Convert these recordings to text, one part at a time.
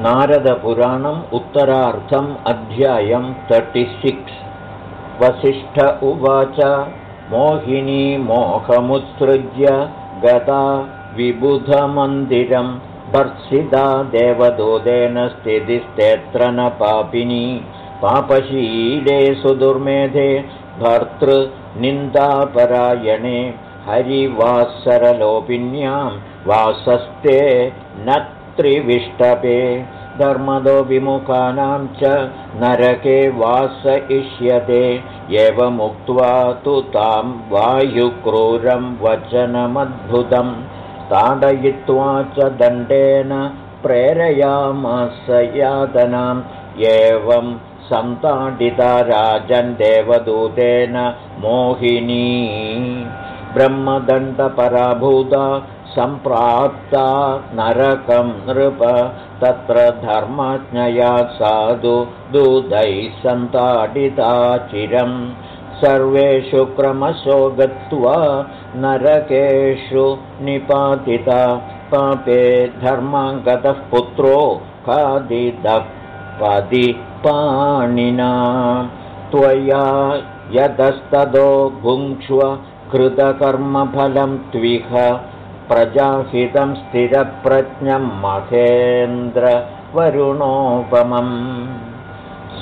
नारदपुराणम् उत्तरार्थम् अध्यायं तर्टिसिक्स् वसिष्ठ उवाच मोहिनी मोहमुत्सृज्य गता विबुधमन्दिरं भर्त्सिदा देवदूतेन स्थितिस्तेऽत्र न पापिनी। पापशीले सुदुर्मेधे भर्तृनिन्दापरायणे। हरिवासरलोपिन्यां वासस्ते न त्रिविष्टपे धर्मदो विमुखानां च नरके वासयिष्यते। एवमुक्त्वा तु तां वायुक्रूरं वचनमद्भुतं। ताडयित्वा च दण्डेन प्रेरयामास यातनाम्। एवं सन्ताडिता राजन् देवदूतेन मोहिनी। ब्रह्मदण्डपराभूता सम्प्राप्ता नरकं नृप तत्र धर्मज्ञया साधु दूतैः सन्ताडिता चिरम् सर्वेषु क्रमशो गत्वा नरकेषु निपातिता। पापे धर्माङ्गतः पुत्रो खादिदः पदि पाणिना त्वया यतस्तदो भुङ्क्ष्व कृतकर्मफलं त्विह प्रजाहितं स्थिरप्रज्ञं महेन्द्रवरुणोपमम्।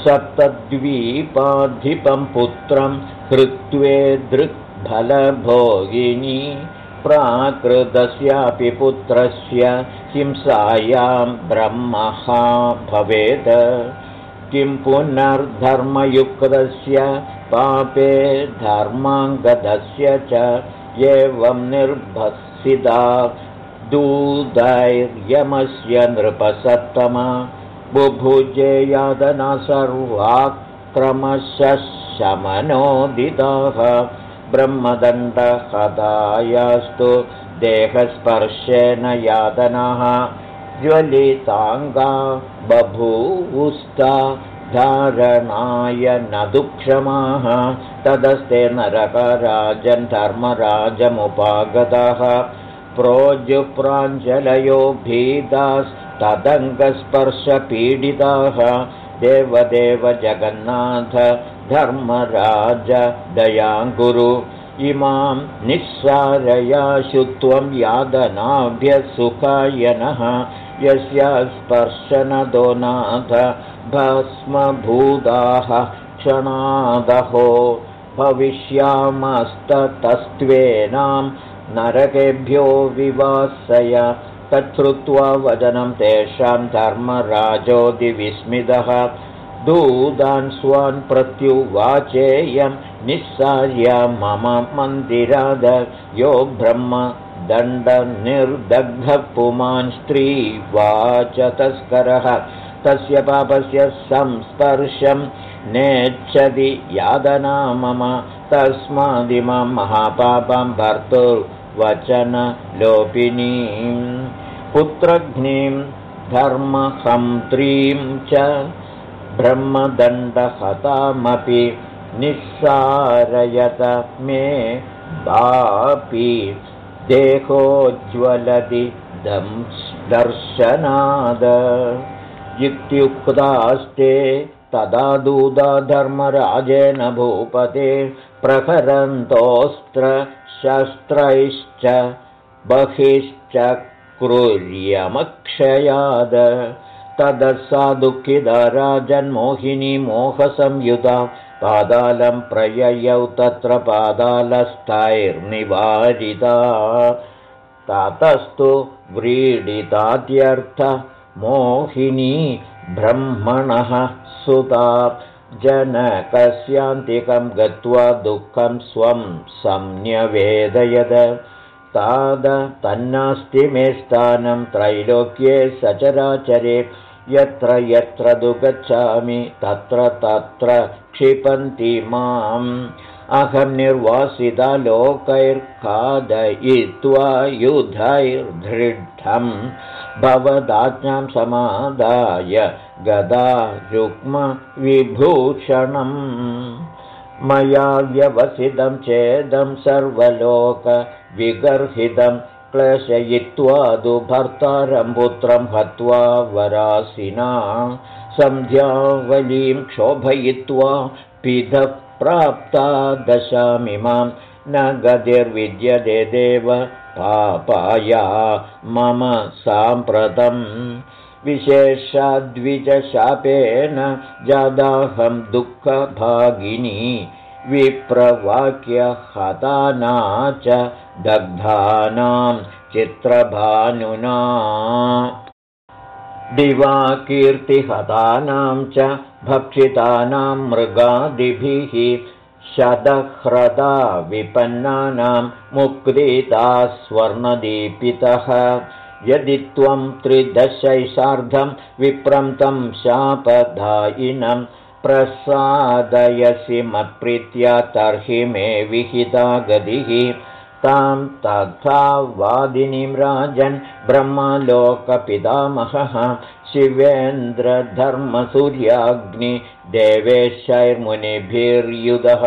सप्तद्वीपाधिपं पुत्रं हृत्वे दृक्फलभोगिनी प्राकृतस्यापि पुत्रस्य हिंसायां ब्रह्महा भवेत्। किं पुनर्धर्मयुक्तस्य पापे धर्माङ्गदस्य च एवं निर्भस् दूदैर्यमस्य नृपसत्तमा बुभुजे यादना सर्वाक्रमशः शमनोदिताः ब्रह्मदण्डहदायास्तु देहस्पर्शेन यादनाः ज्वलिताङ्गा बभूवुस्ता धारणाय न दुःक्षमाः तदस्ते नरकराजन् धर्मराजमुपागतः। प्रोजुप्राञ्जलयो भीदास्तदङ्गस्पर्शपीडिताः देवदेव जगन्नाथ धर्मराज दयाङ्गुरु इमां निःसारयाशु त्वं यादनाभ्यसुखायनः। यस्या स्पर्शनदो नाथ भस्मभूताः क्षणादहो भविष्यामस्ततस्त्वेनां नरकेभ्यो विवासय तच्छ्रुत्वा वचनं तेषां धर्मराजोदिविस्मितः दूदान् स्वान् प्रत्युवाचेयं निःसार्य मम मन्दिराद यो ब्रह्म दण्डनिर्दग्धः पुमान् स्त्रीवाच तस्करः तस्य पापस्य संस्पर्शं नेच्छति यादना मम तस्मादिमां महापापं भर्तुर्वचनलोपिनीं पुत्रघ्नीं धर्महन्त्रीं च ब्रह्मदण्डहतामपि निःसारयत मे वापि देहोज्ज्वलति दर्शनाद इत्युक्तास्ते तदा दूदा धर्मराजेन भूपते प्रहरन्तोऽस्त्रशस्त्रैश्च बहिश्च क्रुर्यमक्षयाद तदसा दुःखिता राजन्मोहिनी मोहसंयुता पादालं प्रययौ तत्र पादालस्थैर्निवारिता ततस्तु व्रीडिताद्यर्थ मोहिनी ब्रह्मणः सुता। जनकस्यान्तिकं गत्वा दुःखं स्वं संन्यवेदयद ताद तन्नास्ति मे स्थानं त्रैलोक्ये सचराचरे। यत्र यत्र दु गच्छामि तत्र तत्र क्षिपन्ति माम्। अहं निर्वासिता लोकैर्खादयित्वा युधैर्धृढम् भवदाज्ञां समादाय गदा रुक्मविभूषणम् मया व्यवसितं चेदं सर्वलोकविगर्हितं क्लेशयित्वा दु भर्तारं पुत्रं हत्वा वरासिना। सन्ध्यावलीं क्षोभयित्वा पिधः प्राप्ता दशामिमां न गतिर्विद्यते देव पापाया मम साम्प्रतम् विशेषाद्विजशापेन जादाहं दुःखभागिनी विप्रवाक्यहताना च दग्धानां चित्रभानुना। दिवाकीर्तिहतानां च भक्षितानां मृगादिभिः शतह्रदा विपन्नानां मुक्तिता स्वर्णदीपितः। यदि त्वं त्रिदशैषार्धं विप्रं तं शापदायिनं प्रसादयसि मत्प्रीत्या तर्हि मे विहिता गतिः तां तथा वादिनीं राजन् ब्रह्मलोकपितामहः शिवेन्द्रधर्मसूर्याग्निदेवेशैर्मुनिभिर्युधः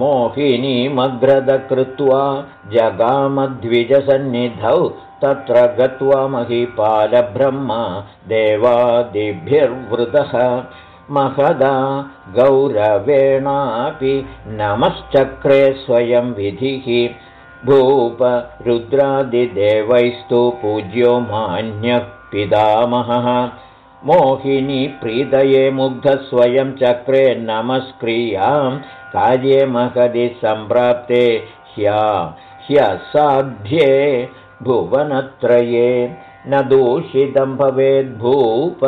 मोहिनीमग्रदकृत्वा जगामद्विजसन्निधौ तत्र गत्वा महीपालब्रह्म देवादिभिर्वृतः महदा गौरवेणापि नमश्चक्रे स्वयं विधिः भूपरुद्रादिदेवैस्तु पूज्यो मान्यः पितामहः। मोहिनी प्रीतये मुग्धस्वयं चक्रे नमस्क्रियां कार्ये महदि सम्प्राप्ते ह्या। ह्यसाध्ये भुवनत्रये न दूषितं भवेद्भूप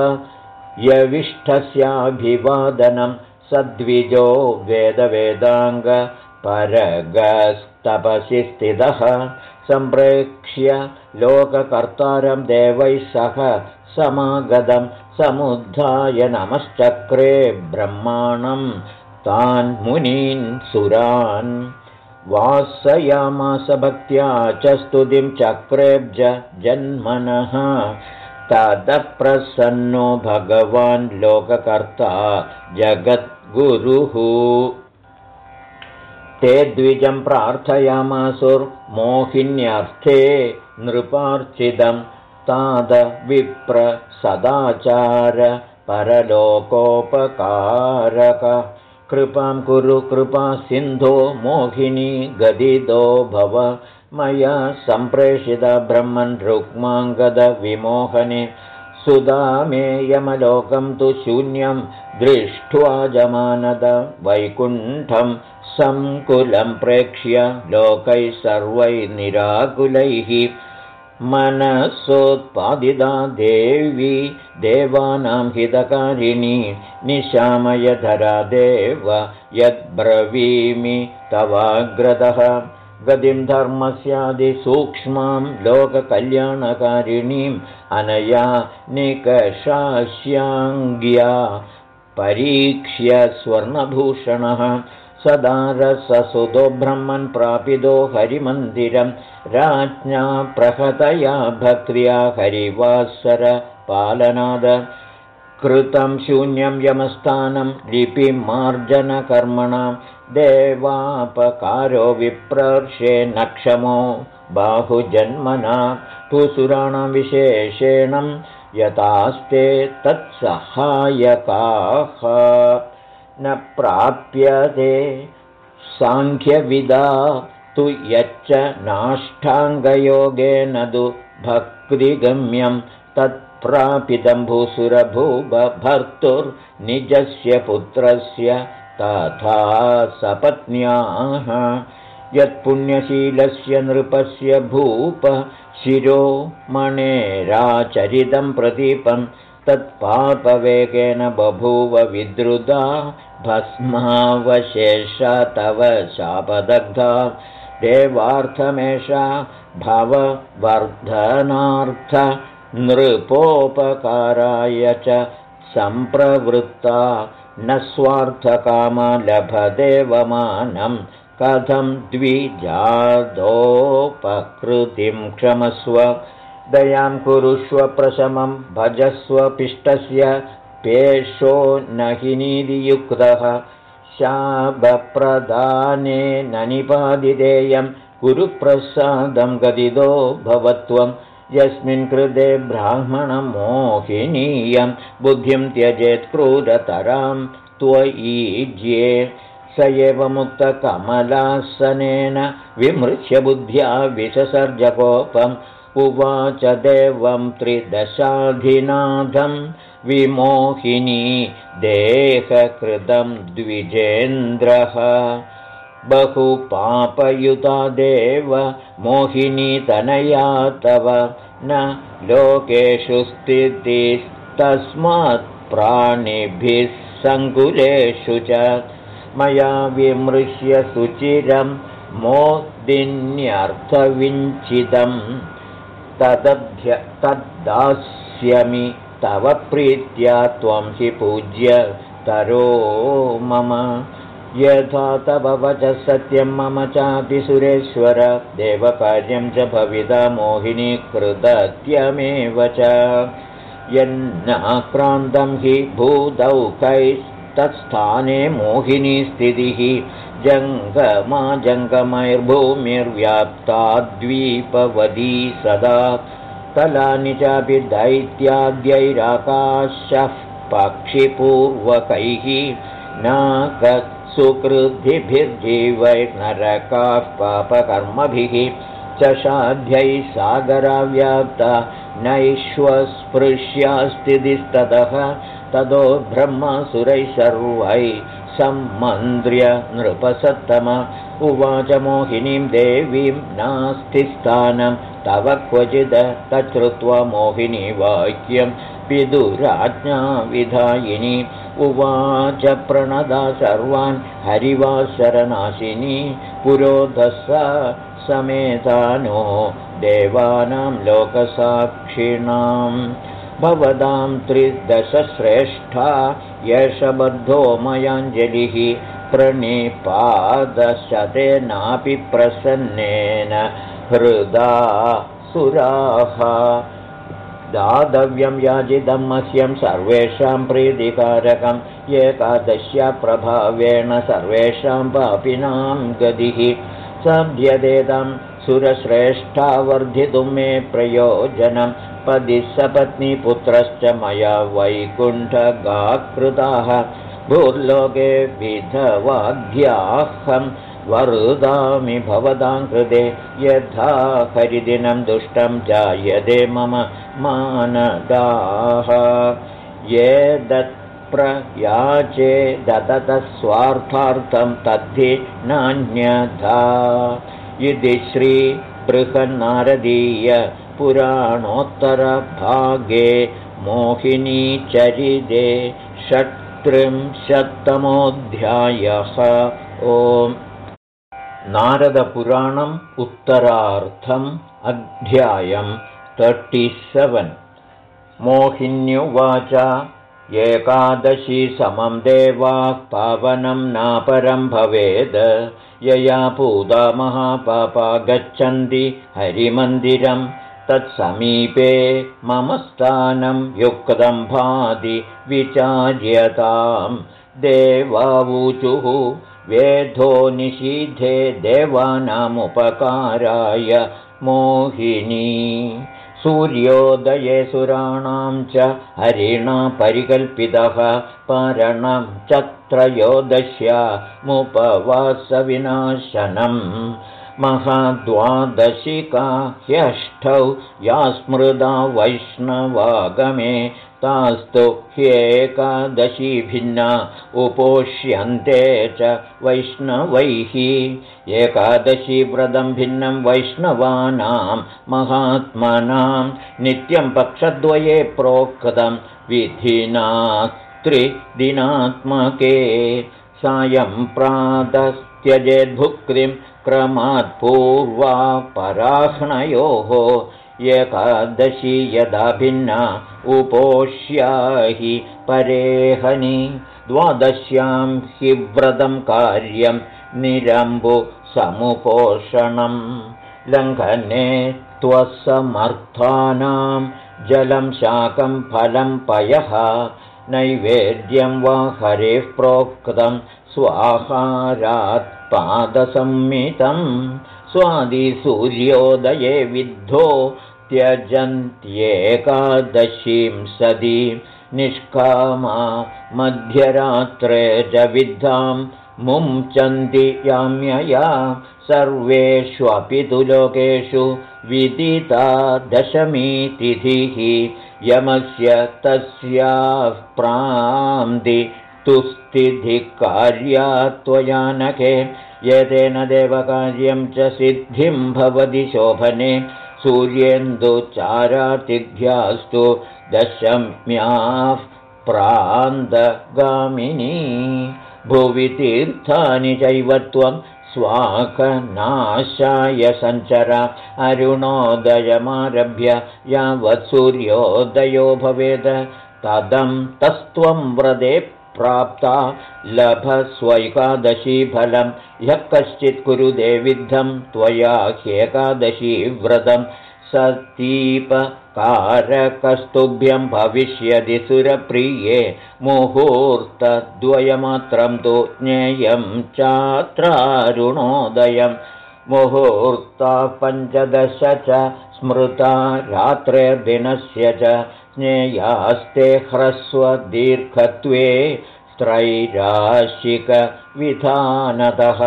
यविष्ठस्याभिवादनं सद्विजो वेदवेदाङ्गपरगस्तपसि स्थितः सम्प्रेक्ष्य लोककर्तारं देवैः सह समागतं समुद्धाय नमश्चक्रे ब्रह्माणं तान् मुनीन् सुरान् वासयामासभक्त्या च स्तुतिं चक्रेब्ज जन्मनः तदप्रसन्नो भगवान् लोककर्ता जगद्गुरुः ते द्विजं प्रार्थयामासुर्मोहिन्यर्थे नृपार्चितं तादविप्रसदाचार परलोकोपकारक कृपां कुरु कृपा सिन्धो मोहिनी गदिदो भव। मया सम्प्रेषितब्रह्मन् रुक्माङ्गदविमोहने सुदामे यमलोकं तु शून्यं दृष्ट्वा जमानद वैकुण्ठं सङ्कुलं प्रेक्ष्य लोकैः सर्वैर्निराकुलैः मनसोत्पादिता देवी देवानां हितकारिणी निशामयधरा देव यद्ब्रवीमि तवाग्रतः। गतिं धर्मस्यादिसूक्ष्मां लोककल्याणकारिणीम् अनया निकषास्याङ्ग्या परीक्ष्य स्वर्णभूषणः सदा रससुतो ब्रह्मन् प्रापितो हरिमन्दिरं। राज्ञा प्रहतया भक्र्या हरिवासरपालनाद कृतं शून्यं यमस्थानं लिपिमार्जनकर्मणां देवापकारो विप्रर्षे नक्षमो बाहुजन्मना। पुसुराणां विशेषेणं यतास्ते तत्सहायकाः न प्राप्यते। साङ्ख्यविदा तु यच्च नाष्टाङ्गयोगेन तु भक्तिगम्यं। तत्प्रापितं भूसुरभूभर्तुर्निजस्य पुत्रस्य तथा सपत्न्याः यत्पुण्यशीलस्य नृपस्य भूप शिरो मणेराचरितं प्रदीपं। तत्पापवेगेन बभूव विद्रुदा भस्मावशेषा तव शापदग्धा। देवार्थमेषा भववर्धनार्थ नृपोपकाराय च सम्प्रवृत्ता। न स्वार्थकामा लभदेवमानं। कथं द्विजादोपकृतिं क्षमस्व। दयां कुरुष्व प्रशमं भजस्व पिष्टस्य पेशो न हि नीतियुक्तः। शापप्रदाने न निपादिदेयं गुरुप्रसादं गदितो भवत्वं। यस्मिन् कृते ब्राह्मणमोहिनीयं। बुद्धिं त्यजेत् क्रूरतरां त्वयीज्ये। स एव मुक्तकमलासनेन विमृश्य बुद्ध्या विससर्जकोपम् उवाच देवं त्रिदशाधिनाथं विमोहिनी देहकृतं द्विजेन्द्रः। बहु पापयुता देव मोहिनी तनया तव। न लोकेषु स्थितिस्तस्मात् प्राणिभिः सङ्कुलेषु च। मया विमृश्य सुचिरं मोदिन्यर्थविञ्चितम् तदध्य तद्दास्यमि तव प्रीत्या त्वं हि पूज्य तरो मम। यथा तव वच सत्यं मम चापि सुरेश्वर देवकार्यं च भविता मोहिनीकृतत्यमेव च। यन्नाक्रान्तं हि भूतौकैस्तत्स्थाने मोहिनी स्थितिः जङ्गमा जङ्गमैर्भूमिर्व्याप्ताद्वीपवदी सदा तलानि चापि दैत्याद्यैराकाशः पक्षिपूर्वकैः नाकसुकृद्धिभिर्जीवैर्नरकाः पापकर्मभिः चषाध्यैः सागराव्याप्ता नैश्वस्पृश्यास्तिदिस्ततः ततो ब्रह्मसुरैः सर्वैः सम्मन्द्र्य नृपसत्तम। उवाच मोहिनीं देवीं नास्ति स्थानं तव क्वचिद तच्छ्रुत्वा मोहिनी वाक्यं विदुराज्ञाविधायिनी उवाच प्रणदा सर्वान् हरिवासरनाशिनी। पुरोधस समेतानो देवानां लोकसाक्षिणाम्। भवतां त्रिदशश्रेष्ठा यशबद्धो मयाञ्जलिः प्रणिपादशतेनापि प्रसन्नेन हृदा सुराः। दातव्यं याजितं मह्यं सर्वेषां प्रीतिकारकम् एकादश्या प्रभावेण सर्वेषां पापिनां गतिः। सभ्यदेदं सुरश्रेष्ठा वर्धितुं मे प्रयोजनं। पदि सपत्नीपुत्रश्च मया वैकुण्ठगाकृताः। भूर्लोके विधवाद्याहं वरुदामि भवतां कृते यथा हरिदिनं दुष्टं जायते मम मानदाः ये दत्प्रयाचे ददतस्वार्थार्थं तद्धि नान्यथा। इति श्रीबृहन्नारदीय पुराणोत्तरभागे मोहिनीचरिते षट्त्रिंशत्तमोऽध्यायः। ओम् नारदपुराणम् उत्तरार्थम् अध्यायम् सेवन् मोहिन्युवाच एकादशी समं देवाः पावनं नापरं भवेद्। यया पूता महापापा गच्छन्ति हरिमन्दिरं तत्समीपे मम स्थानं युक्तं भाति विचार्यतां देवावूचुः वेधो निषीधे देवानामुपकाराय मोहिनी। सूर्योदये सुराणां च हरिणा परिकल्पितः पारणं त्रयोदश्यामुपवासविनाशनम् महाद्वादशिका ह्यष्टौ या स्मृदा वैष्णवागमे तास्तु ह्येकादशी भिन्ना उपोष्यन्ते च वैष्णवैः। एकादशी व्रतं भिन्नं वैष्णवानां महात्मनां नित्यं पक्षद्वये प्रोक्तं विधिना त्रिदिनात्मके। सायं प्रातस्त्यजेद्भुक्तिं क्रमात् पूर्वा पराह्णयोः एकादशी यदा भिन्ना उपोष्या हि परेहनि द्वादश्यां हि व्रतं कार्यं निरम्बुसमुपोषणं लङ्घने त्वसमर्थानां जलं शाकं फलं पयः नैवेद्यं वा हरेः प्रोक्तं स्वाहारात् पादसंमितं। स्वादिसूर्योदये विद्धो त्यजन्त्येकादशीं सदी निष्कामा मध्यरात्रे च विद्धां मुञ्चन्ति याम्यया सर्वेष्वपि तु लोकेषु विदिता दशमीतिथिः यमस्य तस्याः प्रान्ति तुस्तिधिकार्या त्वया नखे यतेन देवकार्यं च सिद्धिं भवति शोभने सूर्येन्दुचारातिथ्यास्तु दशम्याः प्रान्तगामिनी। भुवि तीर्थानि चैव त्वं स्वाकनाशाय सञ्चर। अरुणोदयमारभ्य यावत् सूर्योदयो भवेद। तदं तस्त्वं व्रदे प्राप्ता लभस्वैकादशी फलं ह्यः कश्चित् कुरुदे विद्धं त्वया ह्येकादशी व्रतं सतीपकारकस्तुभ्यं भविष्यति सुरप्रिये। मुहूर्तद्वयमात्रं तु ज्ञेयं चात्रारुणोदयं मुहूर्ता पञ्चदश च स्मृता रात्रेर्दिनस्य च ज्ञेयास्ते ह्रस्वदीर्घत्वे त्रैराशिकविधानतः।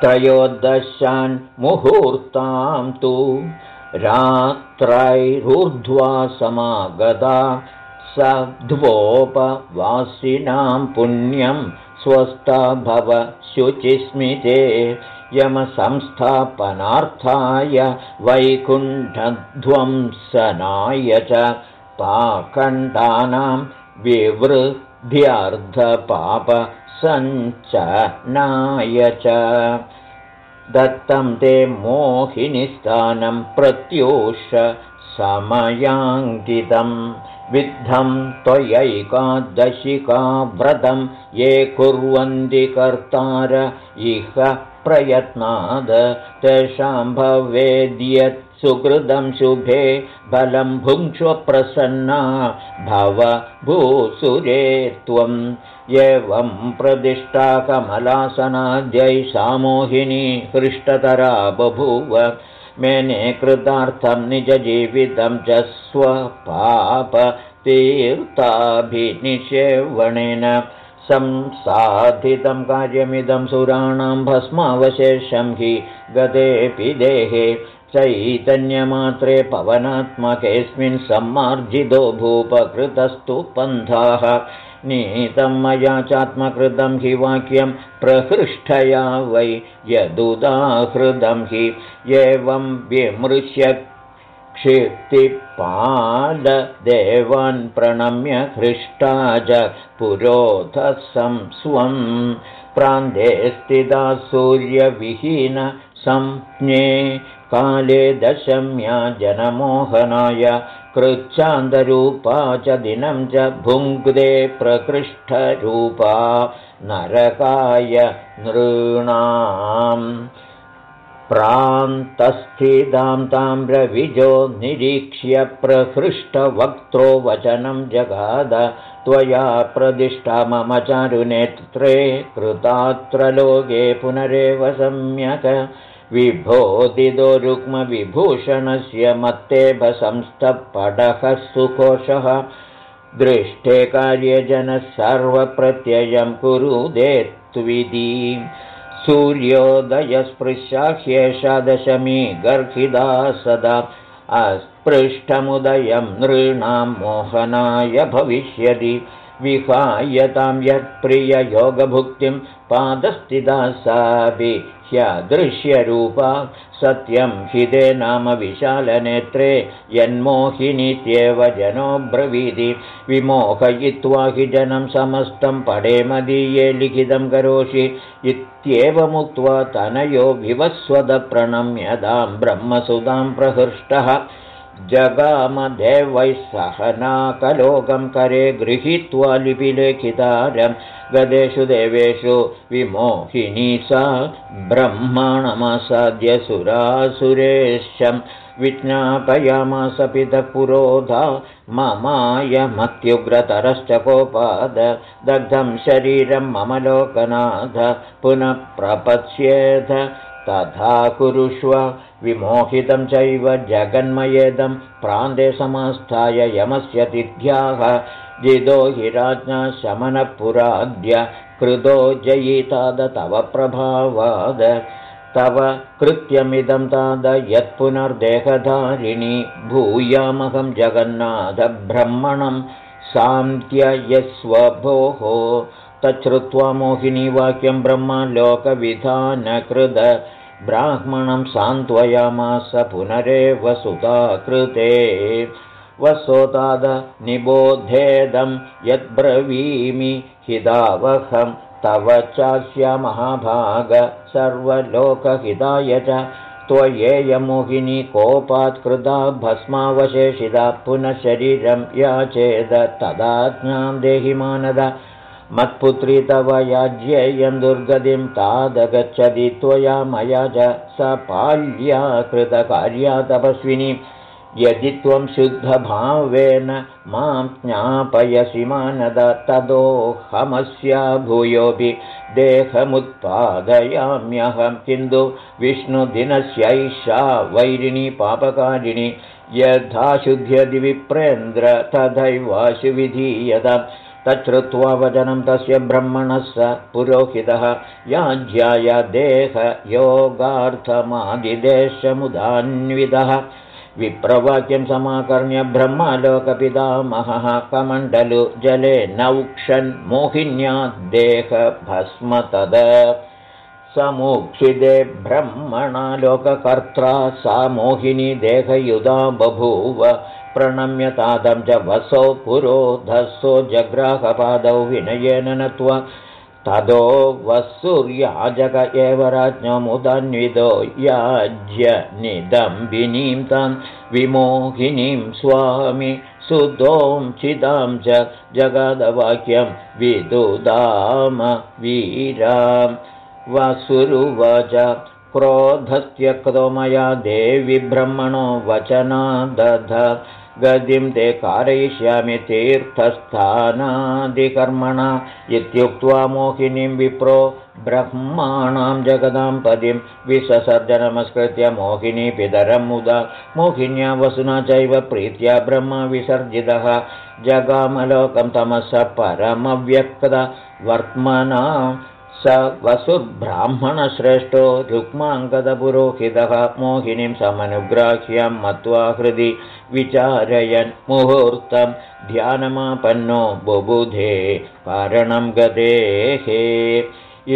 त्रयोदशान् मुहूर्तां तु रात्रैरूर्ध्वा समागता सध्वोपवासिनां पुण्यं स्वस्था भव शुचिस्मिते यमसंस्थापनार्थाय वैकुण्ठध्वंसनाय च पाखण्डानां विवृद्ध्यर्धपापसञ्चनाय च। दत्तं ते मोहिनिस्थानं प्रत्यूष समयाङ्कितं। विद्धं त्वयैकादशिका व्रतं ये कुर्वन्ति कर्तार इह प्रयत्नाद। तेषां भवेद्यत् सुकृतं शुभे बलं भुङ्क्ष्वप्रसन्ना भव भूसुरे त्वम् एवं प्रतिष्ठा कमलासनाद्यै सामोहिनी हृष्टतरा बभूव। मेने कृतार्थं निजजीवितं च स्वपापतीर्थाभिनिषेवणेन संसाधितं कार्यमिदं सुराणां भस्मावशेषं हि गतेऽपि देहे चैतन्यमात्रे पवनात्मकेऽस्मिन् सम्मार्जितो भूपकृतस्तु पन्थाः। नीतं मया चात्मकृतं हि वाक्यं प्रहृष्टया वै यदुदाहृदं हि एवं विमृश्य क्षिप्तिपाददेवान् प्रणम्य हृष्टा च पुरोधसं स्वं प्रान्ते स्थिता सूर्यविहीन संज्ञे। काले दशम्या जनमोहनाय कृच्छान्तरूपा च दिनं च भुङ्क्ते प्रकृष्टरूपा नरकाय नृणाम् प्रान्तस्थितां ताम्रविजो निरीक्ष्य प्रहृष्टवक्त्रो वचनं जगाद त्वया प्रदिष्टा मम चारुनेत्रे कृतात्र लोके पुनरेव सम्यक्। विभोदितो रुक्मविभूषणस्य मत्तेभसंस्थपडः सुकोशः दृष्टे कार्यजनः सर्वप्रत्ययं कुरुदे त्विदी सूर्योदयस्पृशाह्येषा दशमी गर्हिदा सदा अस्पृष्टमुदयं नृणां मोहनाय भविष्यति। विहायतां यत्प्रिययोगभुक्तिं पादस्थिता सापि ह्यदृश्यरूपा सत्यं हि ते नाम विशालनेत्रे यन्मोहिनीत्येव जनो ब्रवीति। विमोहयित्वा हि जनं समस्तं पडे मदीये लिखितं करोषि। इत्येवमुक्त्वा तनयो विवस्वदप्रणम्यदां ब्रह्मसुदां प्रहृष्टः। जगामदेवैः सहनाकलोकं करे गृहीत्वा लिपिलेखितारं गदेषु देवेषु विमोहिनी सा ब्रह्माणमसाद्यसुरासुरेशं विज्ञापयामास पितः पुरोधा ममायमत्युग्रतरश्च कोपाद दग्धं शरीरं मम लोकनाथ पुनः प्रपत्स्येध तथा कुरुष्व विमोहितं चैव जगन्मयेदं प्रान्ते समस्थाय यमस्य तिथ्याः जिदो हि राज्ञा शमनपुराद्य कृतो जयिताद तव प्रभावाद। तव कृत्यमिदं ताद यत्पुनर्देहधारिणि भूयामहं जगन्नाथब्रह्मणं सान्त्ययस्वभोः तच्छ्रुत्वा मोहिनीवाक्यं ब्रह्म लोकविधानकृद। ब्राह्मणं सान्त्वयामास पुनरेव सुताकृते। वसोताद निबोधेदं यद्ब्रवीमि हितावहं तव चास्य महाभाग सर्वलोकहिताय च। त्वयेयमोहिनी कोपात् कृता भस्मावशेषिता पुनः शरीरं याचेद। तदाज्ञां देहि मानद मत्पुत्री तव याज्येयं दुर्गतिं तादगच्छति त्वया मया च स पाल्या कृतकार्या तपस्विनी। यदि त्वं शुद्धभावेन मां ज्ञापयसि मानद तदोऽहमस्या भूयोऽपि देहमुत्पादयाम्यहं। किन्तु विष्णुदिनस्यैषा वैरिणी पापकारिणी। यथा शुद्ध्यदि विप्रेन्द्र तथैवाशु विधीयत तच्छ्रुत्वा वचनं तस्य ब्रह्मणः स पुरोहितः याज्ञाय देहयोगार्थमादिदेशमुदान्वितः। विप्रवाक्यं समाकर्ण्य ब्रह्मलोकपितामहः कमण्डलु जले नौक्षन् मोहिन्याद्देहभस्म तद समोक्षिदे ब्रह्मणा लोककर्त्रा सा मोहिनी देहयुधा बभूव प्रणम्यतादं च वसौ पुरोधसो जग्राहपादौ विनयेन नत्वा तदो वसुर्याजक एव राज्ञमुदन्वितो याज्यनिदम्बिनीं तां विमोहिनीं स्वामि सुदों चिदां च जगदवाक्यं विदुदाम वीरां। वसुरुवच क्रोधत्यक्तो मया देवि ब्रह्मणो वचना दध गतिं ते कारयिष्यामि तीर्थस्थानादिकर्मणा इत्युक्त्वा मोहिनीं विप्रो ब्रह्माणां जगदां पदिं विससर्जनमस्कृत्य मोहिनी पितरं मुदा मोहिन्या वसुना चैव प्रीत्या ब्रह्म विसर्जितः। जगामलोकं तमस परमव्यक्तवर्त्मना स वसुब्राह्मणश्रेष्ठो रुक्माङ्गदपुरोहितः मोहिनीं समनुग्राह्यं मत्वा हृदि विचारयन् मुहूर्तं ध्यानमापन्नो बुबुधे कारणं गतेः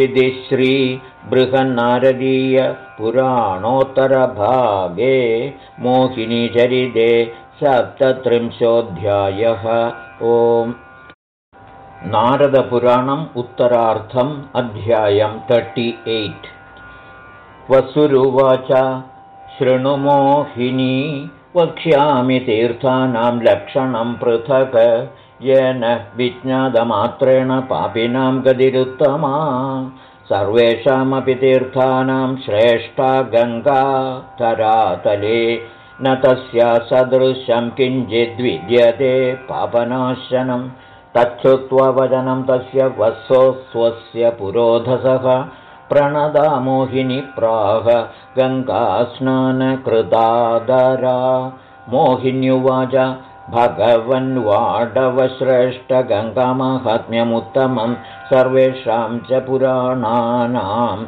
इति श्रीबृहन्नारदीयपुराणोत्तरभागे मोहिनीचरिते सप्तत्रिंशोऽध्यायः। ओम् नारदपुराणम् उत्तरार्थम् अध्यायं तर्टि एय्ट् वसुरुवाच शृणुमोहिनी वक्ष्यामि तीर्थानां लक्षणं पृथक्। येन विज्ञातमात्रेण पापिनां गतिरुत्तमा। सर्वेषामपि तीर्थानां श्रेष्ठा गङ्गा तरातले। न तस्या सदृशं किञ्चिद्विद्यते पापनाशनम् तच्छ्रुत्वा तस्य वत्सो स्वस्य पुरोधसः प्रणदामोहिनी प्राह गङ्गास्नानकृतादरा मोहिन्युवाच भगवन्वाडवश्रेष्ठगङ्गामाहात्म्यमुत्तमं सर्वेषां च पुराणानां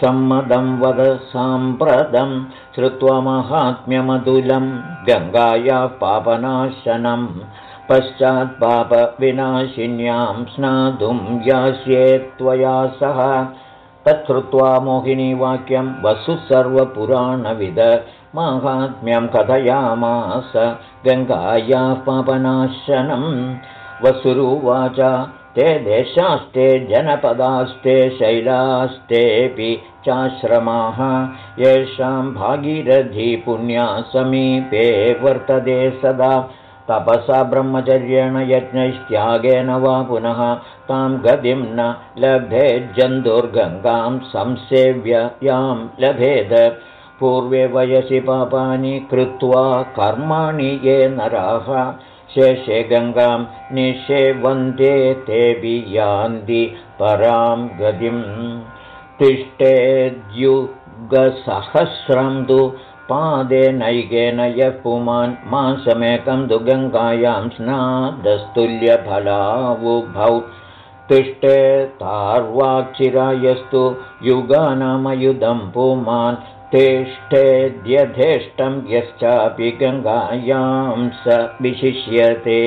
सम्मदं वद साम्प्रतं श्रुत्वा माहात्म्यमतुलं गङ्गायाः पापनाशनम् पश्चात्पापविनाशिन्यां स्नातुं यास्ये त्वया सह। तच्छ्रुत्वा मोहिनीवाक्यं वसु सर्वपुराणविद। माहात्म्यं कथयामास गङ्गायाः पापनाशनं। वसुरुवाच ते देशास्ते जनपदास्ते शैलास्तेऽपि चाश्रमाः। येषां भागीरथी पुण्या समीपे वर्तते सदा तपसा ब्रह्मचर्येण यज्ञैस्त्यागेन वा पुनः तां गतिं न लभेज्जन्तुर्गङ्गां संसेव्य यां लभेद। पूर्वे वयसि पापानि कृत्वा कर्माणि ये नराः शेषे गङ्गां निषेवन्ते तेऽपि यान्ति परां गतिं तिष्ठेद्युगपदे युगसहस्रं तु पादेनैकेन यः पुमान् मासमेकं तु गङ्गायां स्नादस्तुल्यफलावुभौ। तिष्ठे तार्वाचिरायस्तु युगानामयुधं पुमान्। तिष्ठेद्यथेष्टं यश्चापि गङ्गायां स विशिष्यते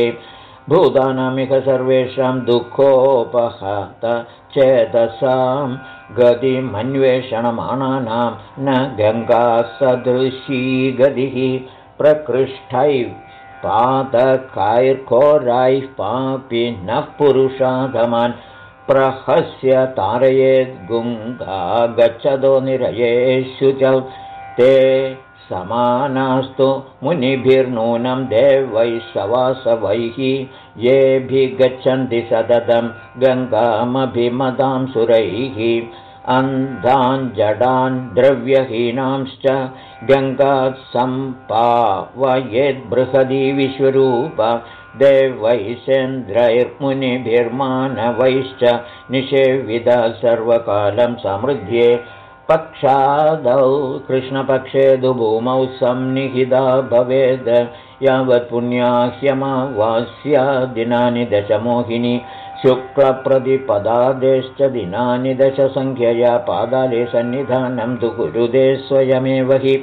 भूतानामिह सर्वेषां दुःखोपहत चेतसां गतिमन्वेषणमाणानां न गङ्गासदृशी गतिः प्रकृष्टैः पातकैर्घोरैः पापि नः पुरुषाधमान् प्रहस्य तारयेद्गुङ्गा गच्छतो निरयेषु च ते समानास्तु मुनिभिर्नूनं देवैः सवासवैः येभिगच्छन्ति सततं गङ्गामभिमदां सुरैः। अन्धान् जडान् द्रव्यहीनांश्च गङ्गात् सम्पावयेद्बृहदी विश्वरूप। देवैषेन्द्रैर्मुनिभिर्मानवैश्च निषेविद सर्वकालं समृध्ये पक्षादौ कृष्णपक्षे भूमौ सन्निहिता भवेद् यावत् पुण्याह्यमावास्या दिनानि दशमोहिनी शुक्लप्रतिपदादेश्च दिनानि दशसङ्ख्यया पादाले सन्निधानं तु कुरुदे स्वयमेव हि।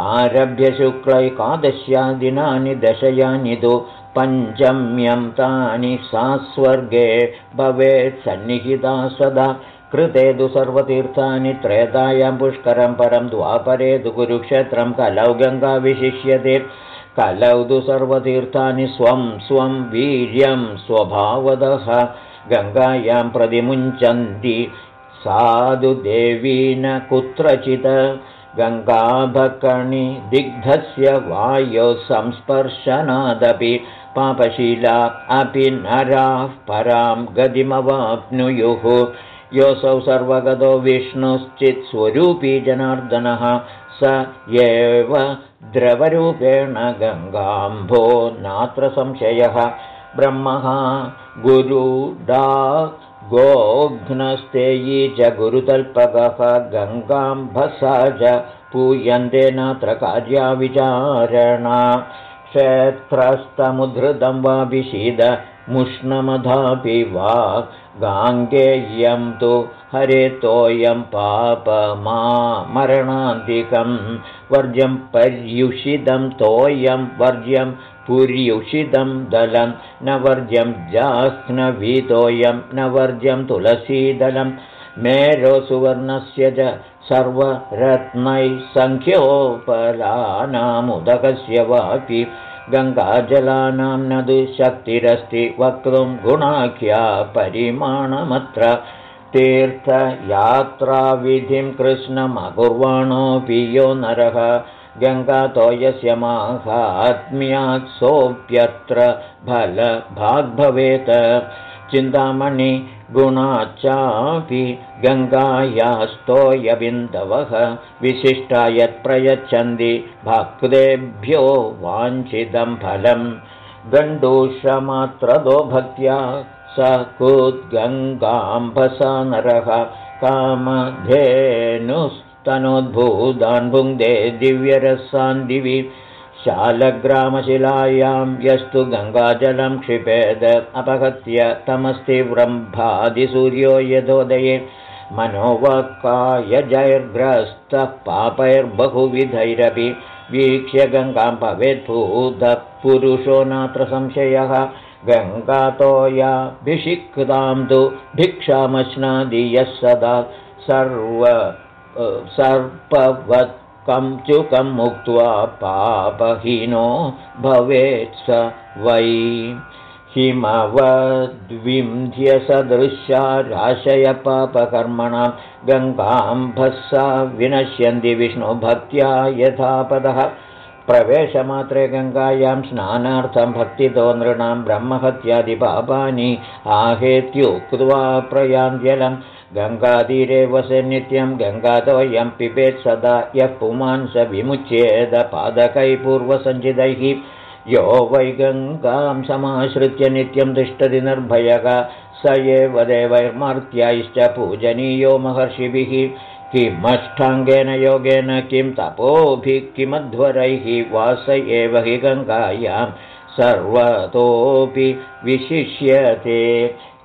आरभ्य शुक्लैकादश्या दिनानि दशयानि तु पञ्चम्यं तानि सा स्वर्गे भवेत् सन्निहिता सदा कृते तु सर्वतीर्थानि त्रेतायां पुष्करं परं द्वापरे तु कुरुक्षेत्रं कलौ गङ्गा विशिष्यते। कलौ तु सर्वतीर्थानि स्वं स्वं वीर्यं स्वभावदः। गङ्गायां प्रतिमुञ्चन्ति साधु देवी न कुत्रचित्। गङ्गाभकणि दिग्धस्य संस्पर्शनादपि पापशीला अपि नराः परां गतिमवाप्नुयुः योऽसौ सर्वगतो विष्णुश्चित् स्वरूपी जनार्दनः स एव द्रवरूपेण गङ्गाम्भो नात्र संशयः। ब्रह्मः गुरुडा गोघ्नस्तेयी च गुरुतल्पकः गङ्गाम्भसा च पूयन्ते नात्र कार्याविचारणा। क्षेत्रस्तमुद्धृतं वा विषीदमुष्णमधापि वा गाङ्गेयं तु हरेतोऽयं पापमा मरणान्तिकं वर्ज्यं पर्युषितं तोयं वर्ज्यं पुर्युषितं दलं न वर्ज्यं जाह्नवीतोऽयं न वर्ज्यं तुलसीदलं मेरोसुवर्णस्य च सर्वरत्नैः सङ्ख्योपलानामुदकस्य वापि गङ्गाजलानां न दुशक्तिरस्ति वक्तुं गुणाख्या परिमाणमत्र तीर्थयात्राविधिं कृष्णमकुर्वाणोऽपि यो नरः। गङ्गातोयस्य माहात्म्यात् सोऽप्यत्र फलभाग्भवेत् चिन्तामणि गुणाच्चापि गङ्गायास्तोयबिन्दवः विशिष्टा यत्प्रयच्छन्ति भक्तेभ्यो वाञ्छितं फलं गण्डूषमात्रदो भक्त्या स कुद्गङ्गाम्भसा नरः कामधेनुस्तनोद्भूतान् भुङ्क्ते दिव्यरसान् दिवि शालग्रामशिलायां यस्तु गङ्गाजलं क्षिपेद अपहत्य तमस्तीव्रं भादिसूर्यो यदोदये मनोवकायजैर्ग्रस्तः पापैर्बहुविधैरपि वीक्ष्य गङ्गां भवेद्भूतः पुरुषो नात्र संशयः गङ्गातोयाभिषिक्तां तु भिक्षामश्नादि यः सदा सर्व सर्पवत् कञ्चुकं मुक्त्वा पापहीनो स वै। हिमवद्विन्ध्यसदृश्या राशय पापकर्मणां गङ्गाम्भस्सा विनश्यन्ति विष्णुभक्त्या यथापदः। प्रवेशमात्रे गङ्गायां स्नानार्थं भक्तितो नृणां ब्रह्महत्यादिपापानि आहेत्युक्त्वा प्रयान्त्यलम् गङ्गातीरे वसे नित्यं गङ्गातोऽयं पिबेत् सदा यः पुमान् स विमुच्येदपादकैः पूर्वसञ्चितैः। यो वै गङ्गां समाश्रित्य नित्यं तिष्ठति निर्भयः स एव देवैर्मर्त्यैश्च पूजनीयो महर्षिभिः। किमष्टाङ्गेन योगेन किं तपोभिः किमध्वरैः। वास एव हि गङ्गायां सर्वतोऽपि विशिष्यते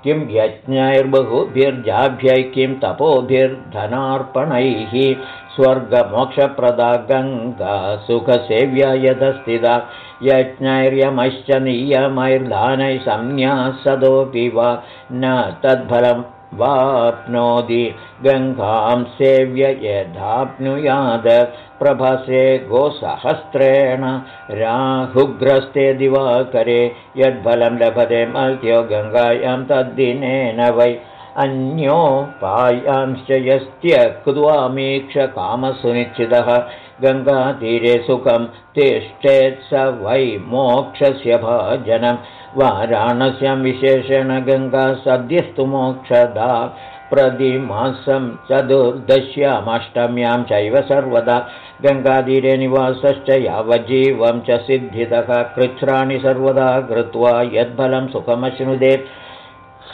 किं यज्ञैर्बहुभिर्जाभ्यै किं तपोभिर्धनार्पणैः? स्वर्गमोक्षप्रदा गङ्गा सुखसेव्या यदस्थिता। यज्ञैर्यमश्च नियमैर्दानैः संन्यासदोऽपि वा? न तद्फलं वाप्नोति। गङ्गां सेव्य यथाप्नुयाद। प्रभसे गोसहस्रेण राहुग्रस्ते दिवाकरे। यद्फलं लभते मल्त्यो गङ्गायां तद्दिनेन वै। अन्योपायांश्च यस्त्यक्त्वामीक्षकामसुनिश्चितः गङ्गातीरे सुखं तिष्ठेत् स वै मोक्षस्य भाजनं। वाराणस्यां विशेषेण गङ्गा सद्यस्तु मोक्षदा। प्रतिमासं चतुर्दश्यामष्टम्यां चैव सर्वदा। गङ्गातीरे निवासश्च यावज्जीवं च सिद्धितः। कृच्छ्राणि सर्वदा कृत्वा यद्फलं सुखमश्नुदे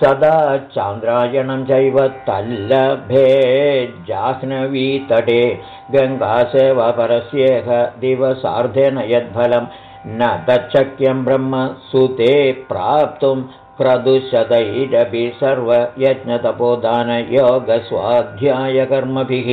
सदा चान्द्रायणं चैव तल्लभे जाह्नवीतटे गङ्गासेवापरस्येह दिवसार्धेन यद्फलं न तच्छक्यं ब्रह्म सुते प्राप्तुं प्रदुशदैरपि सर्वयज्ञतपोदानयोगस्वाध्यायकर्मभिः।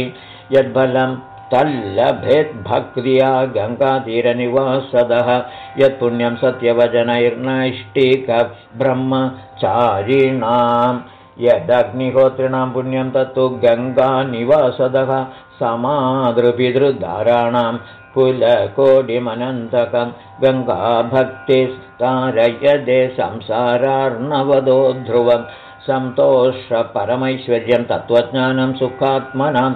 यद्फलं तल्लभेद्भक्त्या गङ्गातीरनिवासदः। यत्पुण्यं सत्यवचनैर्नैष्टिकब्रह्मचारिणां यदग्निहोत्रिणां पुण्यं तत्तु गङ्गानिवासदः। समादृपितृधाराणां कुलकोटिमनन्तकं गङ्गाभक्तिस्तारयदे संसारार्णवदो ध्रुवं। सन्तोषपरमैश्वर्यं तत्त्वज्ञानं सुखात्मनां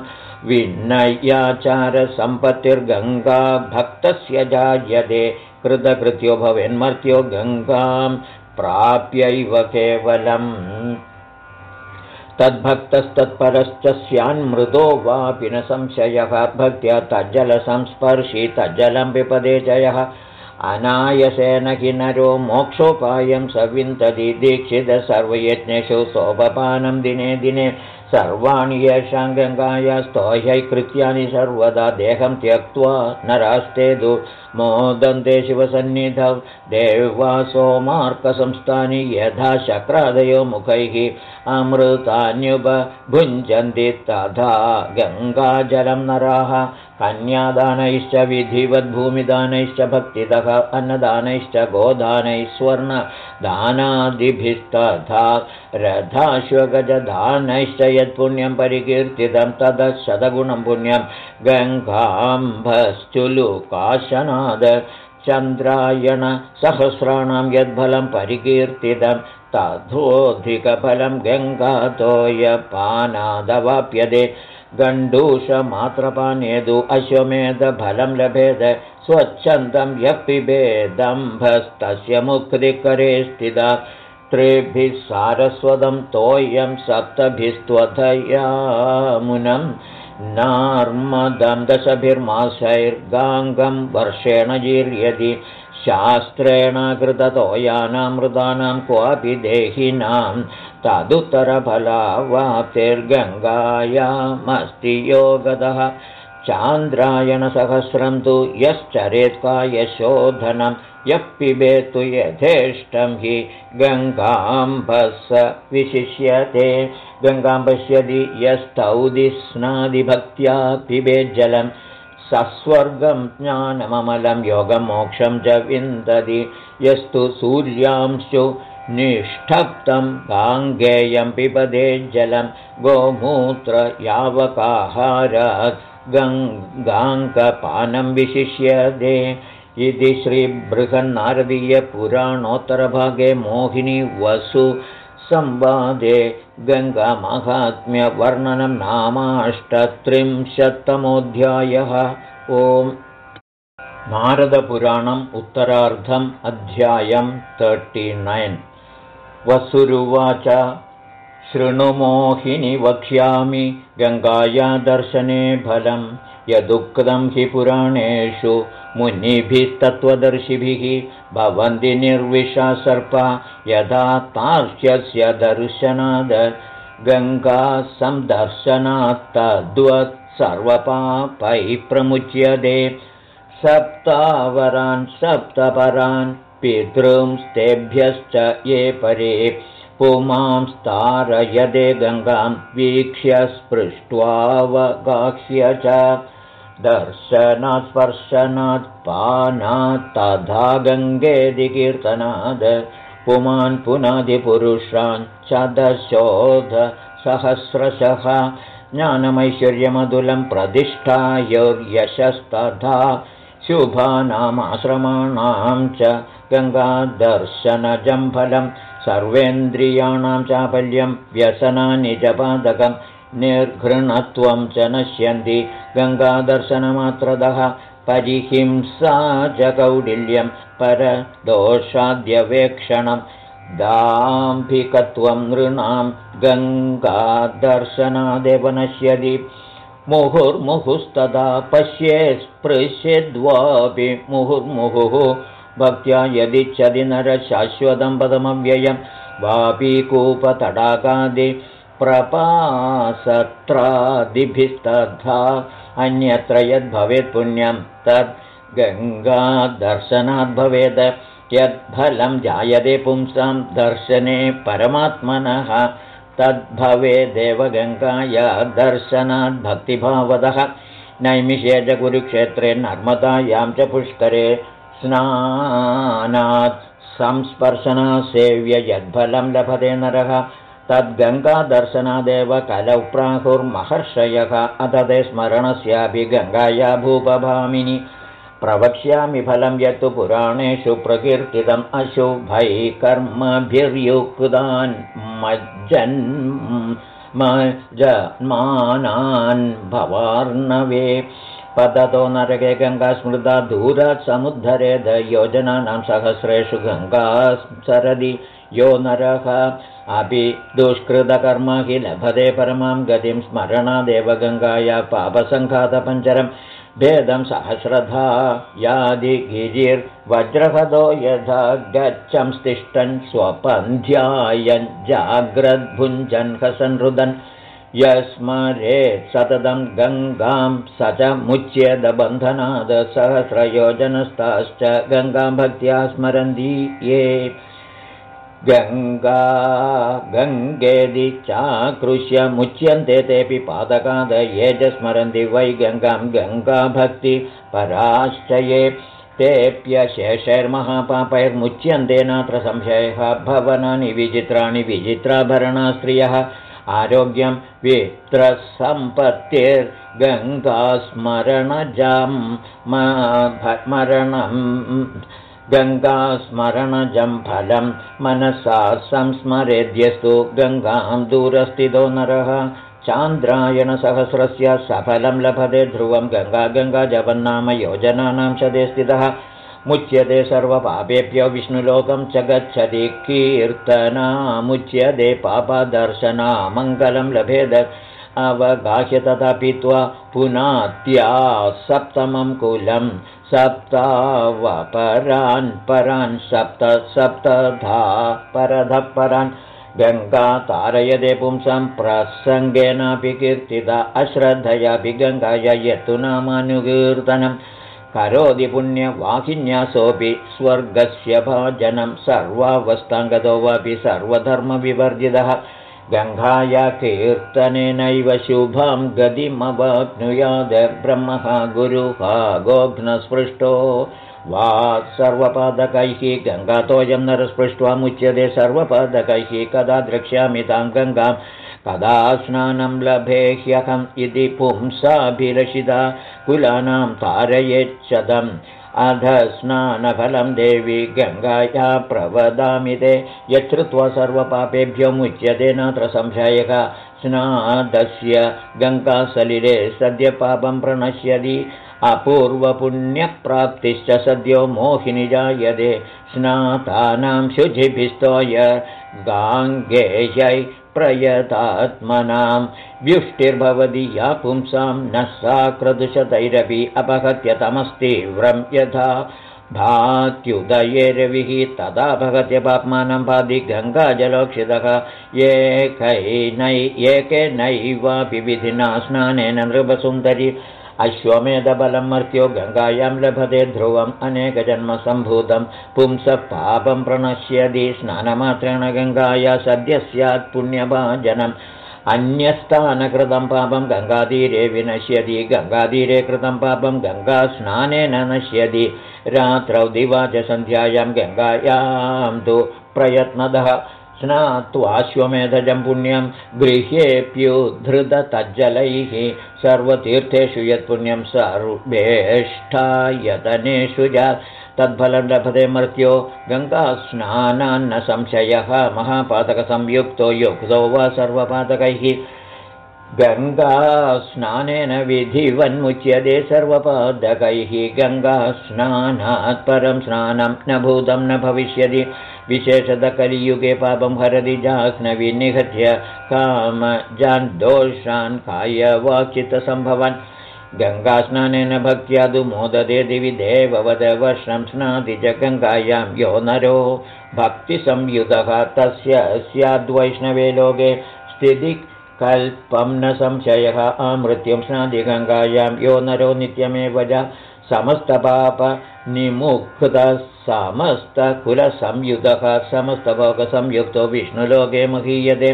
विनय्याचारसम्पत्तिर्गङ्गाभक्तस्य जायते कृतकृत्यो भवेन्मर्त्यो गङ्गां प्राप्यैव केवलम्। तद्भक्तस्तत्परश्च स्यान्मृदो वापि न संशयः। भक्त्या तज्जलसंस्पर्शी तज्जलं विपदे जयः अनायसेन हि नरो मोक्षोपायं स विन्दति दीक्षित सर्वयज्ञेषु सोपपानं दिने दिने सर्वाणि येषां गङ्गाया स्तोह्यैकृत्यानि सर्वदा देहं त्यक्त्वा नरास्तेदु मोदन्ते शिवसन्निधौ देवासोमार्कसंस्थानि यथा शक्रादयो मुखैः अमृतान्युपभुञ्जन्ति तथा गङ्गाजलं नराः कन्यादानैश्च विधिवद्भूमिदानैश्च भक्तितः अन्नदानैश्च गोदानैः स्वर्णदानादिभिस्तथा रथाश्वगजदानैश्च यत्पुण्यं परिकीर्तितं ततः शतगुणं पुण्यं चन्द्रायणसहस्राणां यद्फलं परिकीर्तितं तथोऽधिकफलं गङ्गातोयपानादवाप्यते गण्डूषमात्रपानेदु अश्वमेधफलं लभेद स्वच्छन्दं यः पिबेदम्भस्तस्य मुक्तिकरे स्थिता। त्रिभिः सारस्वतं तोयं सप्तभिस्त्वथयामुनं नार्मदं दशभिर्मासैर्गाङ्गं वर्षेण जीर्यति शास्त्रेण कृततोयानां मृदानां क्वापि देहिनां तदुत्तरफलावाप्तिर्गङ्गायामस्ति योगतः चान्द्रायणसहस्रं तु यश्चरेत्कायशोधनं यः पिबेतु यथेष्टं हि गङ्गाम्भस विशिष्यते। गङ्गां पश्यति यस्तौदिस्नादिभक्त्या पिबेज्जलं सस्वर्गं ज्ञानममलं योगमोक्षं च विन्दति। यस्तु सूर्यांशु निष्ठप्तं गाङ्गेयं पिबदे जलं। गोमूत्र यावकाहारात् गङ्गाङ्कपानं विशिष्यते इति श्रीबृहन्नारदीयपुराणोत्तरभागे मोहिनी वसु संवादे गङ्गामाहात्म्यवर्णनं नामाष्टत्रिंशत्तमोऽध्यायः। ओम्। नारदपुराणम् उत्तरार्धम् अध्यायं तर्टिनैन् वसुरुवाच शृणुमोहिनि वक्ष्यामि गङ्गाया दर्शने फलं यदुक्तं हि पुराणेषु मुनिभिस्तत्त्वदर्शिभिः भवन्ति निर्विशा सर्पा। यदा तार्क्ष्यस्य दर्शनाद गङ्गासन्दर्शनात्तद्वत् सर्वपापैः प्रमुच्यते। सप्तावरान् सप्तपरान् पितृंस्तेभ्यश्च ये परे पुमांस्तारयदे गङ्गां वीक्ष्य स्पृष्ट्वावगाह्य च दर्शनात् स्पर्शनात् पानात् तथा गङ्गेदिकीर्तनाद् पुमान् च दशोध सहस्रशः ज्ञानमैश्वर्यमधुलं प्रतिष्ठायोर्यशस्तथा शुभानामाश्रमाणां च गङ्गादर्शनजं फलं सर्वेन्द्रियाणां चापल्यं व्यसनानि च पादकं निर्घृणत्वं च नश्यन्ति गङ्गादर्शनमात्रदः कौडिल्यं परदोषाद्यवेक्षणं दाम्भिकत्वं नृणां गङ्गादर्शनादेव नश्यति मुहुर्मुहुस्तदा पश्ये स्पृश्यद्वापि मुहुर्मुहुः भक्त्या यदिच्छति नरशाश्वतं पदमव्ययं वापीकूपतडाकादि प्रपासत्रादिभिस्तथा अन्यत्र यद्भवेत् पुण्यं तद् गङ्गादर्शनाद् भवेत् यद्फलं जायते पुंसां दर्शने परमात्मनः तद्भवेदेव गङ्गाया दर्शनाद्भक्तिभावदः नैमिषे च कुरुक्षेत्रे नर्मदायां च पुष्करे स्नानात् संस्पर्शनासेव्य यद्फलं लभते नरः। तद्गङ्गादर्शनादेव कलौ प्राहुर्महर्षयः। ते स्मरणस्यापि गङ्गाया भूपभामिनि। प्रवक्ष्यामि फलं यत्तु पुराणेषु प्रकीर्तितम् अशुभै कर्मभिर्युक्तान् मज्जन्मानान् भवार्णवे पततो नरके गङ्गा स्मृता दूरात् समुद्धरेद योजनानां सहस्रेषु गङ्गा सरदि। यो नरः। अपि दुष्कृतकर्म हि लभते परमां गतिं स्मरणादेव गङ्गाया पापसङ्घातपञ्चरं। भेदं सहस्रधा यादिगिरिर्वज्रहदो यथा गच्छंस्तिष्ठन् स्वपन्ध्यायन् जाग्रद्भुञ्जन् हसनृदन् यस्मरेत् सततं गङ्गां स च मुच्येदबन्धनाद सहस्रयोजनस्ताश्च गङ्गां भक्त्या स्मरन्ति ये। गङ्गा गङ्गेदि चाकृष्य मुच्यन्ते तेऽपि पादकाद ये च स्मरन्ति वै गङ्गां गङ्गाभक्ति पराश्च ये तेऽप्यशेषैर्महापापैर्मुच्यन्ते नात्र संशयः भवनानि विचित्राणि विचित्राभरणा स्त्रियः आरोग्यं वित्रसम्पत्तिर्गङ्गास्मरणजं मरणं गङ्गास्मरणजं फलं मनसा संस्मरेद्यस्तु गङ्गां दूरस्थितो नरः। चान्द्रायणसहस्रस्य सफलं लभते ध्रुवं गङ्गा जपन्नाम योजनानां शते स्थितः मुच्यते सर्वपापेभ्यो विष्णुलोकं च गच्छति कीर्तनामुच्यते पापदर्शना मङ्गलं लभेद अवगाह्य तथा पीत्वा पुनात्या सप्तमं कुलं सप्तावपरान् परान् सप्त सप्तधा परधः परान् गङ्गा तारयदे पुंसं प्रसङ्गेनापि कीर्तिता अश्रद्धयापि गङ्गाय यत्तु नामानुकीर्तनम् करोति पुण्यवाहिन्यासोऽपि स्वर्गस्य भाजनं सर्वावस्थाङ्गतो वापि सर्वधर्मविवर्जितः। गङ्गाया कीर्तनेनैव शुभां गतिमवाप्नुयाद ब्रह्मः गुरुः गोघ्नस्पृष्टो वा सर्वपादकैः गङ्गातोऽयं नरस्पृष्ट्वा मुच्यते सर्वपादकैः कदा द्रक्ष्यामि तां गङ्गां कदा स्नानं लभेह्यहम् इति पुंसाभिरषिता कुलानां तारयेच्छदम्। अध स्नानफलं देवी गङ्गाया प्रवदामि ते यच्छ्रुत्वा सर्वपापेभ्यो मुच्यते नात्र संशयः। स्नादस्य गङ्गासलिले सद्यपापं प्रणश्यति अपूर्वपुण्यप्राप्तिश्च सद्यो मोहिनि जायते। स्नातानां शुचिभिस्तोय गाङ्गेयै प्रयतात्मनां व्युष्टिर्भवति या पुंसां न सा क्रदुशतैरपि अपहत्यतमस्तीव्रं यथा भात्युदये रविः तदा भगत्य पाप्मानं पादि गङ्गाजलोक्षितः। एकैनै एकेनैवापि विधिना स्नानेन नृपसुन्दरी अश्वमेधबलं मर्त्यो गङ्गायां लभते ध्रुवम् अनेकजन्मसम्भूतं पुंसः पापं प्रणश्यति स्नानमात्रेण गङ्गाया सद्यः स्यात् पुण्यभाजनम्। अन्यस्थानकृतं पापं गङ्गातीरे विनश्यति गङ्गातीरे कृतं पापं गङ्गास्नानेन नश्यति। रात्रौ दिवाच सन्ध्यायां गङ्गायां तु प्रयत्नदः स्नात्वाश्वमेधजं पुण्यं गृह्येऽप्युद्धृततज्जलैः सर्वतीर्थेषु यत्पुण्यं सर्वेष्ठायतनेषु च तद्फलं लभते मर्त्यो गङ्गास्नानान्न संशयः महापातकसंयुक्तो युक्तो वा सर्वपातकैः गङ्गास्नानेन विधिवन्मुच्यते सर्वपादकैः गङ्गास्नानात् परं स्नानं न भूतं न भविष्यति विशेषतकलियुगे पापं हरति जाह्नवि निहत्य कामजान् दोषान् कायवाचितसम्भवन् गङ्गास्नानेन भक्त्या तु मोदते दिवि देववद वर्षं गङ्गायां यो नरो। भक्तिसंयुतः तस्य स्याद्वैष्णवे लोके स्थितिकल्पं न संशयः। आमृत्युं स्नाति गङ्गायां यो नरो नित्यमेव च समस्तपापनिमुक्तः समस्तकुलसंयुतः समस्तभोगसंयुक्तो विष्णुलोके महीयते।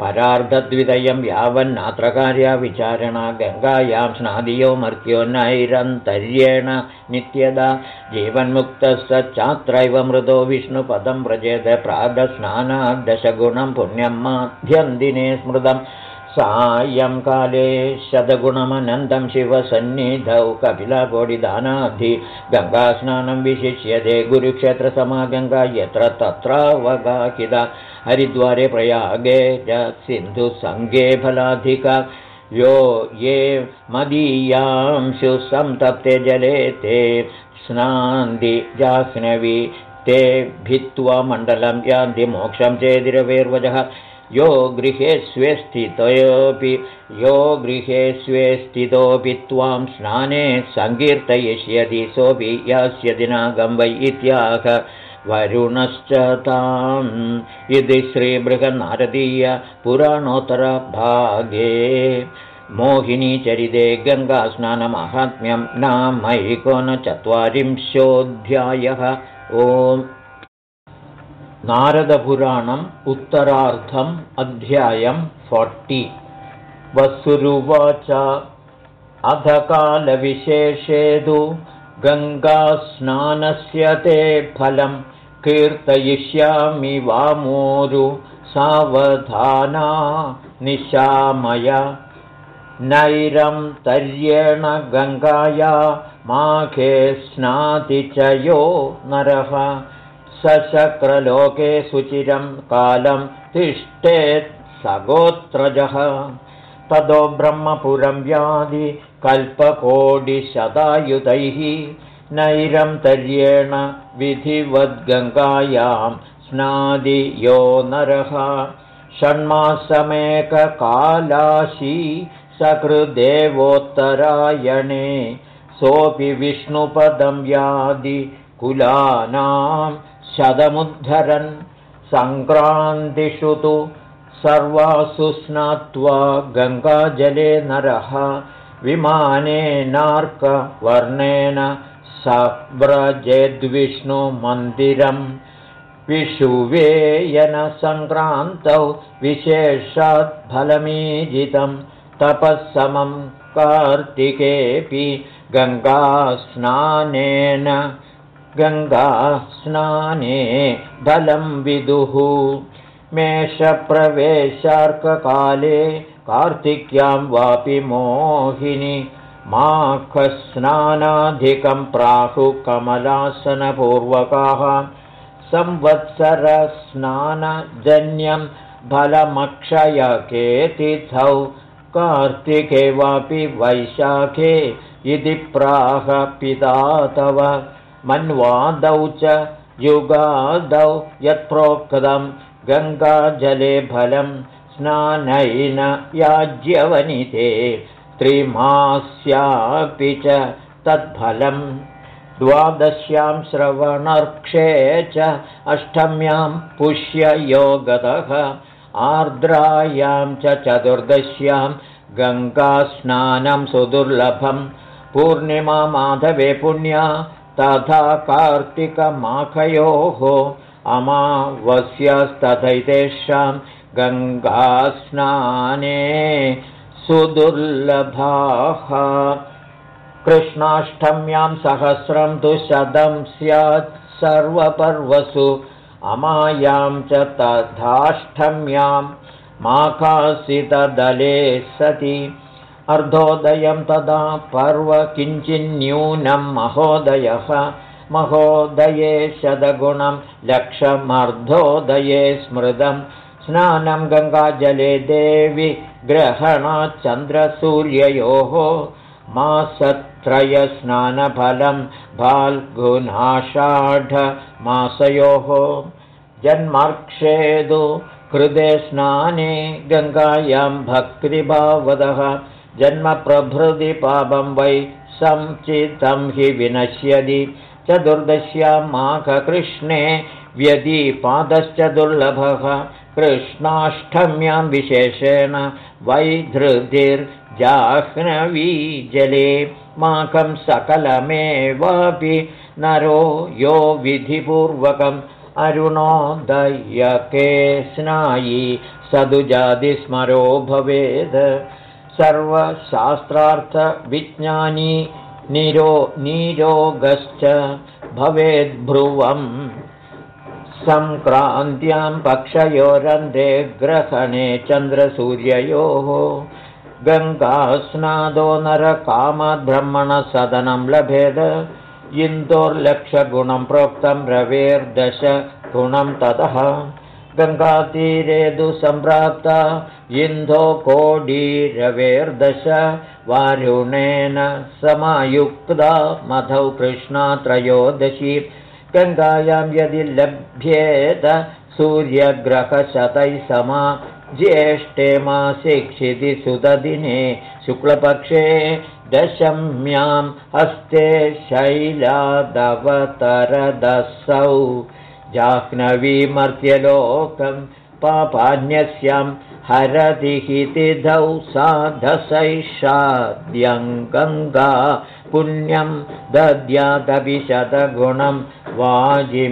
परार्धद्वितयं यावन्नात्र कार्या विचारणा गङ्गायां स्नादियो मर्त्यो नैरन्तर्येण नित्यदा। जीवन्मुक्तः स चात्रैव मृदो विष्णुपदं व्रजेत प्रागस्नानाद्दशगुणं पुण्यं माध्यन्दिने स्मृतम् सायङ्काले शतगुणमनन्दं शिवसन्निधौ कपिलाकोडिदानाद्धि गङ्गास्नानं विशिष्यते गुरुक्षेत्रसमागङ्गा यत्र तत्रावगाकिदा हरिद्वारे प्रयागे च सिन्धुसङ्गे फलाधिका। यो ये मदीयांशु सन्तप्ते जले ते स्नान्ति जाह्नवि ते भित्त्वा मण्डलं यान्ति मोक्षं चेदिरवेर्वजः यो गृहे स्वे स्थितोऽपि यो गृहे स्वे स्थितोऽपि त्वां स्नाने सङ्कीर्तयिष्यति सोऽपि यास्यति नागं वै इत्याह। वरुणश्च ताम्। इति श्रीबृहन्नारदीय पुराणोत्तरभागे। मोहिनीचरिते गङ्गास्नानमाहात्म्यं नामैकोनचत्वारिंशोऽध्यायः ओम् नारदपुराणम् उत्तरार्थम् अध्यायं फोर्टि। वसुरुवाच। अधकालविशेषेदु गङ्गास्नानस्य ते फलं कीर्तयिष्यामि वामोरु सावधाना निशामय। नैरं तर्येण गङ्गाया माघे स्नाति च यो नरः सशक्रलोके सुचिरं कालं तिष्ठेत् सगोत्रजः। ततो ब्रह्मपुरं व्याधि कल्पकोटिशतायुतैः नैरं तर्येण विधिवद्गङ्गायां स्नादि यो नरः। षण्मासमेककालाशी सकृदेवोत्तरायणे सोऽपि विष्णुपदं व्याधि कुलानां शतमुद्धरन् सङ्क्रान्तिषु तु सर्वासु स्नात्वा गङ्गाजले नरः विमानेनार्कवर्णेन स व्रजेद्विष्णुमन्दिरम् विषुवेयनसङ्क्रान्तौ विशेषात् फलमीजितं तपःसमं कार्तिकेऽपि गङ्गास्नानेन गङ्गास्नाने बलं विदुः। मेषप्रवेशार्ककाले कार्तिक्यां वापि मोहिनि। माखस्नानाधिकं प्राहुकमलासनपूर्वकाः संवत्सरस्नानजन्यं बलमक्षयकेतिथौ कार्तिके वापि वैशाखे इति प्राह पिता तव मन्वादौ च युगादौ यत्प्रोक्तं गङ्गाजले फलं स्नानैन याज्यवनिते त्रिमास्यापि च तत्फलं द्वादश्यां श्रवणर्क्षे च अष्टम्यां पुष्ययोगतः। आर्द्रायां च चतुर्दश्यां गङ्गास्नानं सुदुर्लभं पूर्णिमा माधवे पुण्या तथा कार्तिकमाखयोः अमावस्यस्तथैतेषां गङ्गास्नाने सुदुर्लभाः। कृष्णाष्टम्यां सहस्रं तु शतं स्यात् सर्वपर्वसु। अमायां च तथाष्टम्यां माकासितदले सति अर्धोदयं तदा पर्व किञ्चिन्न्यूनं महोदयः। महोदये शतगुणं लक्षमर्धोदये स्मृतं। स्नानं गङ्गाजले देवि ग्रहणाच्चन्द्रसूर्ययोः मासत्रयस्नानफलं फाल्गुनाषाढमासयोः जन्मार्क्षेदु कृते स्नाने गङ्गायां भक्तिभावदः जन्मप्रभृति पापं वै संचितं हि विनश्यति। चतुर्दश्यां माघकृष्णे व्यदीपादश्च दुर्लभः कृष्णाष्टम्यां विशेषेण वैधृतिर्जाह्नवी जले माकं सकलमेवापि नरो यो विधिपूर्वकम् अरुणोदयके स्नायी। सदुजातिस्मरो भवेद् सर्वशास्त्रार्थविज्ञानी निरो निरोगश्च भवेद्भ्रुवम्। सङ्क्रान्त्यां पक्षयोरन्धे ग्रहणे चन्द्रसूर्ययोः। गङ्गास्नादो नरकामद्ब्रह्मणसदनं लभेद। इन्दोर्लक्षगुणं प्रोक्तं रवेर्दश गुणं ततः गङ्गातीरे दु सम्प्राप्ता इन्दो कोडीरवेर्दश वारुणेन समायुक्ता मधौ कृष्णा त्रयोदशी। गङ्गायां यदि लभ्येत सूर्यग्रहशतैः समा ज्येष्ठे मासे क्षितिसुतदिने शुक्लपक्षे दशम्यां हस्ते शैलादवतरदसौ जाह्नवीमर्त्यलोकं पापान्यस्यां हरदिहितिधौ साधसैषाद्यङ्गङ्गा पुण्यं दद्यादभिशतगुणं वाजिमेधक्रतोश्च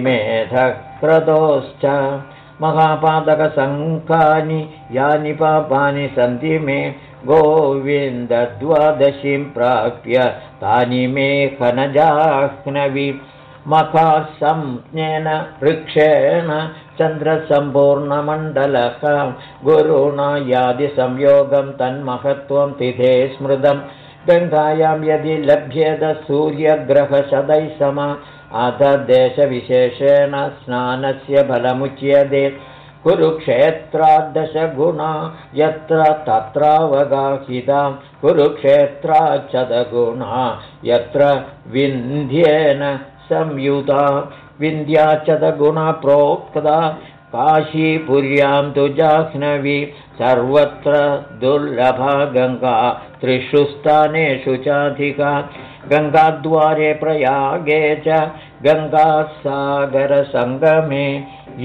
महापादकसङ्खानि यानि पापानि सन्ति मे गोविन्दद्वादशीं प्राप्य तानि मे खनजाह्नवि मखासंज्ञेन वृक्षेण चन्द्रसम्पूर्णमण्डलः गुरुणा यादिसंयोगं तन्महत्त्वं तिथे स्मृतं। गङ्गायां यदि लभ्येत सूर्यग्रहशतैः सम अथ देशविशेषेण स्नानस्य फलमुच्यते। कुरुक्षेत्राद्दशगुणा यत्र तत्रावगाहिता कुरुक्षेत्राच्चदगुणा यत्र विन्ध्येन संयुता विन्ध्याचदगुणा प्रोक्ता काशीपुर्यां तु जाह्नवी सर्वत्र दुर्लभा गङ्गा त्रिषु स्थानेषु चाधिका गङ्गाद्वारे प्रयागे च गङ्गासागरसङ्गमे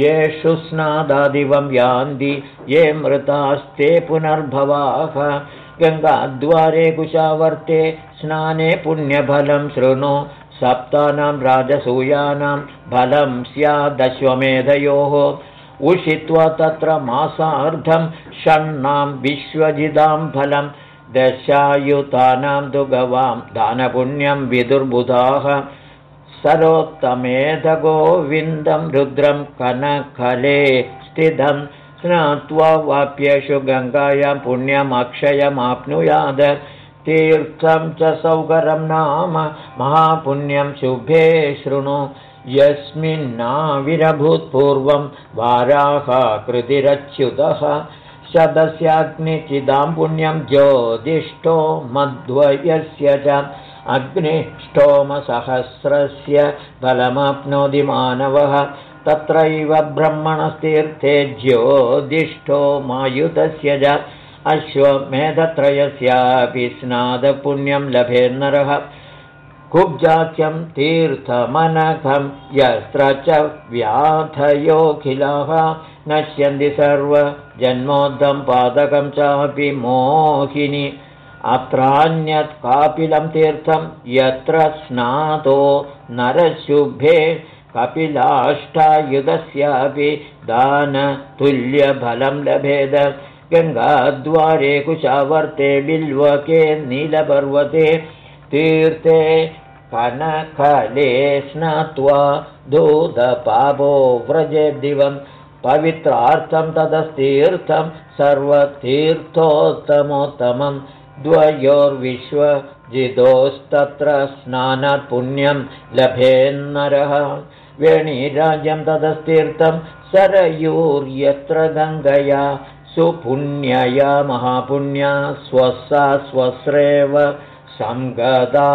येषु स्नादादिवं यान्ति ये मृतास्ते पुनर्भवाः। गङ्गाद्वारे कुशावर्ते स्नाने पुण्यफलं शृणु सप्तानां राजसूयानां फलं स्यादश्वमेधयोः। उषित्वा तत्र मासार्धं षण्णां विश्वजिदां फलं दशायुतानां तु गवां दानपुण्यं विदुर्बुधाः। सरोत्तमेधगोविन्दं रुद्रं कनकले स्थितं स्नात्वा वाप्येषु गङ्गायां पुण्यमक्षयमाप्नुयाद तीर्थं च सौकरं नाम महापुण्यं शुभे शृणु। यस्मिन्नाविरभूत्पूर्वं वाराः कृतिरच्युतः शतस्याग्निचिदां पुण्यं ज्योतिष्ठो मध्वयस्य च। अग्निष्ठोमसहस्रस्य बलमाप्नोति मानवः। तत्रैव ब्रह्मणस्तीर्थे ज्योतिष्ठो मायुतस्य च अश्वमेधत्रयस्यापि स्नादपुण्यं लभेन्नरः कुब्जाख्यं तीर्थमनघं यत्र च व्याधयोऽखिलाः। नश्यन्ति सर्वजन्मोद्धं पादकं चापि मोहिनि। अत्रान्यत् कापिलं तीर्थं यत्र स्नातो नरशुभे। कपिलाष्टायुधस्यापि दानतुल्यफलं लभेद गङ्गाद्वारे कुशावर्ते बिल्वके नीलपर्वते तीर्थे कनकले स्नात्वा दूतपापो व्रजे दिवं पवित्रार्थं तदस्तीर्थं सर्वतीर्थोत्तमोत्तमं द्वयोर्विश्वजितोस्तत्र स्नानात् पुण्यं लभेन्नरः वेणीराज्यं तदस्तीर्थं सरयूर्यत्र गङ्गया सुपुण्यया महापुण्या स्वसा स्वस्रेव सङ्गदा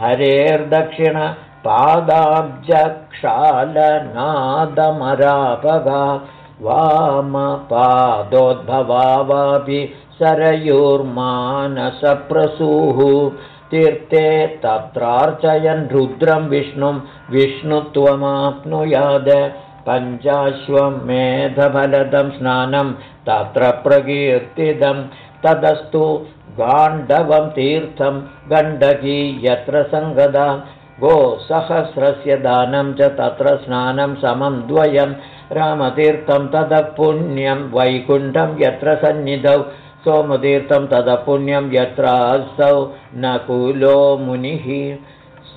हरेर्दक्षिणपादाब्जक्षालनादमरापगा वामपादोद्भवा वापि सरयोर्मानसप्रसूः। तीर्थे तत्रार्चयन् रुद्रं विष्णुं विष्णुत्वमाप्नुयाद पञ्चाश्वमेधफलदं स्नानं तत्र प्रकीर्तितं तदस्तु गाण्डवं तीर्थं गण्डकी यत्र सङ्गदा। गोसहस्रस्य दानं च तत्र स्नानं समं द्वयं। रामतीर्थं ततः पुण्यं वैकुण्ठं यत्र सन्निधौ। सोमतीर्थं ततः पुण्यं यत्रासौ नकुलो मुनिः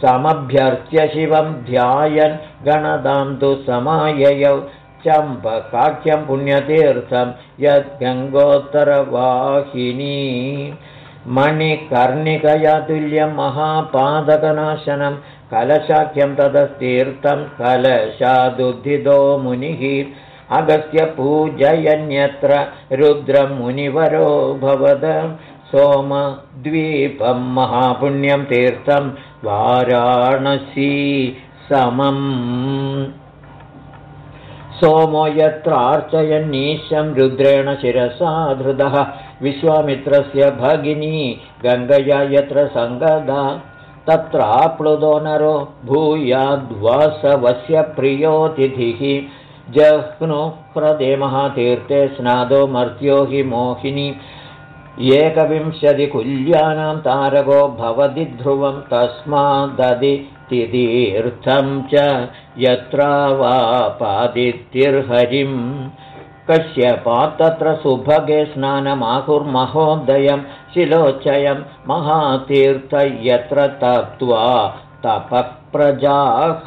समभ्यर्च्य शिवं ध्यायन् गणदां तु समाययौ। चम्पकाख्यं पुण्यतीर्थं यद्गङ्गोत्तरवाहिनी। मणिकर्णिकया तुल्यं महापादकनाशनं कलशाख्यं तदस्तीर्थं कलशादुद्धितो मुनिः। अगस्य पूजयन्यत्र रुद्रं मुनिवरो भवद। सोमद्वीपं महापुण्यं तीर्थं वाराणसी समम्। सोमो यत्रार्चयन्नीशं रुद्रेण शिरसा धृतः। विश्वामित्रस्य भगिनी गङ्गया यत्र सङ्गदा। तत्राप्लुतो नरो भूयाद्वासवस्य प्रियोतिथिः जह्नु ह्रदे महातीर्थे स्नादो मर्त्यो हि मोहिनी एकविंशतिकुल्यानां तारको भवति ध्रुवं तस्माददि तितीर्थं च यत्रावापादित्यर्हरिं कश्यपात् तत्र सुभगे स्नानमाहुर्महोदयं शिलोच्चयं महातीर्थ यत्र तप्त्वा तपःप्रजाः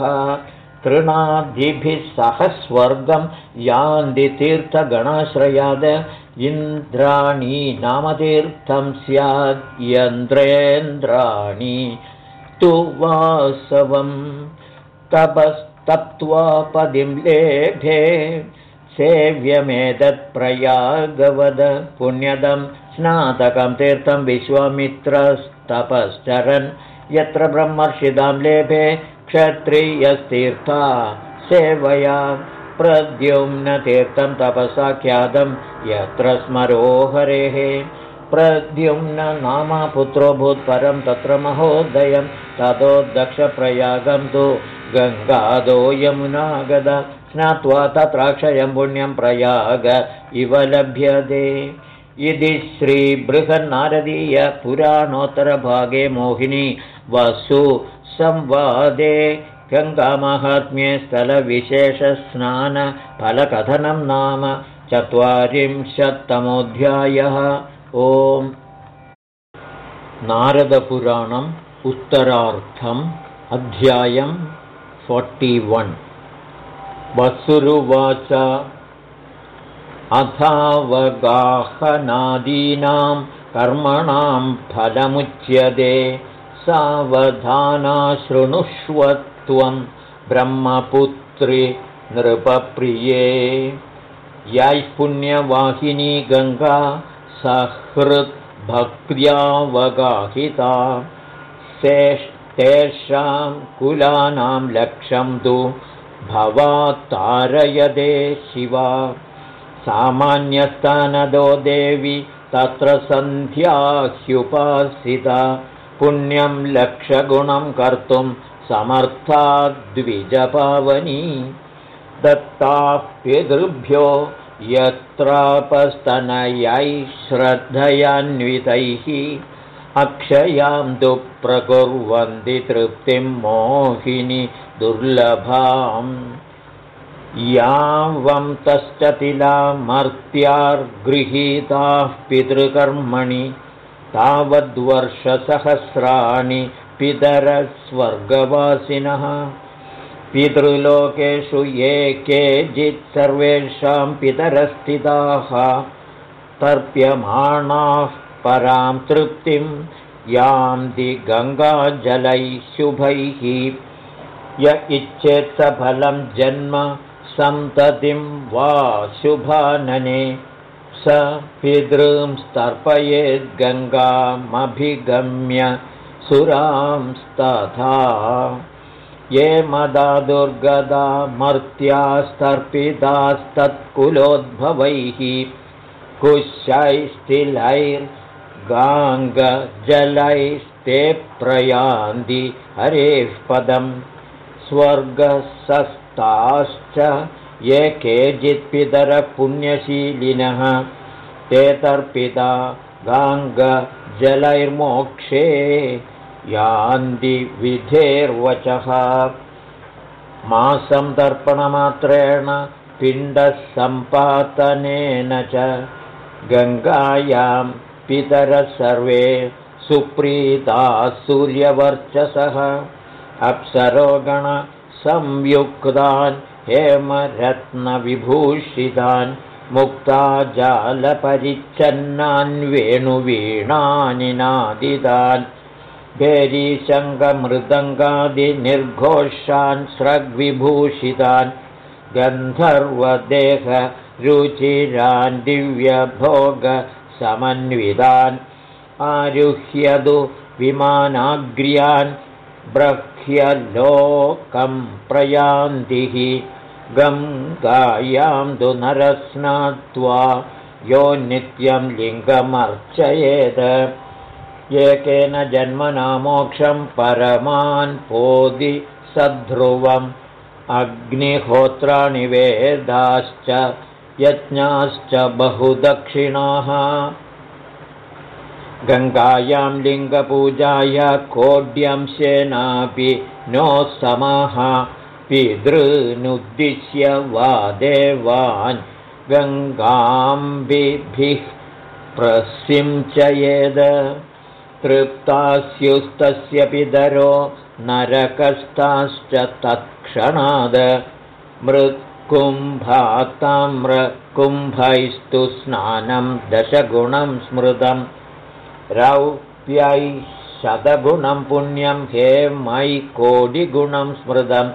तृणादिभिः सह स्वर्गं यान्ति तीर्थगणाश्रयाद इन्द्राणी नामतीर्थं स्याद्यन्द्रेन्द्राणि तु वासवं तपस्तप्त्वापदिं लेभे सेव्यमेतत्प्रयागवद पुण्यदं स्नातकं तीर्थं विश्वामित्रस्तपश्चरन् यत्र ब्रह्मर्षिदां लेभे क्षत्रियस्तीर्था सेवया प्रद्युम्नतीर्थं तपसा ख्यातं यत्र स्मरोहरेः प्रद्युम्न नाम पुत्रो भूत्परं तत्र महोदयं ततो दक्षप्रयागं तु गङ्गादो यमुनागद स्नात्वा तत्राक्षयं पुण्यं प्रयाग इव लभ्यते। इति श्रीबृहन्नारदीयपुराणोत्तरभागे मोहिनी वसु संवादे गङ्गामाहात्म्ये स्थलविशेषस्नानफलकथनं नाम चत्वारिंशत्तमोऽध्यायः। ओम्। नारदपुराणम् उत्तरार्थम् अध्यायं वन्। वसुरुवाच। अथावगाहनादीनां कर्मणां फलमुच्यते सावधानाशृणुष्व त्वं ब्रह्मपुत्रि नृपप्रिये। यैः पुण्यवाहिनी गङ्गा सहृद्भक्त्यावगाहिता। तेषां कुलानां लक्ष्यं तु भवात्तारयदे शिवा। सामान्यस्थानदो देवि तत्र सन्ध्या ह्युपासिता पुण्यं लक्षगुणं कर्तुं समर्था द्विजपावनी दत्ताः पितृभ्यो यत्रापस्तनयै श्रद्धयान्वितैः। अक्षयां तु प्रकुर्वन्ति तृप्तिं मोहिनि दुर्लभाम्। यावं तश्च तिलामर्त्यार्गृहीताः पितृकर्मणि तावद्वर्षसहस्राणि पितरस्वर्गवासिनः। पितृलोकेषु ये केचित् सर्वेषां पितरस्थिताः तर्प्यमाणाः परां तृप्तिं यान्ति गङ्गाजलैः शुभैः। य इच्छेत्सफलं जन्म सन्ततिं वा शुभानने स पितॄंस्तर्पयेद्गङ्गामभिगम्य सुरांस्तथा ये मदा दुर्गदा मर्त्यास्तर्पितास्तत्कुलोद्भवैः कुशैस्तिलैर्गाङ्गजलैस्ते प्रयान्ति हरेः पदं स्वर्गसस्ताश्च ये केचित्पितरपुण्यशीलिनः। ते तर्पिता गाङ्गजलैर्मोक्षे यान्ति विधेर्वचः। मासं तर्पणमात्रेण पिण्डसम्पातनेन च गङ्गायां पितरः सर्वे सुप्रीताः सूर्यवर्चसः। अप्सरोगणसंयुक्तान् हेमरत्नविभूषितान् मुक्ता जालपरिच्छन्नान् वेणुवीणानि नादितान् भेरीशङ्गमृदङ्गादिनिर्घोषान् स्रग्विभूषितान् गन्धर्वदेहरुचिरान् दिव्यभोगसमन्वितान् आरुह्यदु विमानाग्र्यान् ब्रह्यलोकं प्रयान्तिः गङ्गायां तु नरस्नात्वा यो नित्यं लिङ्गमर्चयेत् एकेन जन्मना मोक्षं परमान् पोदि सध्रुवम् अग्निहोत्राणि वेदाश्च यज्ञाश्च बहुदक्षिणाः। गङ्गायां लिङ्गपूजाय कोड्यंशेनापि नो समाः पितृनुद्दिश्य वा देवान् गङ्गाम्बिभिः प्रसिञ्चयेद तृप्तास्युस्तस्य पितरो नरकस्ताश्च तत्क्षणाद मृत्कुम्भाताम्रकुम्भैस्तु स्नानं दशगुणं स्मृतं रौप्यै शतगुणं पुण्यं हे मयि कोटिगुणं स्मृतम्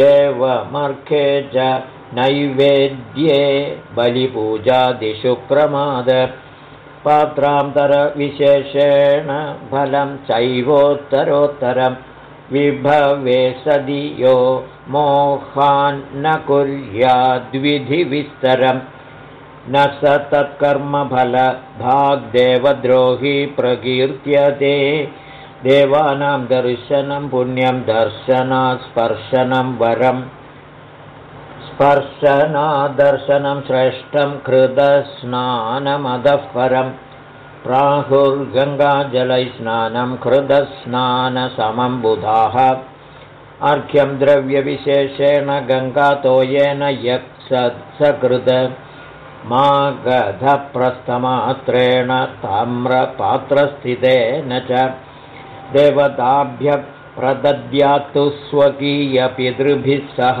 एवमर्खे च नैवेद्ये बलिपूजादिशुक्रमाद पात्रान्तरविशेषेण फलं चैवोत्तरोत्तरं। विभवे सदि यो मोहान्न कुर्याद्विधिविस्तरं। न स तत्कर्मफलभाग्देवद्रोही प्रकीर्त्यते देवानां दर्शनं पुण्यं दर्शनास्पर्शनं वरम् स्पर्शनादर्शनं श्रेष्ठं कृतस्नानमदः परं प्राहुर्गङ्गाजलैस्नानं कृतस्नानसमं बुधाः। अर्घ्यं द्रव्यविशेषेण गङ्गातोयेन यक्सत्सकृत मा गधप्रस्थमात्रेण ताम्रपात्रस्थितेन च देवताभ्यः प्रदद्यात्तु स्वकीयपितृभिः सह।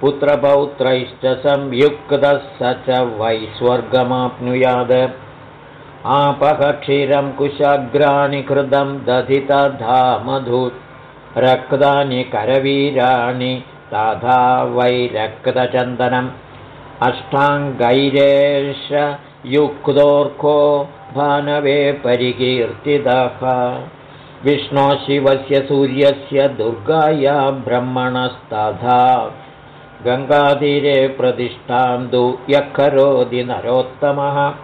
पुत्रपौत्रैश्च संयुक्तः स च वै स्वर्गमाप्नुयाद आपः क्षीरं कुशाग्राणि कृतं दधितधा मधु रक्तानि करवीराणि तथा वै रक्तचन्दनम्। अष्टाङ्गैरेश युक्तोर्को भानवे परिकीर्तितः विष्णो शिवस्य सूर्यस्य दुर्गाया ब्रह्मणस्तथा। गङ्गातीरे प्रतिष्ठां तु यः करोति नरोत्तमः।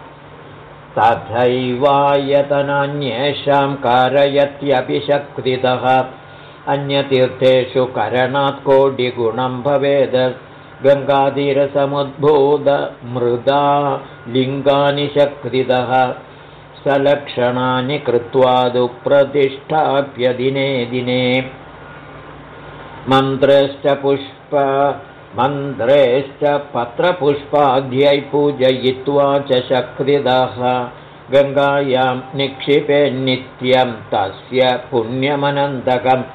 तथैवायतनान्येषां कारयत्यपि शक्तितः अन्यतीर्थेषु करणात् कोटिगुणं भवेद्। गङ्गाधीरसमुद्भूतमृदा लिङ्गानि शक्तितः सलक्षणानि कृत्वा दुप्रतिष्ठाप्य दिने। दिने मन्त्रश्च पुष्प मन्त्रेश्च पत्रपुष्पाद्यै पूजयित्वा च शक्तिदः गङ्गायां निक्षिपेन्नित्यं तस्य पुण्यमनन्तकम्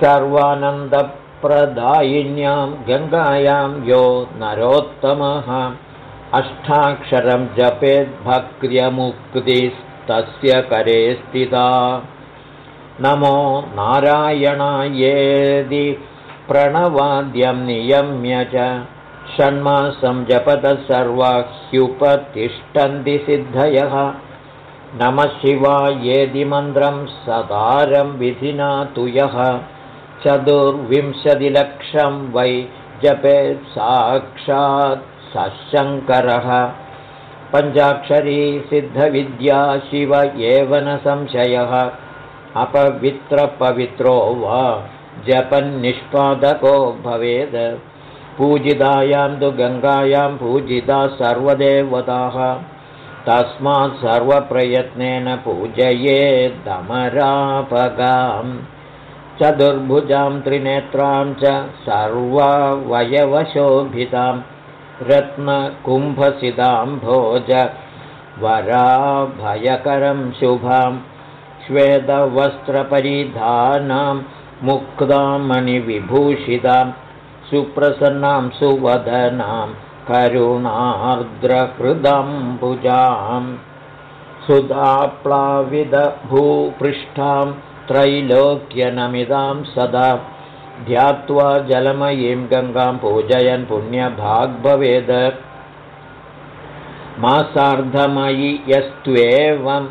सर्वानन्दप्रदायिन्यां गङ्गायां यो नरोत्तमः अष्टाक्षरं जपेद्भक्त्यमुक्तिस्तस्य करे स्थिता। नमो नारायणायेदि प्रणवाद्यं नियम्य च षण्मासं जपतः सर्वाह्युपतिष्ठन्ति सिद्धयः। नमः शिवायेदि मन्त्रं सदारं विधिना तु यः। चतुर्विंशतिलक्षं वै जपेत् साक्षात् सशङ्करः। पञ्चाक्षरी सिद्धविद्या शिव एव न संशयः। अपवित्रपवित्रो वा जपन्निष्पादको भवेद्। पूजितायां तु गङ्गायां पूजिता सर्वदेवताः। तस्मात् सर्वप्रयत्नेन पूजयेदमरापगां चतुर्भुजां त्रिनेत्रां च सर्ववयवशोभिताम् रत्नकुम्भसिदाम्भोज वराभयकरं शुभां श्वेतवस्त्रपरिधानां मुक्तामणिविभूषितां सुप्रसन्नां सुवदनां करुणार्द्रहृदम्बुजां सुधाप्लाविदभूपृष्ठां त्रैलोक्यनमिदां सदा ध्यात्वा जलमयीं गङ्गां पूजयन् पुण्यभाग्भवेद। मासार्धमयि यस्त्वेवं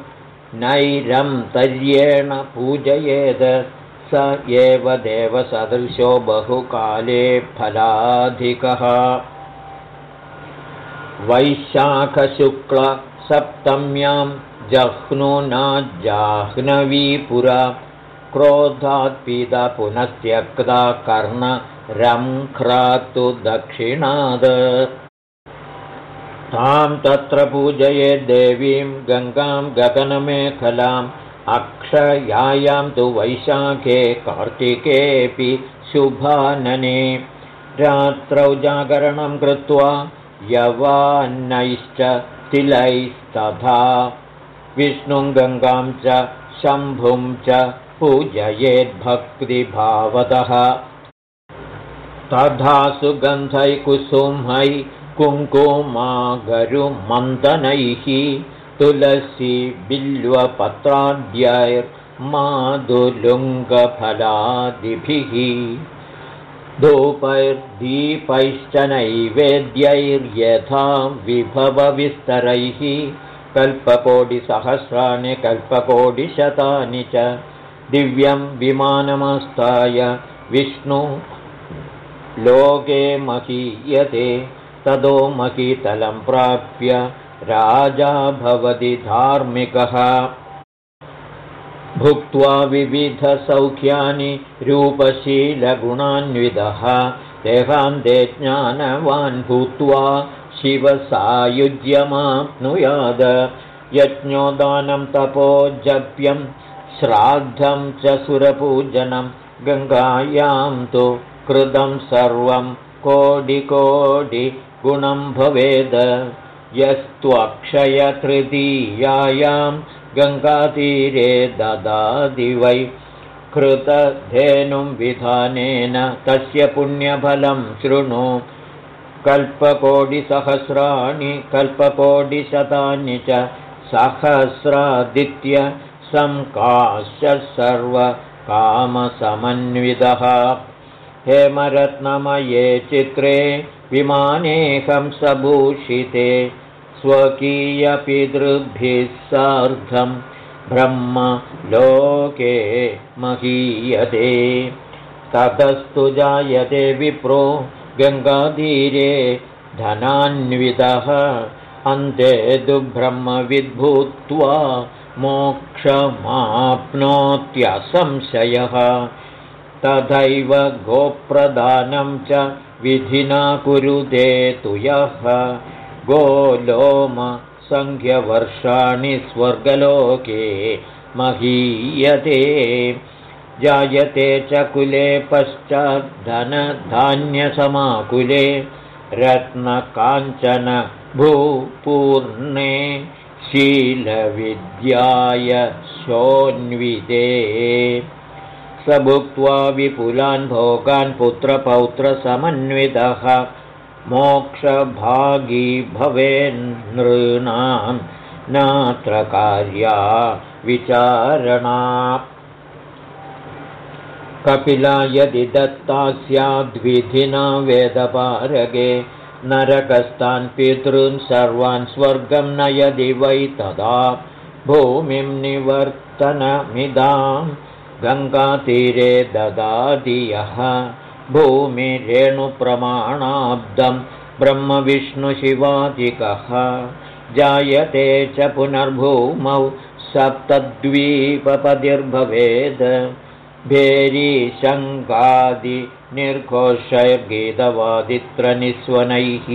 नैरं तर्येण पूजयेत् स एव देवसदृशो बहुकाले फलाधिकः। वैशाखशुक्लसप्तम्यां जह्नुना जाह्नवीपुरा क्रोधात्पीता पुनस्त्यक्ता कर्णरङ्ख्रातु दक्षिणाद। तां तत्र पूजये देवीं गङ्गां गगनमेखलाम् अक्षयायां तु वैशाखे कार्तिकेऽपि शुभानने। रात्रौ जागरणं कृत्वा यवान्नैश्च तिलैस्तथा। विष्णुं गङ्गां च शम्भुं च पूजयेद्भक्तिभावतः। तथा सुगन्धैकुसुमै कुङ्कुमागरुमन्दनैः तुलसी बिल्वपत्राद्यैर्माधुलुङ्गफलादिभिः धूपैर्दीपैश्च नैवेद्यैर्यथा विभवविस्तरैः। कल्पकोटिसहस्राणि कल्पकोटिशतानि च दिव्यं विमानमस्ताय विष्णु। लोके महीयते ततो महीतलं प्राप्य राजा भवति धार्मिकः। भुक्त्वा विविधसौख्यानि रूपशीलगुणान्विदः देहान्ते ज्ञानवान् भूत्वा शिवसायुज्यमाप्नुयाद। यज्ञोदानं तपोजप्यं श्राद्धं च सुरपूजनं गङ्गायां तु कृतं सर्वं कोटिकोटिगुणं भवेद। यस्त्वक्षयतृतीयायां गङ्गातीरे ददाति वै। कृतधेनुं विधानेन तस्य पुण्यफलं शृणु। कल्पकोटिसहस्राणि कल्पकोटिशतानि च सहस्रादित्य सङ्काश्च सर्वकामसमन्वितः। हेमरत्नमये चित्रे विमानेऽहं सबूषिते स्वकीयपितृभिः सार्धं ब्रह्म लोके महीयते। ततस्तु जायते विप्रो गङ्गाधीरे धनान्वितः। अन्ते दुब्रह्मविद्भूत्वा मोक्षमाप्नोत्यसंशयः। तथैव गोप्रदानं च विधिना कुरुते तु यः। गोलोमसङ्ख्यवर्षाणि स्वर्गलोके महीयते। जायते च कुले पश्चाद्धनधान्यसमाकुले। रत्नकाञ्चन भूपूर्णे शीलविद्याय सोऽन्विते। स भुक्त्वा विपुलान् भोगान् पुत्रपौत्रसमन्वितः। मोक्षभागी भवेन्नॄणां नात्र कार्या विचारणा। कपिला यदि दत्ता स्याद्विधिना वेदपारगे नरकस्तान् पितॄन् सर्वान् स्वर्गं नयदि वै तदा भूमिं निवर्तनमिदां गङ्गातीरे ददाति यः भूमिरेणुप्रमाणाब्दं ब्रह्मविष्णुशिवादिकः जायते च पुनर्भूमौ सप्तद्वीपपतिर्भवेद् भेरीशङ्कादिनिर्घोषैर्गीतवादित्रनिस्वनैः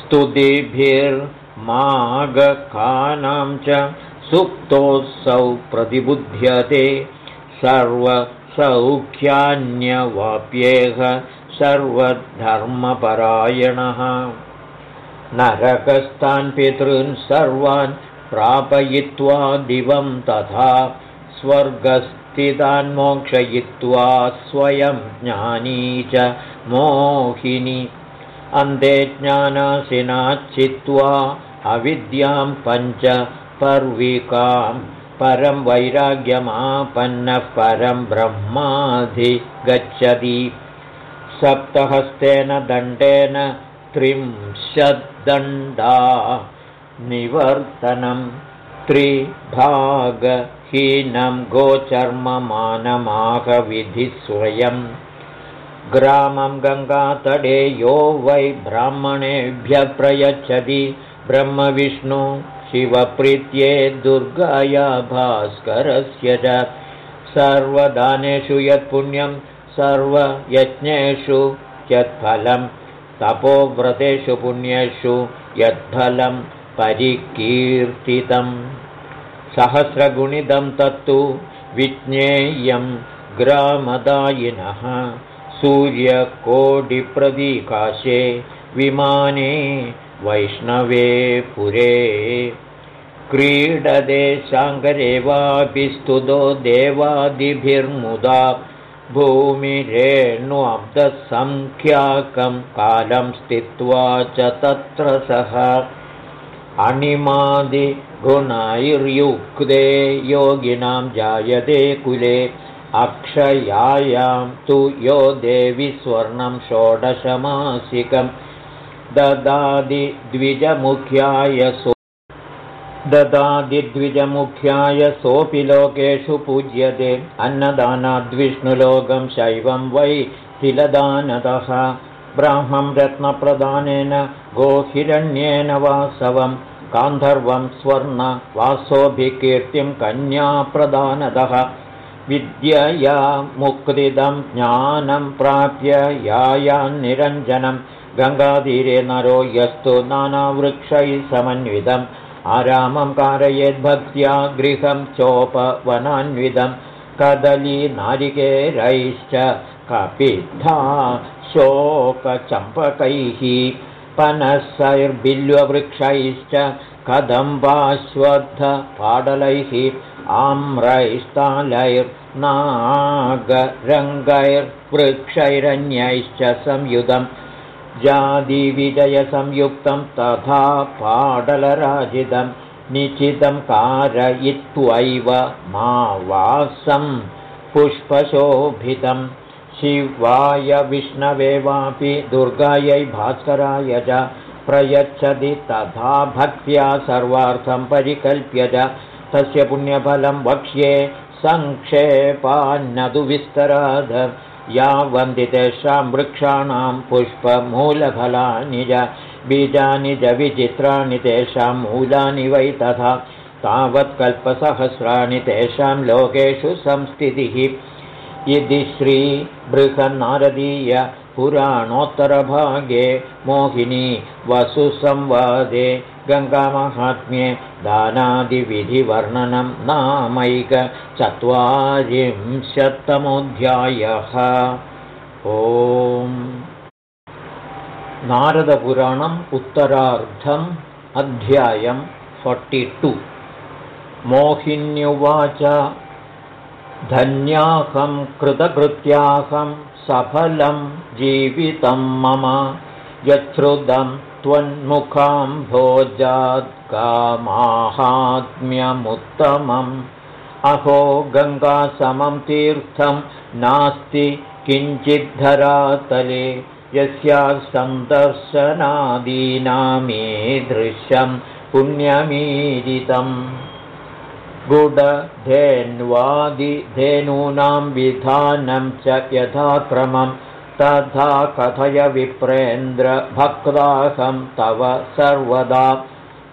स्तुतिभिर्मागकानां च सुप्तोऽसौ प्रतिबुध्यते सर्वसौख्यान्यवाप्येह सर्वधर्मपरायणः। नरकस्तान् पितॄन् सर्वान् प्रापयित्वा दिवं तथा स्वर्गस् मोक्षयित्वा स्वयं ज्ञानी च मोहिनी। अन्ते ज्ञानासिनाच्चित्वा अविद्यां पञ्च पर्विकां। परं वैराग्यमापन्नः परं ब्रह्माधिगच्छति। सप्तहस्तेन दण्डेन त्रिंशद्दण्डा। निवर्तनं त्रिभाग हीनं गोचर्ममानमाहविधिस्वयम् ग्रामं गङ्गातडे यो वै ब्राह्मणेभ्यः प्रयच्छति ब्रह्मविष्णु शिवप्रीत्ये दुर्गाया भास्करस्य च। सर्वदानेषु यत्पुण्यं सर्वयज्ञेषु यत्फलं तपोव्रतेषु पुण्येषु यत्फलं परिकीर्तितम् सहस्रगुणिदं तत्तु विज्ञेयं ग्रामदायिनः। सूर्यकोटिप्रदीकाशे विमाने वैष्णवे पुरे। क्रीडदे वापि स्तुतो देवादिभिर्मुदा भूमिरेण्वाब्दसङ्ख्याकं कालं स्थित्वा च तत्र सः अणिमादिगुणैर्युक्ते योगिनां जायते कुले अक्षयायां तु यो देवि स्वर्णं षोडशमासिकं ददादिद्विजमुख्याय सो ददादिद्विजमुख्याय सोऽपि लोकेषु पूज्यते अन्नदानाद्विष्णुलोकं शैवं वै तिलदानतः ब्राह्मं रत्नप्रदानेन गोहिरण्येन वासवं गान्धर्वं स्वर्ण वासोऽभिकीर्तिं कन्याप्रदानतः विद्यया मुक्तिदं ज्ञानं प्राप्य यायान्निरञ्जनं गङ्गाधीरे नरो यस्तु नानावृक्षैः समन्वितम्। आरामं कारयेद्भक्त्या गृहं चोपवनान्वितं कदलीनारिकेरैश्च कपित्था शोकचम्पकैः पनसैर्बिल्ववृक्षैश्च कदम्बाश्वत्थपाडलैः आम्रैस्तालैर्नागरङ्गैर्वृक्षैरन्यैश्च संयुधं जादिविजयसंयुक्तं तथा पाडलराजितं निचितं कारयित्वैव मा वासं पुष्पशोभितम् शिवाय विष्णवे वापि दुर्गायै भास्कराय च प्रयच्छति तथा भक्त्या सर्वार्थं परिकल्प्य च तस्य पुण्यफलं वक्ष्ये सङ्क्षेपान्नदु विस्तराद यावन्ति तेषां वृक्षाणां पुष्पमूलफलानि च बीजानि च विचित्राणि तेषां मूलानि वै तथा तावत्कल्पसहस्राणि तेषां लोकेषु संस्थितिः। इति श्रीबृहन्नारदीय पुराणोत्तरभागे मोहिनी वसुसंवादे गङ्गामहात्म्ये दानादिविधिवर्णनं नामैकचत्वारिंशत्तमोऽध्यायः ओम्। नारदपुराणम् उत्तरार्धम् अध्यायं फोर्टि टु। मोहिन्युवाच धन्याहं कृतकृत्याहं सफलं जीवितं मम यच्छ्रुतं त्वन्मुखां भोजाद्गामाहात्म्यमुत्तमम्। अहो गङ्गासमं तीर्थं नास्ति किञ्चिद्धरातले यस्या सन्दर्शनादीनामीदृशं पुण्यमीरितम् गुडधेन्वादिधेनूनां विधानं च यथाक्रमं तथा कथय विप्रेन्द्रभक्ताहं तव सर्वदा।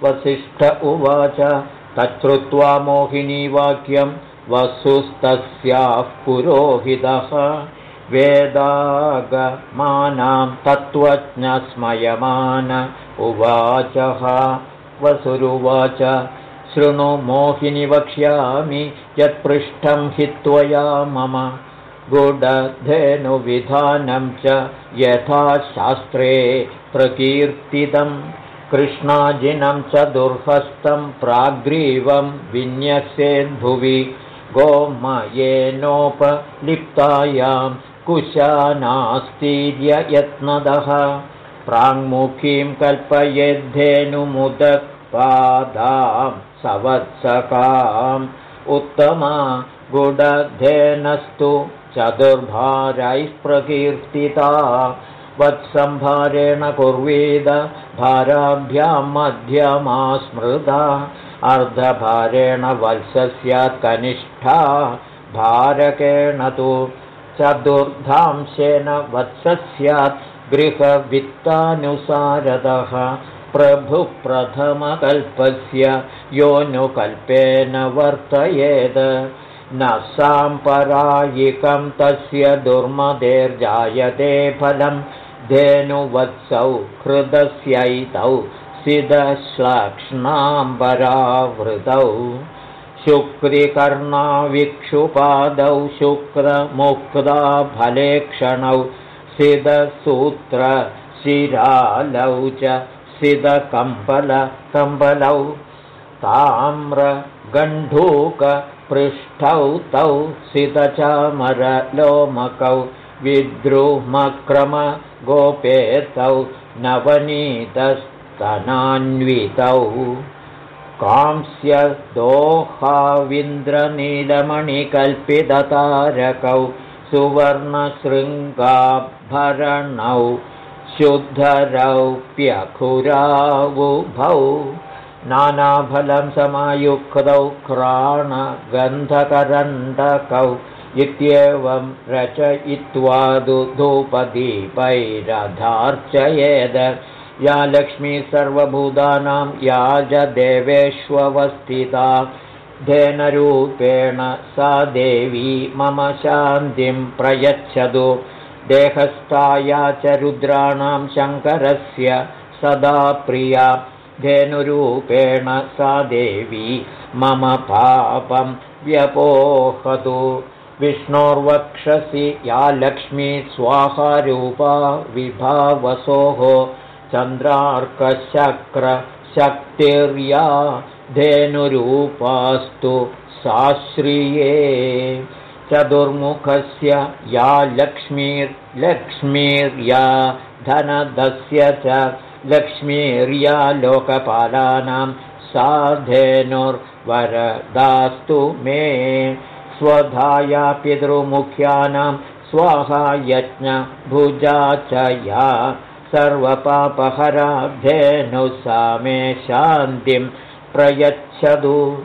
वसिष्ठ उवाच तच्छ्रुत्वा मोहिनीवाक्यं वसुस्तस्याः पुरोहितः। वेदागमानां तत्त्वज्ञस्मयमान उवाचः। वसुरुवाच शृणु मोहिनि वक्ष्यामि यत्पृष्ठं हि त्वया मम। गुडधेनुविधानं च यथा शास्त्रे प्रकीर्तितं। कृष्णाजिनं च दुर्हस्तं प्राग्रीवं विन्यस्येद्भुवि गोमयेनोपलिप्तायां कुशानास्तीर्ययत्नदः। प्राङ्मुखीं कल्पयेद्धेनुमुदपादाम् सवत्सकाम् उत्तमा गुडधेनस्तु चतुर्भारैः प्रकीर्तिता वत्संभारेण कुर्वीद भाराभ्यां मध्यमा स्मृता अर्धभारेण वत्सस्य कनिष्ठा भारकेण तु चतुर्धांशेन वत्सस्यात् गृहवित्तानुसारतः प्रभुप्रथमकल्पस्य योऽनुकल्पेन वर्तयेत् न साम्परायिकं तस्य दुर्मदेर्जायते फलं। धेनुवत्सौ हृदस्यैतौ सिदश्लक्ष्णाम्बरावृतौ। शुक्रिकर्णाविक्षुपादौ शुक्रमुक्ता फलेक्षणौ सिदसूत्रशिरालौ च सिदकम्बलकम्बलौ ताम्रगण्डूकपृष्ठौ तौ सिदचामरलोमकौ विद्रुमक्रमगोपेतौ नवनीतस्तनान्वितौ कांस्यदोहाविन्द्रनीलमणिकल्पिततारकौ सुवर्णशृङ्गाभरणौ शुद्धरौप्यखुरावुभौ नानाफलं समायुक्तौ क्राणगन्धकरण्डकौ इत्येवं रचयित्वा धूपदीपैरधार्चयेद। या लक्ष्मी सर्वभूतानां या च देवेष्वस्थिता धेनरूपेण सा देवी मम शान्तिं प्रयच्छतु देहस्थाया च रुद्राणां शङ्करस्य सदा प्रिया। धेनुरूपेण सा देवी मम पापं व्यपोहतु। विष्णोर्वक्षसि या लक्ष्मी स्वाहारूपा विभावसोः। चन्द्रार्कशक्रशक्तिर्या धेनुरूपास्तु साश्रिये चतुर्मुखस्य या लक्ष्मीर्लक्ष्मीर्या धनदस्य च लक्ष्मीर्या लोकपालानां साधेनुर्वरदास्तु मे। स्वधाया पितृमुख्यानां स्वाहा यज्ञभुजा च या। सर्वपापहराधेनुः सा मे शान्तिं प्रयच्छतु।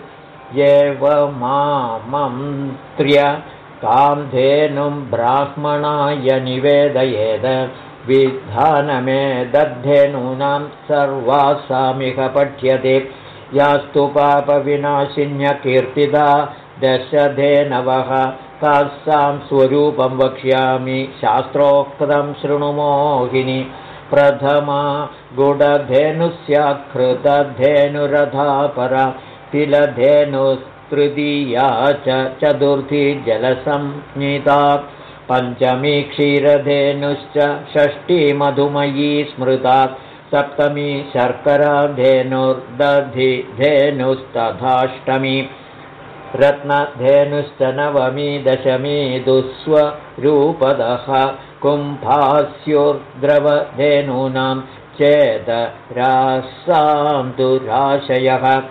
एव मामन्त्र्य तां धेनुं ब्राह्मणाय निवेदयेद। विधानमे दद्धेनूनां सर्वासामिह पठ्यते। यास्तु पापविनाशिन्यकीर्तिदा दशधेनवः। तासां स्वरूपं वक्ष्यामि। शास्त्रोक्तं शृणुमोहिनि प्रथमा गुडधेनुस्याकृतधेनुरथा परा तिलधेनुस्तृतीया च चतुर्थी जलसंज्ञिता। पञ्चमी क्षीरधेनुश्च षष्ठी मधुमयी स्मृता। सप्तमी धेनुस्तथाष्टमी रत्नधेनुश्च नवमी दशमी दुःस्वरूपदः। कुम्भास्युर्द्रवधेनूनां चेदरासां दुराशयः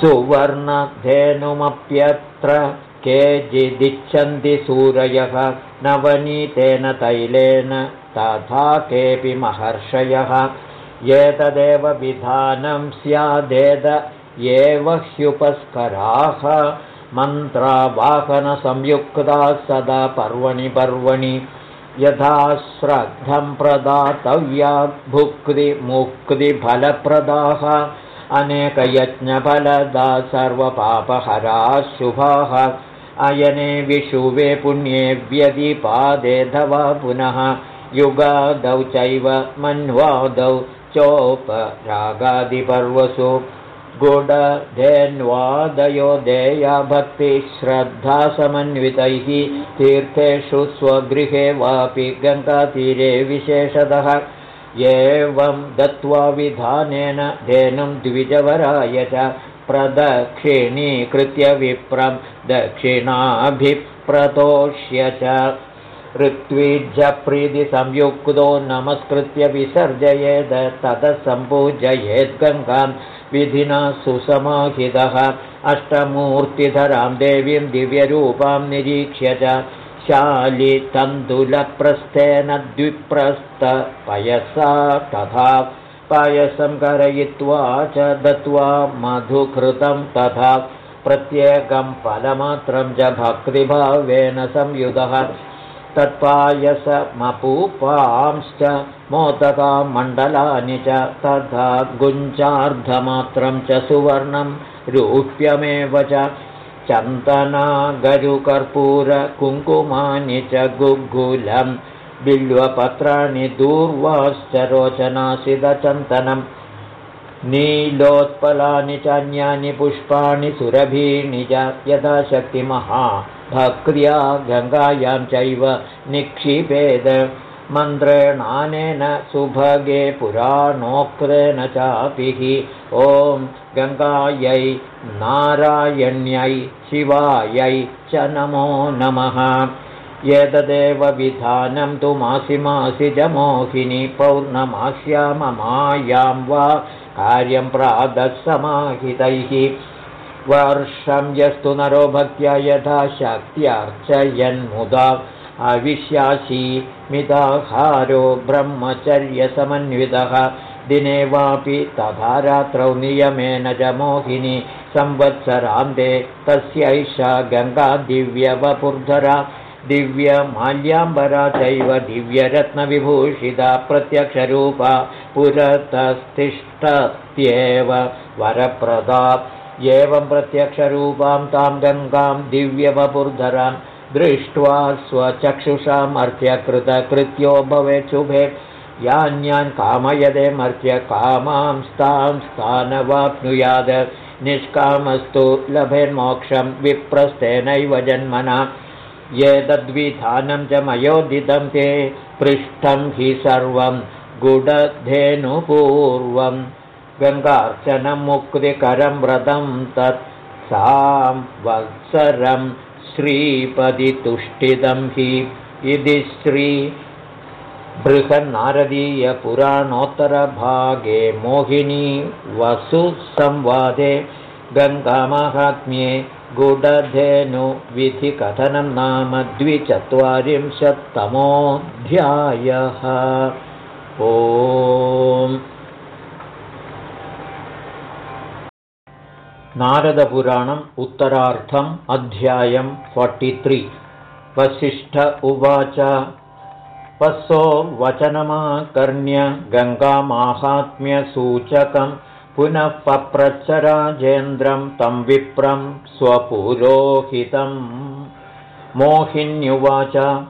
सुवर्णधेनुमप्यत्र केचिदिच्छन्ति सूरयः नवनीतेन तैलेन तथा केऽपि महर्षयः। एतदेव विधानं स्यादेद एव ह्युपस्कराः। मन्त्रावाहनसंयुक्ताः सदा पर्वणि पर्वणि। यथा श्रद्धं प्रदातव्या भुक्तिमुक्तिफलप्रदाः अनेकयज्ञफलदा सर्वपापहराः शुभाः अयने विशुवे पुण्ये व्यदिपादेधवा पुनः। युगादौ चैव मन्वादौ चोपरागादिपर्वसु। गुडधेन्वादयो देया भक्तिश्रद्धासमन्वितैः। तीर्थेषु स्वगृहे वापि गङ्गातीरे विशेषतः एवं दत्त्वा विधानेन धेनुं द्विजवराय च प्रदक्षिणीकृत्य विप्रं दक्षिणाभिप्रतोष्य च। ऋत्विजप्रीतिसंयुक्तो नमस्कृत्य विसर्जयेद ततः सम्पूजयेद्गङ्गां विधिना सुसमाहितः। अष्टमूर्तिधरां देवीं दिव्यरूपां निरीक्ष्य च शालितन्तुलप्रस्थेन द्विप्रस्थपयसा तथा पायसं करयित्वा च दत्त्वा मधुकृतं तथा प्रत्येकं फलमात्रं च भक्तिभावेन संयुतः तत्पायसमपूपांश्च मोदकामण्डलानि च तथा गुञ्चार्धमात्रं च सुवर्णं रूप्यमेव च चन्दनागरुकर्पूरकुङ्कुमानि च गुग्गुलं बिल्वपत्राणि दूर्वाश्च रोचनासिदचन्तनं नीलोत्पलानि च अन्यानि पुष्पाणि सुरभीणि च यथाशक्तिमहा भक्र्या गङ्गायां चैव निक्षिपेद मन्त्रेणानेन सुभगे पुराणोक्तेन चापिः। ॐ गङ्गायै नारायण्यै शिवायै च नमो नमः। एतदेव विधानं तु मासि मासि च मोहिनी पौर्णमास्याममायां वा कार्यं प्रातः समाहितैः वर्षं यस्तु नरो भक्त्या यथा शक्त्यर्चयन्मुदा अविश्यासी मिताहारो ब्रह्मचर्यसमन्वितः। दिने वापि तथा रात्रौ नियमेन च मोहिनी संवत्सरान्ते तस्यैषा गङ्गा दिव्यवपुर्धरा। दिव्यमाल्याम्बरा चैव दिव्यरत्नविभूषिता प्रत्यक्षरूपा पुरतस्तिष्ठत्येव वरप्रदा। एवं प्रत्यक्षरूपां तां गङ्गां दिव्यवपुर्धरां दृष्ट्वा स्वचक्षुषामर्त्यकृतकृत्यो भवेत् शुभे। यान्यान् कामयदे मर्त्य कामां स्तां स्थानवाप्नुयाद। निष्कामस्तु लभेन्मोक्षं विप्रस्थेनैव जन्मना। एतद्विधानं च मयोदितं ते पृष्ठं हि सर्वं गुडधेनुपूर्वम् गङ्गार्चनं मुक्तिकरं व्रतं तत् सां वत्सरं श्रीपदितुष्टितं हि। इति श्रीबृहन्नारदीयपुराणोत्तरभागे मोहिनी वसुसंवादे गङ्गामाहात्म्ये गुडधेनुविधिकथनं नाम द्विचत्वारिंशत्तमोऽध्यायः। ओ नारदपुराणम् उत्तरार्थम् अध्यायं त्री वसिष्ठ उवाच। पस्सो वचनमाकर्ण्य गङ्गामाहात्म्यसूचकं पुनः पप्रचराजेन्द्रं तं विप्रं स्वपुरोहितम्। मोहिन्युवाच।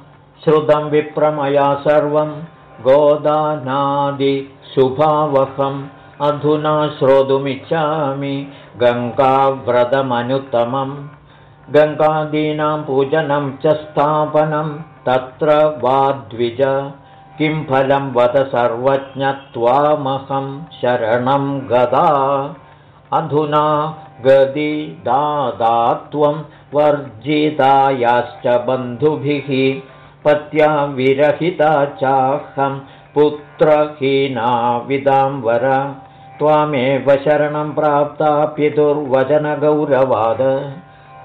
श्रुतं विप्रमया सर्वं गोदानादिशुभावहम्। अधुना श्रोतुमिच्छामि गङ्गाव्रतमनुत्तमम् गङ्गादीनां पूजनं च स्थापनं तत्र वाद्विज किं फलं वद सर्वज्ञत्वामहं शरणं गदा। अधुना गदि दादात्वं वर्जितायाश्च बन्धुभिः पत्या विरहिता चाहं पुत्रहीना विदाम्बर त्वामेव शरणं प्राप्ता पितुर्वचनगौरवाद।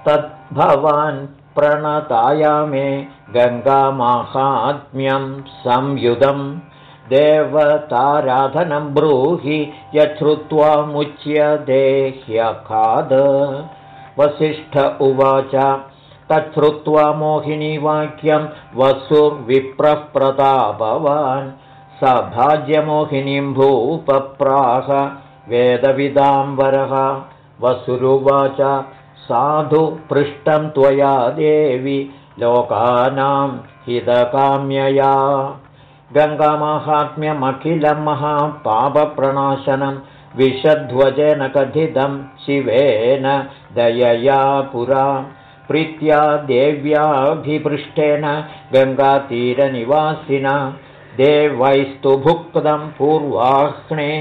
तद्भवान् प्रणताया मे गङ्गामाहात्म्यं संयुधं देवताराधनं ब्रूहि देह्यखाद वसिष्ठ उवाच तच्छ्रुत्वा मोहिनीवाक्यं वसुर्विप्रः प्रतापवान् स भाज्यमोहिनीं भूपप्राह वेदविदाम्बरः। वसुरुवाच साधु पृष्टं त्वया देवि लोकानां हितकाम्यया। गङ्गामाहात्म्यमखिलं महापापप्रणाशनं विषध्वजेन कथितं शिवेन दयया पुरा। प्रीत्या देव्याभिपृष्टेन गङ्गातीरनिवासिना देवैस्तु भुक्तं पूर्वाह्ने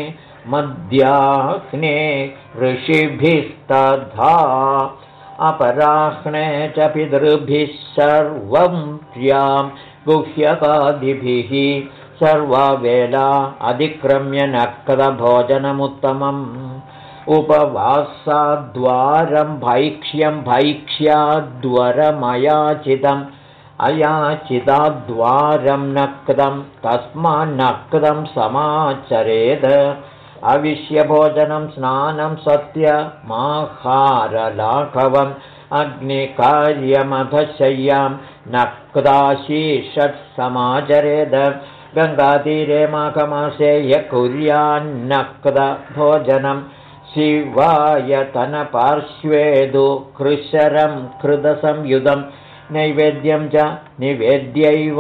मध्याह्ने ऋषिभिस्तथा अपराह्णे च पितृभिः सर्वं प्रियां गुह्यकादिभिः सर्ववेला अधिक्रम्य नक्रभोजनमुत्तमम् उपवासाद्वारं भैक्ष्यं भैक्ष्याद्वरमयाचितम् अयाचिताद्वारं नक्तं तस्मान्नक्तं समाचरेद। अविश्यभोजनं स्नानं सत्यमाहारलाघवम् अग्निकार्यमधशय्यां नक्ताशीषट् समाचरेद गङ्गातीरे माघमासे य कुर्यान्नक्तभोजनं शिवायतनपार्श्वेदु कृशरं कृदसंयुधं नैवेद्यं च निवेद्यैव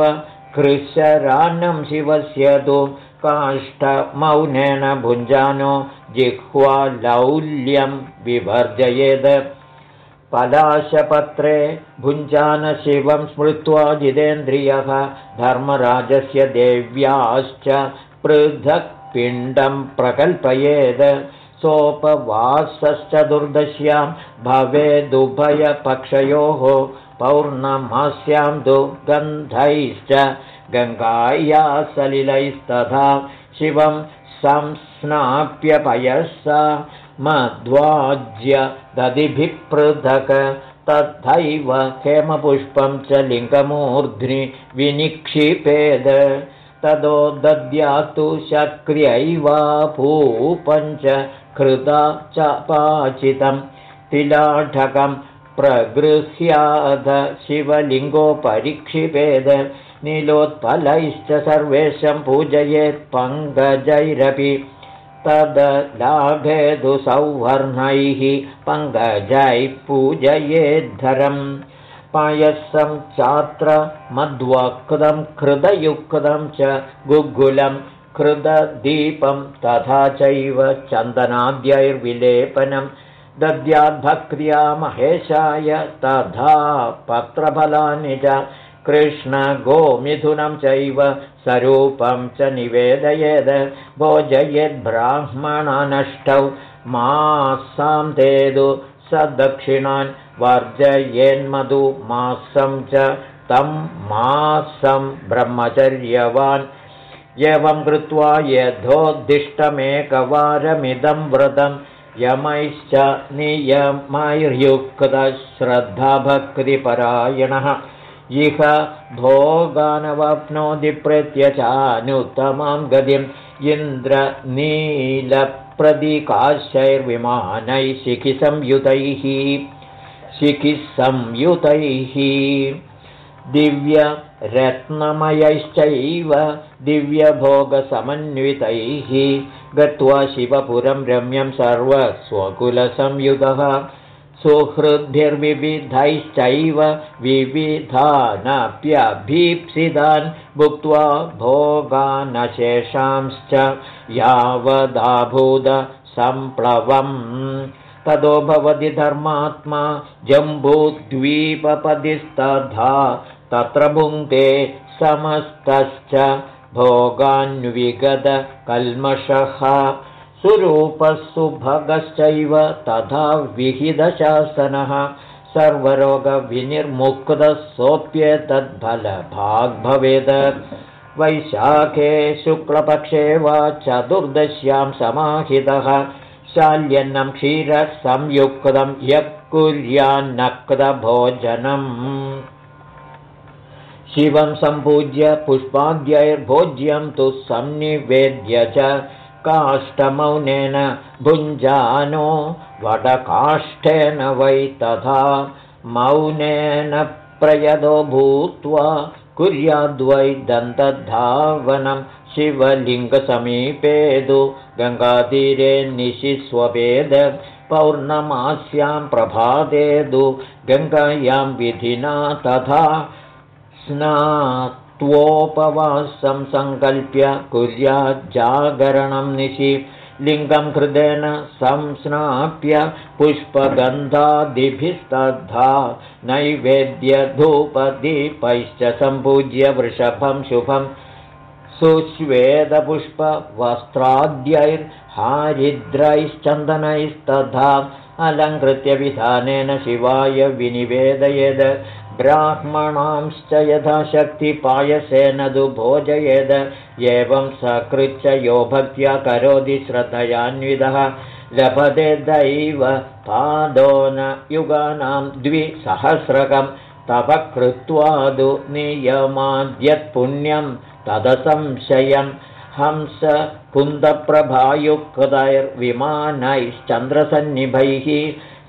कृशरान्नं शिवस्य तु काष्ठमौनेन भुञ्जानो जिह्वा लौल्यं विवर्जयेद्। पलाशपत्रे भुञ्जानशिवं स्मृत्वा जितेन्द्रियः धर्मराजस्य देव्याश्च पृथक् पिण्डं प्रकल्पयेद्। सोपवासश्चतुर्दश्यां भवेदुभयपक्षयोः पौर्णमास्यां तु गन्धैश्च गङ्गाया सलिलैस्तथा शिवं संस्नाप्यपयसा मध्वाज्य दधिभिपृथक् तथैव हेमपुष्पं च लिङ्गमूर्ध्नि विनिक्षिपेद। तदो दद्यातु शक्र्यैवापूपञ्च कृता च पाचितं तिलाढकं प्रगृह्याध शिवलिङ्गोपरिक्षिपेद नीलोत्पलैश्च सर्वेशं पूजयेत् पङ्कजैरपि तदलाभेदु सौवर्णैः पङ्कजैः पूजयेद्धरम् पायसं चात्र मध्वकृतं कृतयुक्तं च गुग्गुलं कृतदीपं तथा चैव चन्दनाद्यैर्विलेपनं दद्याद्भक्त्या महेशाय तथा पत्रफलानि च कृष्णगोमिथुनं चैव स्वरूपं च निवेदयेद् भोजयेद्ब्राह्मणनष्टौ मासां तेदु स दक्षिणान् वर्जयेन्मधु मासं च तं मासं ब्रह्मचर्यवान् एवं कृत्वा यथोद्दिष्टमेकवारमिदं व्रतं यमैश्च नियमैर्युक्तश्रद्धाभक्तिपरायणः। इह भोगानवाप्नोति प्रत्यचानुत्तमां गतिम् इन्द्रनीलप्राप्तिं प्रदीकाश्चैर्विमानैः शिखिसंयुतैः। शिखिसंयुतैः। दिव्यरत्नमयैश्चैव दिव्यभोगसमन्वितैः गत्वा शिवपुरं रम्यं सर्वस्वकुलसंयुतः सुहृद्भिर्विविधैश्चैव विविधानप्यभीप्सितान् भुक्त्वा भोगानशेषांश्च यावदाभूदसम्प्लवम् ततो भवति धर्मात्मा जम्बूद्वीपपदिस्तथा तत्र भुङ्क्ते समस्तश्च भोगान्विगतकल्मषः सुरूपः सुभगश्चैव तथा विहितशासनः सर्वरोगविनिर्मुक्तः सोऽप्येतद्फलभाग्भवेत् वैशाखे शुक्लपक्षे वा चतुर्दश्यां समाहितः। शाल्यन्नं क्षीरसंयुक्तं यः कुर्यान्नक्तभोजनम् शिवं सम्पूज्य पुष्पाद्यैर्भोज्यं तु संनिवेद्य च काष्ठमौनेन भुञ्जानो वटकाष्ठेन वै तथा मौनेन प्रयदो भूत्वा कुर्याद्वै दन्तधावनं शिवलिङ्गसमीपेदु गङ्गातीरे निशिस्वपेद पौर्णमास्यां प्रभातेदु गङ्गायां विधिना तथा स्नात्वोपवासं सङ्कल्प्य कुर्याज्जागरणं निशि लिङ्गं हृदेन संस्नाप्य पुष्पगन्धादिभिस्तद्धा नैवेद्यधूपदीपैश्च सम्पूज्य वृषभं शुभं सुश्वेदपुष्पवस्त्राद्यैर्हारिद्रैश्चन्दनैस्तथा अलङ्कृत्य विधानेन शिवाय विनिवेदयेद ब्राह्मणांश्च यथाशक्तिपायसेन दु भोजयेद एवं सकृत्य यो भक्त्या करोति श्रद्धयान्वितः। लभते दैव पादो न युगानां द्विसहस्रकं तव कृत्वादु नियमाद्यत्पुण्यं तदसंशयं। हंस कुन्दप्रभायुक्तैर्विमानैश्चन्द्रसन्निभैः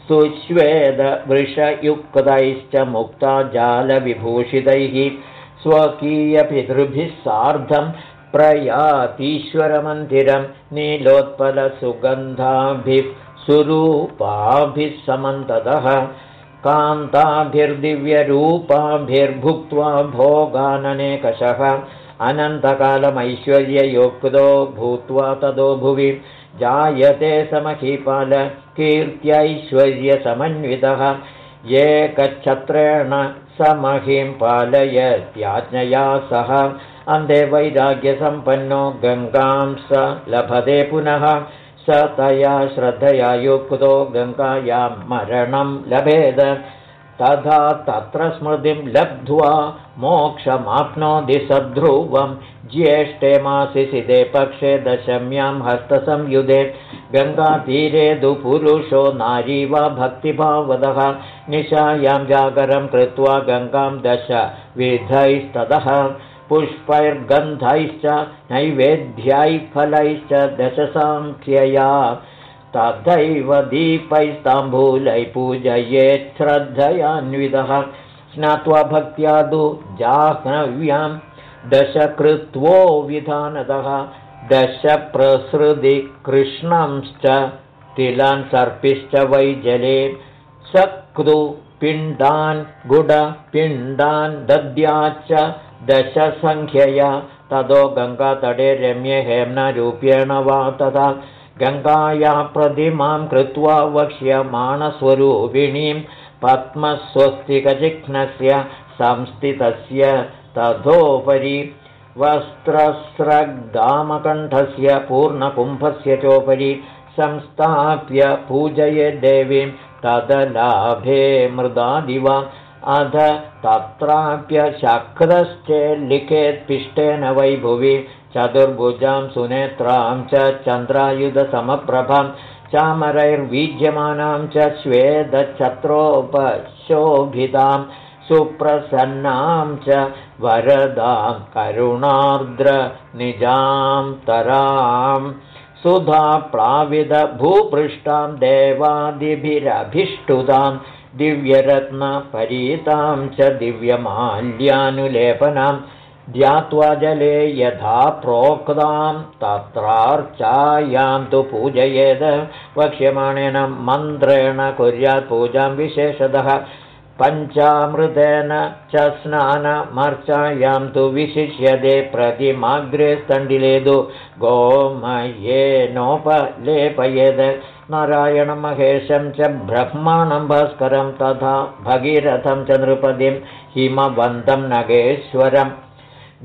सुश्वेदवृषयुक्तैश्च मुक्ता जालविभूषितैः स्वकीयपितृभिः सार्धं प्रयातीश्वरमन्दिरं नीलोत्पलसुगन्धाभिः सुरूपाभिः समन्ततः कान्ताभिर्दिव्यरूपाभिर्भुक्त्वा भोगाननेकषः अनन्तकालमैश्वर्ययुक्तो भूत्वा ततो भुवि जायते समहीपाल कीर्त्यैश्वर्यसमन्वितः एकच्छत्रेण समहिं पालयत्याज्ञया सह। अन्धे वैराग्यसम्पन्नो गङ्गां स लभते पुनः। स तया श्रद्धया युक्तो गङ्गायां मरणं लभेद। तथा तत्र स्मृतिं लब्ध्वा मोक्षमाप्नोति सद्ध्रुवं ज्येष्ठे मासि सिदे पक्षे दशम्यां हस्तसंयुधे गङ्गातीरे दु पुरुषो नारी वा भक्तिभावदः निशायां जागरं कृत्वा गङ्गां दश विधैस्ततः पुष्पैर्गन्धैश्च नैवेद्यैः फलैश्च दशसाङ्ख्यया तथैव दीपैस्ताम्बूलै पूजयेत् श्रद्धयान्वितः स्नात्वा भक्त्या तु जाह्नव्यां दशकृत्वो विधानतः दशप्रसृति कृष्णंश्च तिलान् सर्पिश्च वै जले सक्तु पिण्डान् गुडपिण्डान् दद्याच्च दशसङ्ख्यया ततो गङ्गातटे रम्ये हेम्नरूप्येण वा तथा गङ्गाया प्रतिमां कृत्वा वक्ष्यमाणस्वरूपिणीं पद्मस्वस्तिकचिह्नस्य संस्थितस्य तथोपरि वस्त्रस्रग्दामकण्ठस्य पूर्णकुम्भस्य चोपरि संस्थाप्य पूजये देवीं तदलाभे मृदादिव। अध तत्राप्यशक्रश्चेल्लिखेत्पिष्टेन वैभुवि। चतुर्भुजां सुनेत्रां च चन्द्रायुधसमप्रभं। चामरैर्वीज्यमानां च श्वेदच्छत्रोपशोभितां सुप्रसन्नां च वरदां करुणार्द्रनिजां तरां सुधा प्लाविदभूपृष्टां देवादिभिरभिष्टुतां दिव्यरत्नपरीतां च दिव्यमाल्यानुलेपनां ध्यात्वा जले यथा प्रोक्तां तत्रार्चायां तु पूजयेद वक्ष्यमाणेन मन्त्रेण कुर्यात् पूजां विशेषतः पञ्चामृतेन च स्नानमर्चायां तु विशिष्यते प्रतिमाग्रे स्तण्डिलेदु। गोमयेनोपलेपयेद्। नारायणमहेशं च ब्रह्माणं भास्करं तथा भगीरथं च नृपतिं हिमवन्तं नगेश्वरम्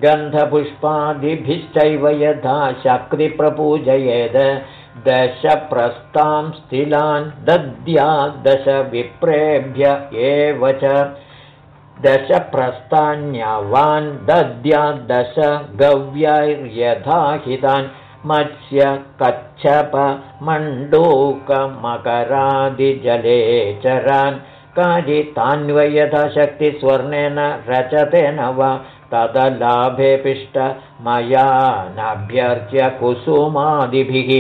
गन्धपुष्पादिभिश्चैव यथा शक्तिप्रपूजयेद दशप्रस्तां स्थिलान् दद्या दश विप्रेभ्य एव च। दशप्रस्थान्यवान् दद्या दश गव्यैर्यथाहितान् मत्स्य कच्छपमण्डूकमकरादिजलेचरान् काजितान्वय यथाशक्तिस्वर्णेन रचतेन वा तदलाभेऽपिष्ट मया नाभ्यर्च्य कुसुमादिभिः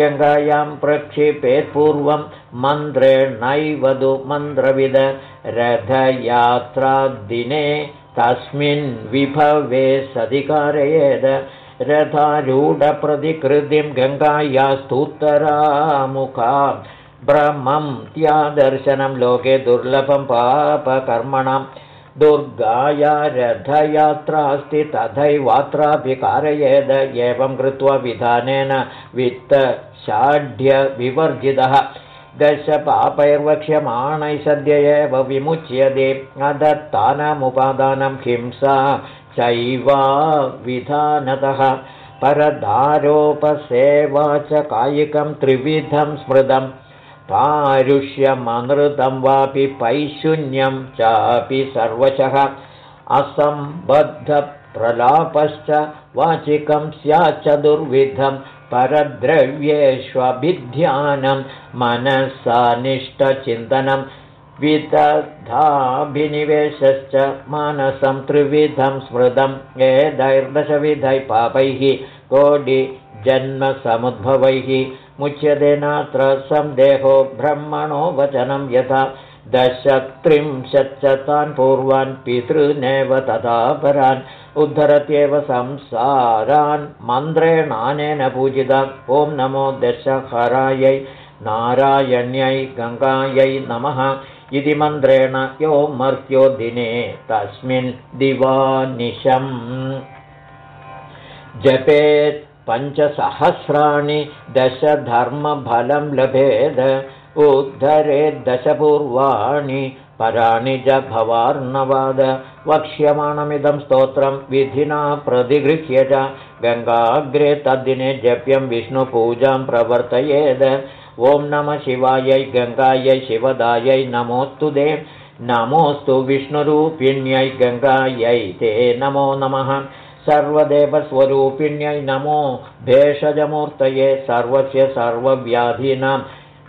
गङ्गायां प्रक्षिपेत्पूर्वं मन्त्रेणैवधु मन्त्रविद रथयात्रादिने तस्मिन् विभवे सधिकारयेद। रथारूढप्रतिकृतिं गङ्गाया स्तुत्तरामुखा ब्रह्मं त्यादर्शनं लोके दुर्लभं पापकर्मणां दुर्गाया रथयात्रास्ति तथैवात्रापि कारयेद एवं कृत्वा विधानेन वित्तषाढ्यविवर्जितः दशपापैर्वक्ष्यमाणै सद्य एव विमुच्यते। अदत्तानामुपादानं हिंसा चैवा विधानतः परधारोपसेवा च कायिकं त्रिविधं स्मृतम् पारुष्यमनृतं वापि पैशून्यं चापि सर्वशः असम्बद्धप्रलापश्च वाचिकं स्याच्चतुर्विधं परद्रव्येष्वभिध्यानं मनसानिष्टचिन्तनं विदधाभिनिवेशश्च मानसं त्रिविधं स्मृतं एदैर्दशविधै पापैः कोटिजन्मसमुद्भवैः मुच्यते नात्र सन्देहो ब्रह्मणो वचनं यथा दशत्रिंशच्च तान् पूर्वान् पितृनेव तथा परान् उद्धरत्येव संसारान् मन्त्रेणानेन पूजिता। ॐ नमो दशहरायै नारायण्यै गङ्गायै नमः। इति मन्त्रेण यो मर्त्यो दिने तस्मिन् दिवानिशम्। जपेत् पञ्चसहस्राणि दशधर्मफलं लभेद उद्धरेद्दशपूर्वाणि पराणि च भवार्णवाद वक्ष्यमाणमिदं स्तोत्रं विधिना प्रतिगृह्य च गङ्गाग्रे तद्दिने जप्यं विष्णुपूजां प्रवर्तयेद। ॐ नमः शिवायै गङ्गायै शिवदायै नमोऽस्तु दे। नमोऽस्तु विष्णुरूपिण्यै गङ्गायै ते नमो नमः सर्वदेवस्वरूपिण्यै नमो भेषजमूर्तये सर्वस्य सर्वव्याधीनां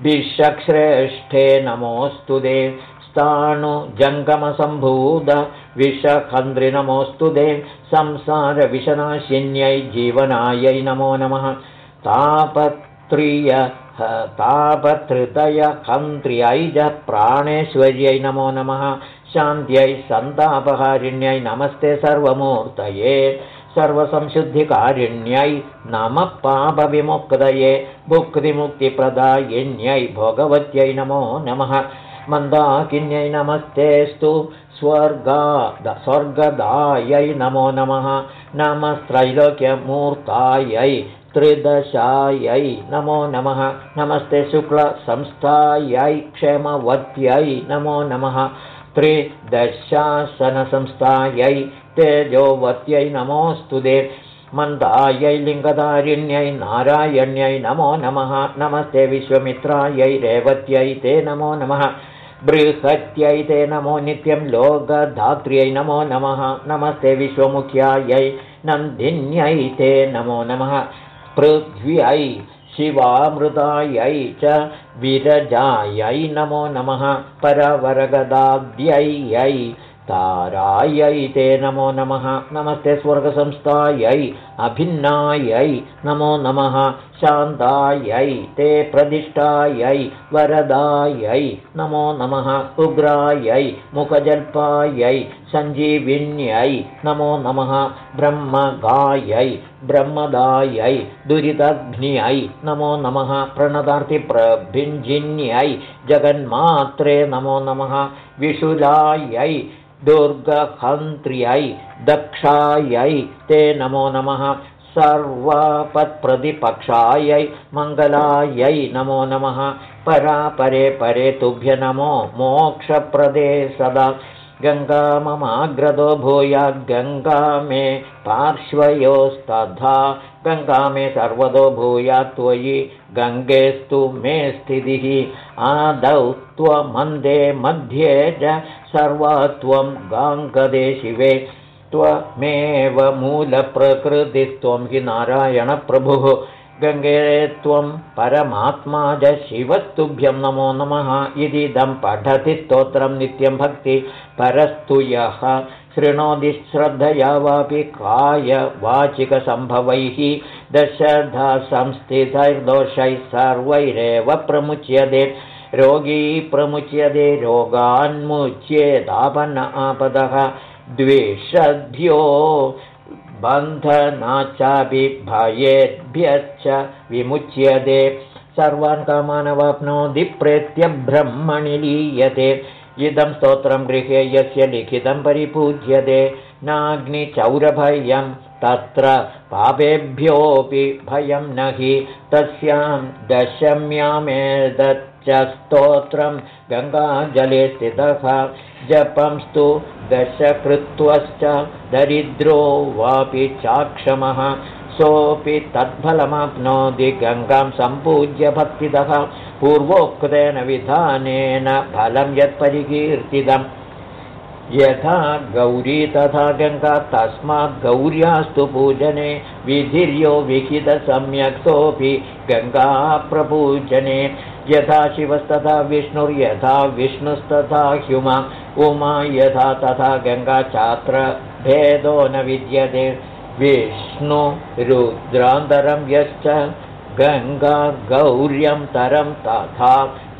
विषश्रेष्ठे नमोऽस्तु दे। स्थाणुजङ्गमसम्भूत विषखन्द्रिनमोऽस्तु दे। संसारविषनाशिन्यै जीवनायै नमो नमः। तापत्रिय तापतृतयहन्त्र्यै च प्राणेश्वर्यै नमो नमः शान्त्यै सन्तापहारिण्यै नमस्ते सर्वमूर्तये सर्वसंशुद्धिकारिण्यै नमः पापविमुक्तये भुक्तिमुक्तिप्रदायिन्यै भोगवत्यै नमो नमः। मन्दाकिन्यै नमस्तेस्तु स्वर्गा स्वर्गदायै नमो नमः। नमस्त्रैलोक्यमूर्तायै त्रिदशायै नमो नमः। नमस्ते शुक्लसंस्थायै क्षेमवत्यै नमो नमः त्रिदशासनसंस्थायै तेजोवत्यै नमोऽस्तु दे। मन्दायै लिङ्गधारिण्यै नारायण्यै नमो नमः। नमस्ते विश्वमित्रायै रेवत्यै ते नमो नमः। बृहत्यै ते नमो नित्यं लोकधात्र्यै नमो नमः। नमस्ते विश्वमुख्यायै नन्दिन्यै ते नमो नमः। पृथ्व्यै शिवामृतायै च विरजायै नमो नमः परवरगदाद्यै तारायै ते नमो नमः। नमस्ते स्वर्गसंस्थायै अभिन्नायै नमो नमः। शान्तायै ते प्रतिष्ठायै वरदायै नमो नमः। उग्रायै मुखजल्पायै सञ्जीविन्यै नमो नमः। ब्रह्मगायै ब्रह्मदायै दुरितघ्न्यै नमो नमः। प्रणदार्तिप्रभिञ्जिन्यै जगन्मात्रे नमो नमः। विशुलायै दुर्गहन्त्र्यै दक्षायै ते नमो नमः। सर्वपत्प्रतिपक्षायै मङ्गलायै नमो नमः। परापरे परे तुभ्य नमो। मोक्षप्रदे सदा। गङ्गा ममाग्रदो भूया। गङ्गा मे पार्श्वयोस्तथा। गङ्गा मे सर्वतो भूया त्वयि। गङ्गेस्तु मे स्थितिः। आदौ त्वमन्दे मध्ये च सर्वा त्वं गाङ्गदे शिवे त्वमेव मूलप्रकृतिस्त्वं हि नारायणप्रभुः। गङ्गे त्वं परमात्मा च शिवस्तुभ्यं नमो नमः इदिदं पठति स्तोत्रं नित्यं भक्ति परस्तु यः। शृणोति श्रद्धया वापि कायवाचिकसम्भवैः। दशधा संस्थितैर्दोषैः सर्वैरेव प्रमुच्यते रोगी प्रमुच्यते रोगान्मुच्येतापन्न आपदः द्विषद्भ्यो बन्धनाचापि भयेभ्यश्च विमुच्यते सर्वान् कामानवाप्नोति प्रेत्य ब्रह्मणि लीयते इदं स्तोत्रं गृहे यस्य लिखितं परिपूज्यते नाग्निचौरभयं तत्र पापेभ्योऽपि भयं न हि तस्यां दशम्यामेतत् च स्तोत्रं गङ्गाजले स्थितः। जपंस्तु दशकृत्वश्च दरिद्रो वापि चाक्षमः। सोऽपि तत्फलमाप्नोति गङ्गां सम्पूज्य भक्तितः पूर्वोक्तेन विधानेन फलं यत्परिकीर्तितम्। यथा गौरी तथा गङ्गा तस्मात् गौर्यास्तु पूजने। विधिर्यो विहितसम्यक् सोऽपि गङ्गाप्रपूजने यथा शिवस्तथा विष्णुर्यथा विष्णुस्तथा ह्युमा उमा यथा तथा गङ्गाचात्र भेदो न विद्यते। विष्णुरुद्रान्तरं यश्च गङ्गा गौर्यं तरं तथा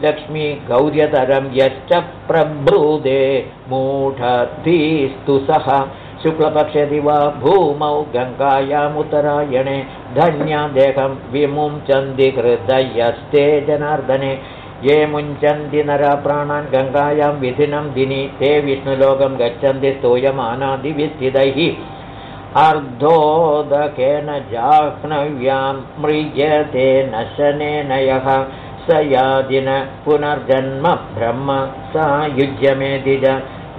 लक्ष्मी गौर्यतरं यश्च प्रब्रूदे मूढधीस्तु सः शुक्लपक्षदि वा भूमौ गङ्गायामुत्तरायणे धन्या देहं विमुञ्चन्ति हृदयस्ते जनार्दने। ये मुञ्चन्ति नरप्राणान् गङ्गायां विधिनं दिनि ते विष्णुलोकं गच्छन्ति स्तूयमानादिविस्थितैः अर्धोदकेन जाह्नव्यां म्रियते नशनेन यः स यादिन पुनर्जन्म ब्रह्म सा युज्यमेधिज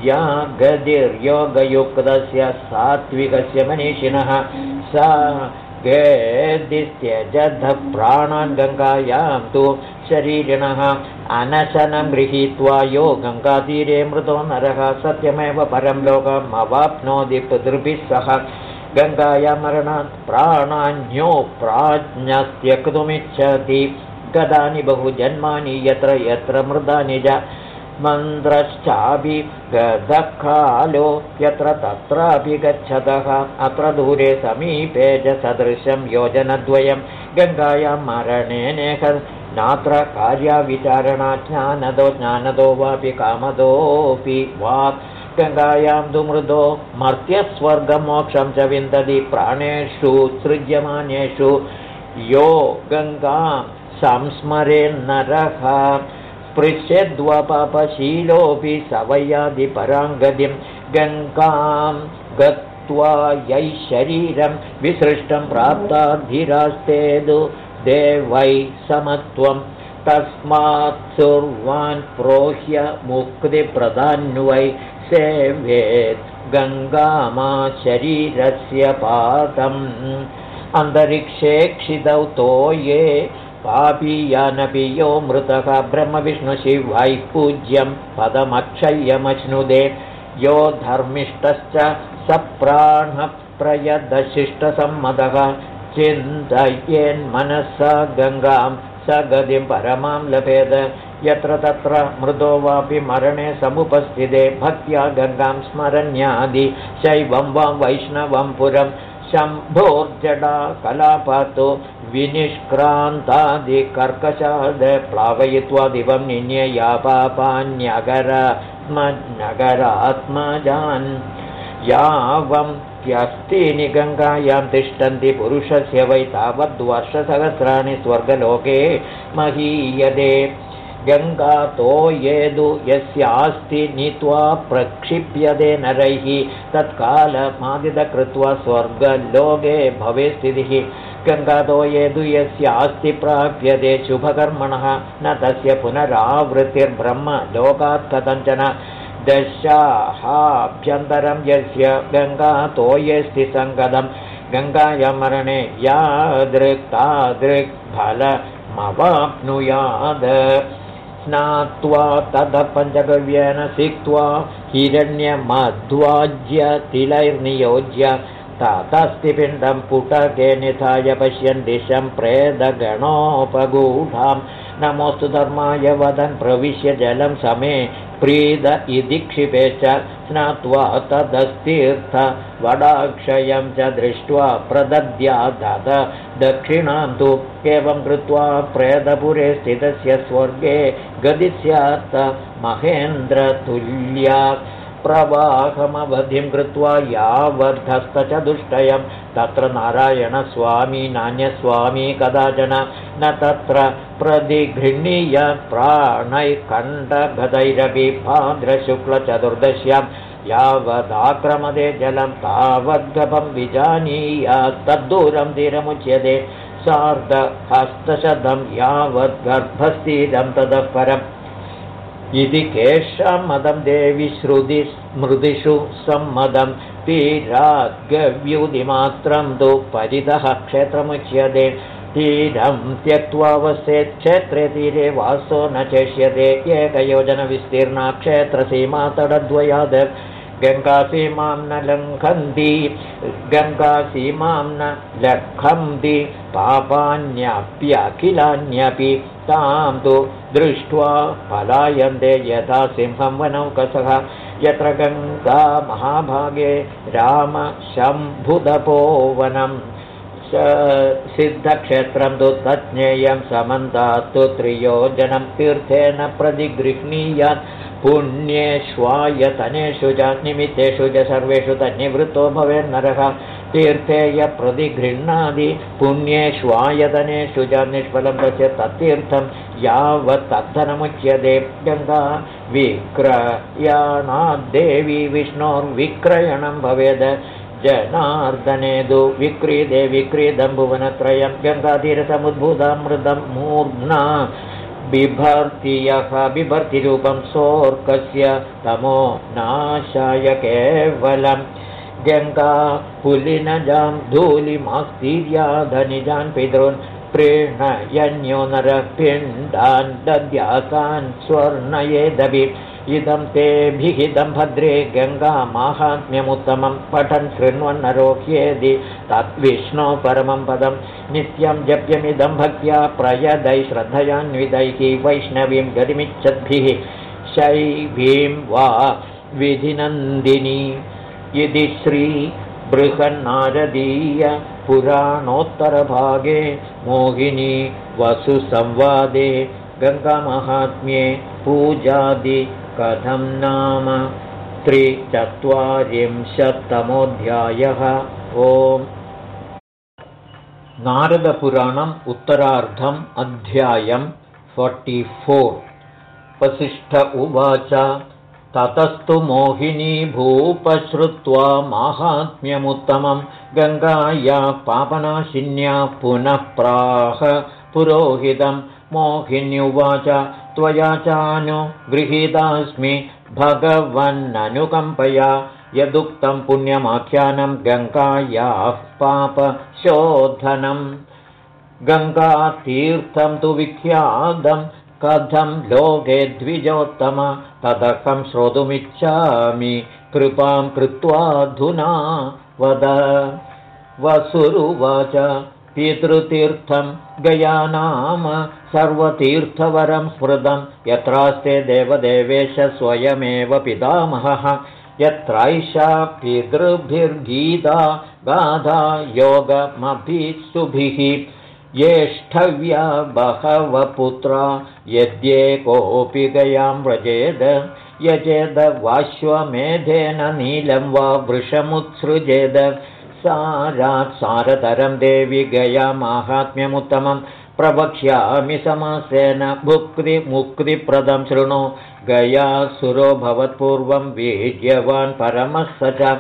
या गतिर्योगयुक्तस्य सात्विकस्य मनीषिणः। सा गेदित्यजध प्राणान् गङ्गायां तु शरीरिणः। अनशनं गृहीत्वा यो गङ्गातीरे मृतो नरः। सत्यमेव परं लोकमवाप्नोति पितृभिः सह। गङ्गाया मरणात् प्राणान्यो प्राज्ञस्त्यक्तुमिच्छति। गदानि बहुजन्मानि यत्र यत्र मृदानि च मन्त्रश्चाभिगदकालो यत्र तत्रापि गच्छतः। अत्र दूरे समीपे च सदृशं योजनद्वयं। गङ्गायां मरणेनेह नात्र कार्याविचारणा ज्ञानदो वापि कामदोऽपि वा। गङ्गायां तु मृदो मर्त्यस्वर्गमोक्षं च विन्दति प्राणेषु सृज्यमानेषु। यो गङ्गां संस्मरेन्नरः स्पृश्यद्वपशीलोऽपि सवयादिपराङ्गतिं गङ्गां गत्वा यै शरीरं विसृष्टं प्राप्ताधिरास्तेदु देवै समत्वं। तस्मात् सुर्वान् प्रोह्य मुक्तिप्रदान्वै गङ्गामा शरीरस्य पादम्। अन्तरिक्षे क्षितौ तो ये पापीयानपि यो मृतः ब्रह्मविष्णुशिवै पूज्यं पदमक्षय्यमश्नुदे। यो धर्मिष्ठश्च सप्राणप्रयदशिष्टसम्मतः। चिन्तयेन्मनसा गङ्गां स गतिं परमां लभेद। यत्र तत्र मृदो वापि मरणे समुपस्थिते। भक्त्या गङ्गां स्मरण्यादि। शैवं वा वैष्णवं पुरं शम्भोर्जडा कलापातु विनिष्क्रान्तादिकर्कशाद प्लावयित्वा दिवं निन्यया पापान्यगरात्मनगरात्मजान्। यावं ह्यस्ति निगङ्गायां तिष्ठन्ति पुरुषस्य वै तावद्वर्षसहस्राणि स्वर्गलोके महीयते गङ्गातो येदु यस्यास्ति नीत्वा प्रक्षिप्यते नरैः। तत्कालमादितकृत्वा स्वर्गलोके भवे स्थितिः। गङ्गातो येदु यस्यास्ति प्राप्यते शुभकर्मणः। न तस्य पुनरावृत्तिर्ब्रह्म लोकात् कथञ्चन। दशाहाभ्यन्तरं यस्य गङ्गातो यस्ति सङ्गतं। गङ्गायमरणे यादृक्तादृक्फलमवाप्नुयाद स्नात्वा ततः पञ्चगव्येन सिक्त्वा हिरण्यमध्वाज्य तिलैर्नियोज्य ततस्तिपिण्डं पुटके निधाय पश्यन् दिशं प्रेदगणोपगूढां नमोऽस्तु धर्माय वदन् प्रविश्य जलं समे प्रीद इति क्षिपे च स्नात्वा तदस्तीर्थ वडाक्षयं च दृष्ट्वा प्रदद्यादद दक्षिणां तु एवं कृत्वा प्रेतपुरे स्थितस्य स्वर्गे गति स्यात् महेन्द्रतुल्या प्रवाहमवधिं कृत्वा यावद्धस्तचतुष्टयं। तत्र नारायणस्वामी नान्यस्वामी कदाचन। न तत्र प्रतिगृह्णीय प्राणैकण्ठगदैरपि भाद्रशुक्लचतुर्दश्यां। यावदाक्रमदे जलं तावद्गभं विजानीयात् तद्दूरं तीरमुच्यते। सार्धहस्तशतं यावद्गर्भस्थिरं ततः परम् इति केषां मदं देवि श्रुति स्मृतिषु सम्मदं तीराद्गव्युदिमात्रं तु परितः क्षेत्रमुच्यते। तीरं त्यक्त्वावस्थेत् क्षेत्रे तीरे वासो न चेष्यते। एकयोजनविस्तीर्णा क्षेत्रसीमा तडद्वयाद्। गङ्गासीमां न लङ्घन्ति। गङ्गासीमां न लङ्घन्ति। पापान्यप्यखिलान्यपि तां तु दृष्ट्वा पलायन्ते यथा सिंहं वनौकसः यत्र गङ्गा महाभागे रामशम्भुदपोवनं सिद्धक्षेत्रं तु तज्ज्ञेयं समन्तात्तु त्रियोजनं तीर्थेन प्रतिगृह्णीयात्। पुण्येष्वायतनेषु च निमित्तेषु च सर्वेषु तन्निवृत्तो भवेन्नरः तीर्थे य प्रतिगृह्णादि पुण्येष्वायतनेषु च निष्फलं तस्य तत्तीर्थं यावत् तद्धनमुच्यते गङ्गा विक्रयाणाद्देवी विष्णोर्विक्रयणं भवेद्। जनार्दने दु विक्रीदे विक्रीदं भुवनत्रयं गङ्गातीरसमुद्भूतामृतं मूर्ध्ना बिभर्ति यः बिभर्तिरूपं सोऽर्कस्य तमो नाशाय केवलं गङ्गा पुलिनजां धूलिमास्तीर्याधनिजान् पितॄन् प्रेणयन्यो नरपिण्डान् दद्यासान् स्वर्णयेदभि इदं तेभिहिदं भद्रे गङ्गामाहात्म्यमुत्तमं पठन् शृण्वन्नरोह्येदि तद्विष्णो परमं पदं नित्यं जप्यमिदं भक्त्या प्रयदै श्रद्धयान्विदैः वैष्णवीं गतिमिच्छद्भिः शैवीं वा विधिनन्दिनी इति श्रीबृहन्नारदीय पुराणोत्तरभागे मोहिनी वसुसंवादे गङ्गामाहात्म्ये पूजादि कथं नाम त्रिचत्वारिंशत्तमोऽध्यायः। ओम्। नारदपुराणम् उत्तरार्धम् अध्यायं फोर्टिफोर् वसिष्ठ उवाच ततस्तु मोहिनी भूपश्रुत्वा माहात्म्यमुत्तमं गङ्गाया पापनाशिन्या पुनः प्राह पुरोहितं मोहिन्युवाच त्वया चानुगृहीतास्मि भगवन्ननुकम्पया यदुक्तं पुण्यमाख्यानं गङ्गायाः पापशोधनं। गङ्गातीर्थं तु विख्यातं कथं लोके द्विजोत्तम तदहं श्रोतुमिच्छामि। कृपां कृत्वाधुना वद। वसुरुवाच पितृतीर्थं गया नाम सर्वतीर्थवरं स्मृतं यत्रास्ते देवदेवेश स्वयमेव पितामहः। यत्रैषा पितृभिर्गीता गाधा योगमभिस्तुभिः येष्ठव्या बहवपुत्रा यद्येकोऽपि गयां व्रजेद यजेदवाश्वमेधेन नीलं वा वृषमुत्सृजेद। सारात् सारतरं देवि गयामाहात्म्यमुत्तमं प्रवक्ष्यामि समासेन। भुक्तिमुक्तिप्रदं शृणु। गयासुरो भवत्पूर्वं वीर्यवान् परमः स च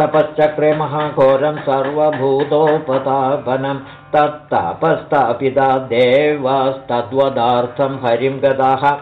तपश्चक्रे महाघोरं सर्वभूतोपतापनं तत्तपस्तापिता देवास्तद्वदार्थं हरिं गताः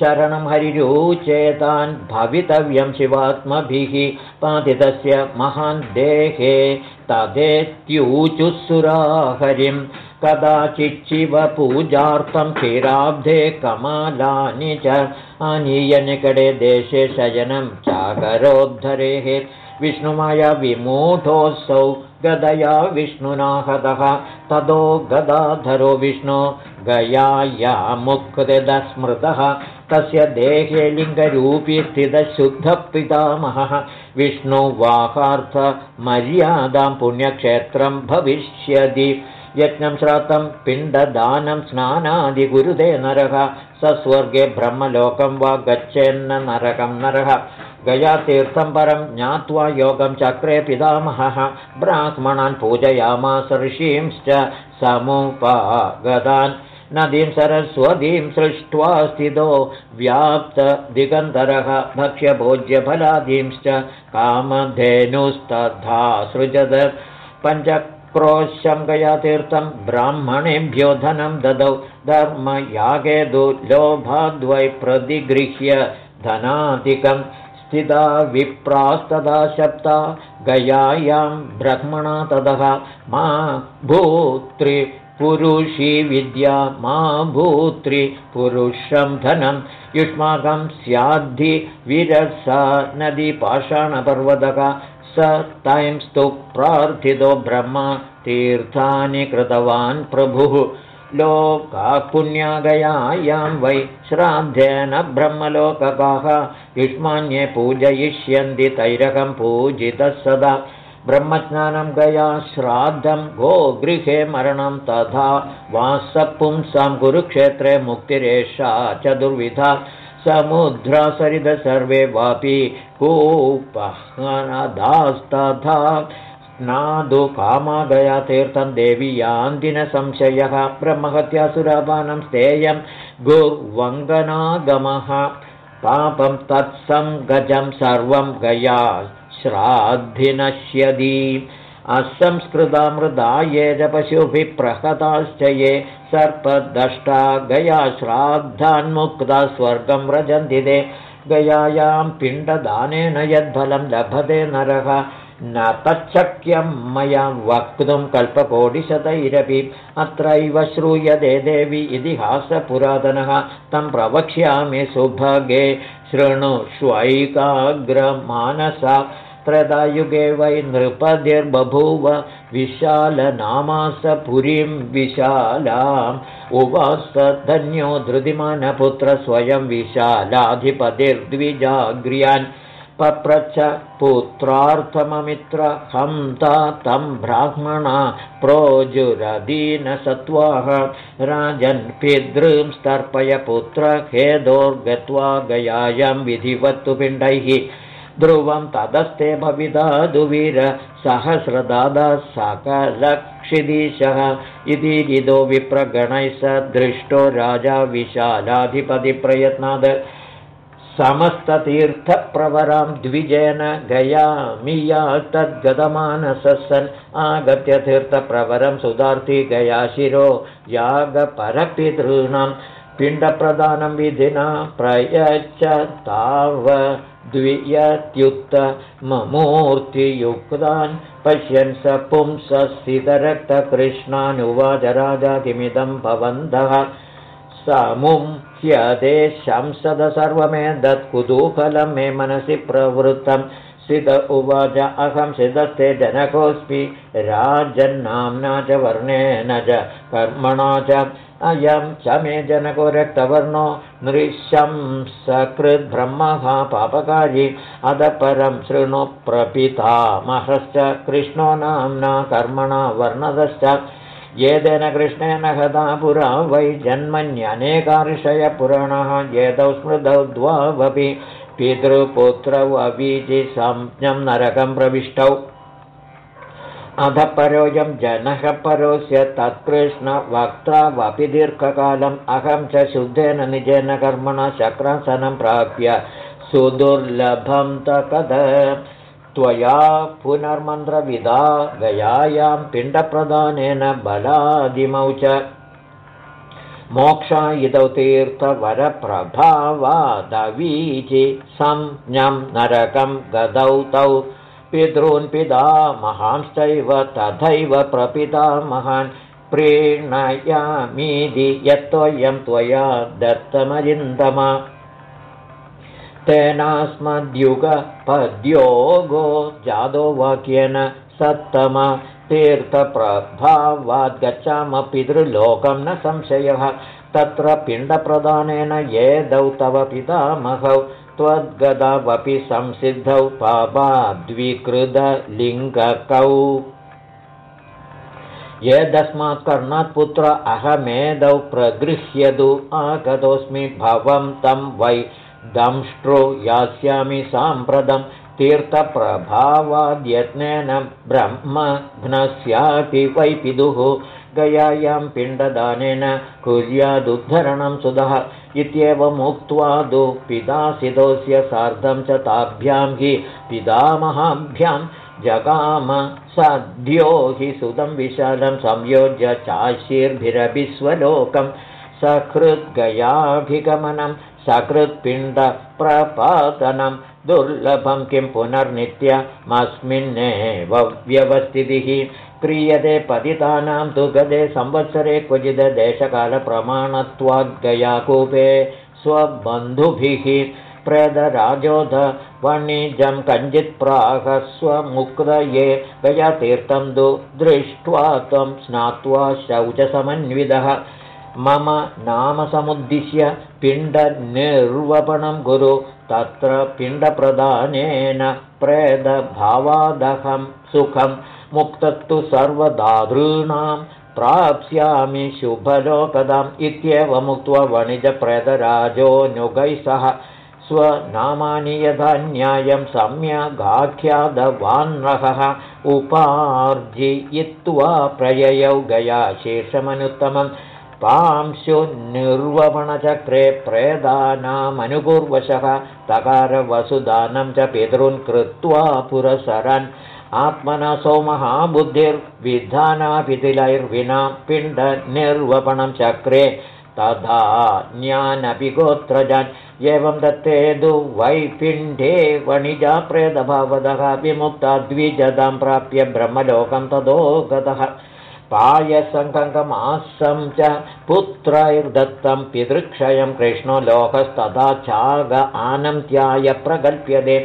शरणं हरिरूचेतान् भवितव्यं शिवात्मभिः। पातितस्य महान् देहे तदेत्यूचुःसुरा हरिं। कदाचिच्चिवपूजार्थं क्षीराब्धे कमालानि च। आनीयनिकटे देशे शयनं चाकरोद्धरेः विष्णुमाया विमूढोऽसौ गदया विष्णुना हतः ततो गदाधरो विष्णो गयाया मुक्तिदस्मृतः तस्य देहे लिङ्गरूपी स्थितशुद्धपितामहः। विष्णुवाहार्थमर्यादां पुण्यक्षेत्रं भविष्यति। यज्ञं श्रातं पिण्डदानं स्नानादिगुरुदे नरः स स्वर्गे ब्रह्मलोकं वा गच्छेन्न नरकं नरः गयातीर्थं परं ज्ञात्वा योगं चक्रे पितामहः ब्राह्मणान् पूजयामास ऋषींश्च समुपागतान्। नदीं सरस्वतीं सृष्ट्वा स्थितो व्याप्तदिगन्धरः भक्ष्यभोज्यफलादींश्च कामधेनुस्तथा सृजद पञ्चक्रोशं गयातीर्थं ब्राह्मणेभ्यो धनं ददौ। धर्मयागे दुर्लोभाद्वै प्रतिगृह्य धनाधिकम् स्थिता विप्रास्तदा शब्दा गयायां ब्रह्मणा ततः मा भूतृपुरुषी विद्या मा भूतृपुरुषं धनं। युष्माकं स्याद्धि विरसा नदी पाषाणपर्वतः स तैंस्तु प्रार्थितो ब्रह्म तीर्थानि कृतवान् प्रभुः लोका पुण्यागयायां वै श्राद्धेन ब्रह्मलोककाः युष्मान्ये पूजयिष्यन्ति तैरकं पूजितः सदा। ब्रह्मज्ञानं गया श्राद्धं गोगृहे मरणं तथा वासपुंसां कुरुक्षेत्रे मुक्तिरेषा चतुर्विधा। समुद्रासरिद सर्वे वापि कूपदास्तथा नादु कामागया तीर्थं देवी यान्दिनसंशयः ब्रह्महत्यासुरापानं स्थेयं गुर्वङ्गनागमः पापं तत्सङ्गजं सर्वं गया श्राद्धिनश्यदी असंस्कृता मृदा ये च पशुभिः प्रहताश्च ये सर्पदष्टा गया श्राद्धान्मुक्ता स्वर्गं व्रजन्ति ते। गयायां पिण्डदानेन यद्फलं लभते नरः न तच्छक्यं मया वक्तुं कल्पकोटिशतैरपि अत्रैव श्रूयते देवी इतिहासपुरातनः तं प्रवक्ष्यामि सुभगे शृणुष्वैकाग्रमानसा त्रदायुगे वै नृपतिर्बभूव विशालनामास पुरीं विशालाम्। उवास धन्यो धृतिमानपुत्रस्वयं विशालाधिपतिर्द्विजाग्र्यान् पप्रच्छ पुत्रार्थममित्र हन्ता तं ब्राह्मणा प्रोजुरदीनसत्त्वाः। राजन् पितृंस्तर्पय पुत्रखेदोर्गत्वा गयायां विधिवत्तु पिण्डैः। ध्रुवं तदस्ते भविता दुवीर सहस्रदादा सकलक्षिदीशः। इति रिदो विप्रगणैः स दृष्टो राजा विशालाधिपतिप्रयत्नाद् समस्ततीर्थप्रवरां द्विजेन गयामिया तद्गतमानसन् आगत्य तीर्थप्रवरं सुधार्थी गयाशिरो यागपरपितॄणां। पिण्डप्रदानं विधिना प्रयच्छ तावद्वियत्युत्तममूर्तियुक्तान् पश्यन् स पुंसस्थितरक्तकृष्णानुवाच राजा किमिदं भवन्तः समुं ह्यदे शंसद सर्वमेतत्कुतूहलं मे मनसि प्रवृत्तं। सिद उवाच अहं सिदस्ते जनकोऽस्मि। राजन्नाम्ना च वर्णेन च कर्मणा च। अयं च मे जनको रक्तवर्णो नृशं सकृद्ब्रह्मः पापकारी। अध परं शृणु प्रपितामहश्च। कृष्णो नाम्ना कर्मणा वर्णदश्च येदेन कृष्णेन हता पुरा वै जन्मन्यनेकार्षयपुराणः येदौ स्मृतौ द्वावपि पितृपुत्रौ अवीजिसंज्ञं नरकं प्रविष्टौ। अध परोऽयं जनः परोस्य तत्कृष्णवक्त्रावपि दीर्घकालम् अहं च शुद्धेन निजेन कर्मणा शक्रासनं प्राप्य सुदुर्लभं तकद त्वया पुनर्मन्त्रविदा गयायां पिण्डप्रदानेन बलादिमौ च मोक्षायितौ तीर्थवरप्रभावादवीचि संज्ञं नरकं गदौ तौ पितॄन् पिता महांश्चैव तथैव प्रपिता महान् प्रीणयामीदि यत्त्वयं त्वया दत्तमजिन्दम तेनास्मद्युगपद्योगो जादो वाक्येन सत्तम तीर्थप्रभावाद् गच्छाम पितृलोकं न संशयः। तत्र पिण्डप्रदानेन ये दौ तव पितामहौ त्वद्गदावपि संसिद्धौ पापाद्विकृतलिङ्गकौ। येदस्मात् कर्णात् पुत्र अहमेदौ प्रगृह्यतु आगतोऽस्मि भवं तं वै दंष्ट्रो यास्यामि साम्प्रतं तीर्थप्रभावाद्यत्नेन ब्रह्मघ्नस्यापि वै पितुः गयायां पिण्डदानेन कुर्यादुद्धरणं सुधः इत्येवमुक्त्वा दु पितासितोऽस्य सार्धं च ताभ्यां हि पितामहाभ्यां जगाम सद्यो हि सुतं विशालं संयोज्य चाशीर्भिरभिस्वलोकं सकृद्गयाभिगमनं सकृत्पिण्डप्रपातनं दुर्लभं किं पुनर्नित्यमस्मिन्नेव व्यवस्थितिः। क्रियते पतितानां तु गदे संवत्सरे क्वचिद् देशकालप्रमाणत्वाद्गयाकूपे स्वबन्धुभिः। प्रदराजोध वणिजं कञ्चित् स्वमुक्तये गयातीर्थं तु दृष्ट्वा त्वं स्नात्वा शौचसमन्वितः मम नामसमुद्दिश्य पिण्डनिर्वपणं कुरु तत्र पिण्डप्रदानेन प्रेदभावादहं सुखं मुक्तत्तु सर्वदातॄणां प्राप्स्यामि शुभलोकदाम् इत्येवमुक्त्वा वणिजप्रेतराजोऽनुगैः सह स्वनामानि यथा न्यायं सम्यगाख्यादवान्नहः उपार्जयित्वा प्रययौ गया शीर्षमनुत्तमम् पांशुनिर्वपणचक्रे प्रेदानामनुपूर्वशः तकारवसुदानं च पितॄन् कृत्वा पुरसरन्। आत्मना सोमहाबुद्धिर्विधानापितिलैर्विना पिण्डनिर्वपणं चक्रे तथा ज्ञानपि गोत्रजान्। एवं दत्ते दु वैपिण्डे वणिजा प्रेदभावदः विमुक्ता द्विजदां प्राप्य ब्रह्मलोकं तदो गतः पायसङ्कमासं च पुत्रैर्दत्तं पितृक्षयं कृष्णो लोकस्तथा चाग आनन्त्याय प्रकल्प्यते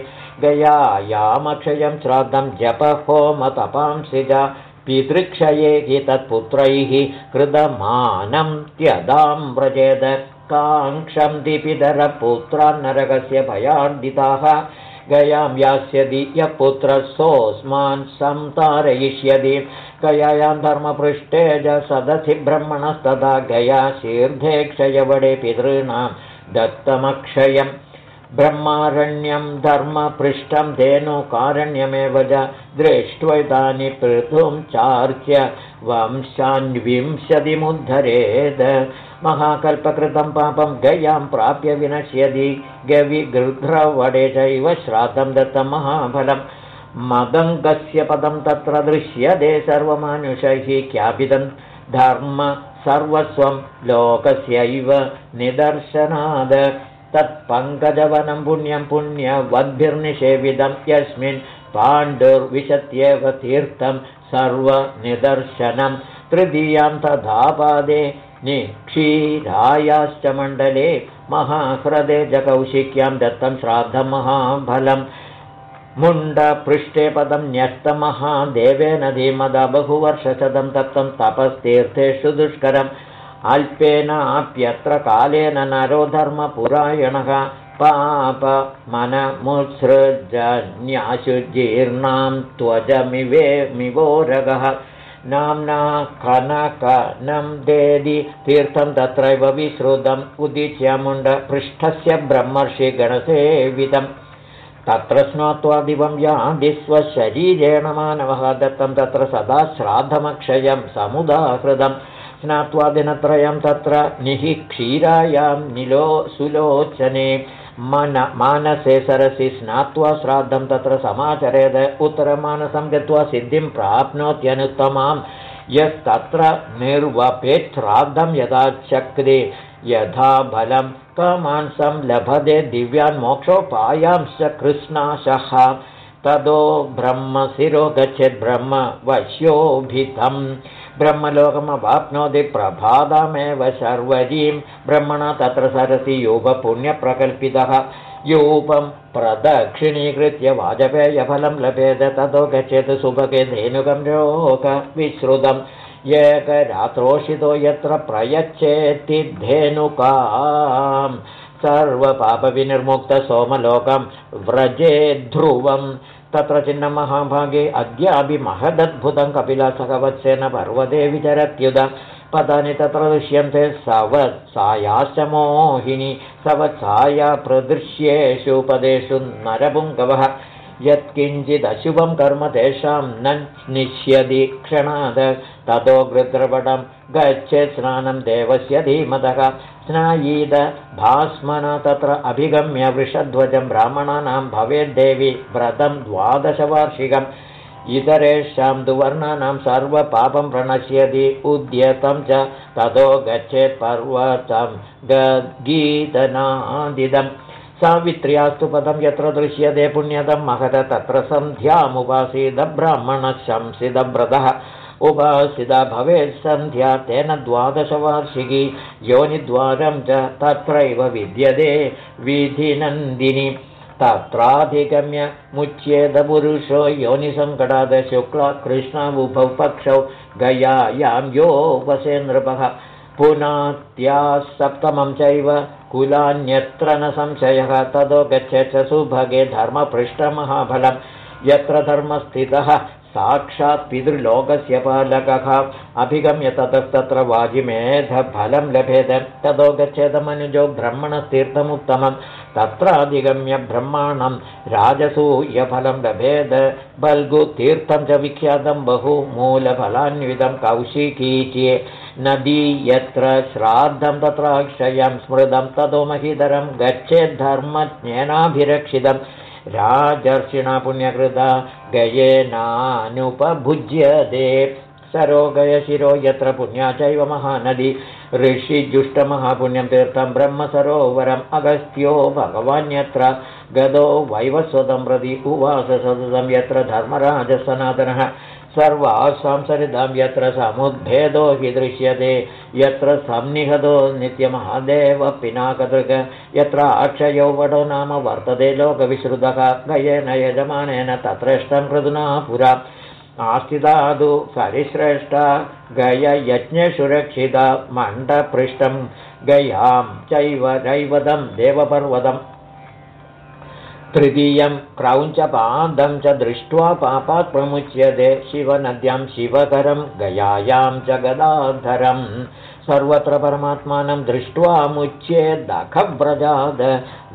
गयायामक्षयं श्राद्धं जपहोमतपांसि च पितृक्षये हि तत्पुत्रैः कृतमानं त्यदां व्रजेद काङ्क्षं दिपिधरपुत्रान्नरकस्य भयार्दिताः गयां यास्यति यः पुत्रः सोऽस्मान् संतारयिष्यति गयायां धर्मपृष्ठे च सदसि ब्रह्मणस्तदा गया शीर्धे क्षयवडे पितॄणां दत्तमक्षयम् ब्रह्मारण्यं धर्मपृष्ठं धेनुकारण्यमेव च दृष्ट्वैतानि पृथुं चार्च्य वंशान्विंशतिमुद्धरेद। महाकल्पकृतं पापं गयां प्राप्य विनश्यति। गविगृध्रवडे चैव श्राद्धं दत्तं महाफलं मदङ्गस्य पदं तत्र दृश्यते सर्वमानुषैः क्यापितं धर्म सर्वस्वं लोकस्यैव निदर्शनाद। तत्पङ्कजवनं पुण्यं पुण्यवद्भिर्निषेविदं यस्मिन् पाण्डुर्विशत्येव तीर्थं सर्वनिदर्शनं। तृतीयां तथापादे निक्षीरायाश्च मण्डले महाह्रदे जकौशिक्यां दत्तं श्राद्धं महाफलं मुण्डपृष्ठे पदं न्यस्तमहादेवेन धीमदा बहुवर्षशतं दत्तं तपस्तीर्थेषु दुष्करम्। अल्पेनाप्यत्र कालेन नरो धर्मपुरायणः। पापमनमुत्सृजन्याशुजीर्णां त्वजमिवे मिवोरगः नाम्ना कनकनं देदि तीर्थं तत्रैव विश्रुतम् उदिच्यमुण्डपृष्ठस्य ब्रह्मर्षिगणसेवितम् तत्र स्नात्वा दिवं यादिस्वशरीरेण मानवः दत्तं तत्र सदा श्राद्धमक्षयं समुदाहृदं। स्नात्वा दिनत्रयं तत्र निहि क्षीरायां निलो सुलोचने। मन मानसे सरसि स्नात्वा श्राद्धं तत्र समाचरेद उत्तरमानसं गत्वा सिद्धिं प्राप्नोत्यनुत्तमां। यस्तत्र निर्वपेत् श्राद्धं यदा चक्रे यथा बलं कमांसं लभते दिव्यान् मोक्षोपायांश्च कृष्णाशः। तदो ब्रह्मशिरो गच्छेत् ब्रह्म वश्योभिधम् ब्रह्मलोकमवाप्नोति प्रभातमेव शर्वरीं ब्रह्मणा तत्र सरसि योगपुण्यप्रकल्पितः। यूपं प्रदक्षिणीकृत्य वाजपेयफलं लभेत ततो गच्छेत् सुभगे धेनुकं लोकविश्रुतम् एकरात्रोषितो यत्र प्रयच्छेति धेनुकां सर्वपापविनिर्मुक्तसोमलोकं व्रजे ध्रुवम्। तत्र चिन्नमहाभागे अद्यापि महदद्भुतं कपिलसखवत्सेन पर्वते विचरत्युद पदानि तत्र दृश्यन्ते सवत्सायाश्च मोहिनी सवत्साया प्रदृश्येषु पदेषु नरपुङ्गवः यत्किञ्चिदशुभं कर्म तेषां न निश्यति क्षणाद ततो गृद्रपटं गच्छेत् स्नानं देवस्य धीमतः। स्नायीद भास्मना तत्र अभिगम्य वृषध्वजं ब्राह्मणानां भवेद्देवी व्रतं द्वादशवार्षिकम्। इतरेषां दुवर्णानां सर्वपापं प्रणश्यति उद्यतं च ततो गच्छेत् पर्वतं गीतनादिदम् सावित्र्यास्तु पदं यत्र दृश्यते पुण्यदं महद तत्र सन्ध्यामुपासीदब्राह्मणशंसिदव्रतः उपासिता भवेत् सन्ध्या तेन द्वादशवार्षिकी योनिद्वारं च तत्रैव विद्यते विधिनन्दिनि। तत्राधिगम्य मुच्येदपुरुषो योनिसङ्कटादशुक्ला कृष्णाबुभौ पक्षौ गयायां यो वसे नृपः पुनात्याः सप्तमं चैव कुलान्यत्र न संशयः ततो गच्छेत् सुभगे धर्मपृष्ठमहाफलं यत्र धर्मस्थितः साक्षात् पितृलोकस्य पालकः। अभिगम्य ततस्तत्र वाजिमेधफलं लभेद ततो गच्छेदमनुजो ब्रह्मणतीर्थमुत्तमं तत्राधिगम्य ब्रह्माणं राजसूयफलं लभेद। बल्गुतीर्थं च विख्यातं बहु मूलफलान्वितं कौशिकीच्ये नदी यत्र श्राद्धं तत्राक्षयं स्मृतं ततो महिधरं गच्छेद्धर्मज्ञेनाभिरक्षितं राजर्षिणा पुण्यकृता गयेनानुपभुज्यते सरोगयशिरो यत्र पुण्या चैव महानदी। ऋषिजुष्टमहापुण्यं तीर्थं ब्रह्मसरोवरम् अगस्त्यो भगवान्यत्र। गदो वैवस्वतं प्रति उवाससततं यत्र धर्मराजसनातनः सर्वासां सरितां यत्र समुद्भेदो हि दृश्यते यत्र संनिहतो नित्यमहादेव पिनाकदृग यत्र अक्षयो वडो नाम वर्तते लोकविश्रुतः गयेन यजमानेन तत्रेष्टं कृदुना पुरा। आस्थितादु सरिश्रेष्ठा गययज्ञसुरक्षिता मण्डपृष्ठं गयां चैव रैवदं देवपर्वतम् तृतीयं क्रौञ्चपादं च दृष्ट्वा पापात् प्रमुच्यते शिवनद्यां शिवकरं गयायां च गदाधरं। सर्वत्र परमात्मानं दृष्ट्वा मुच्येदखव्रजाद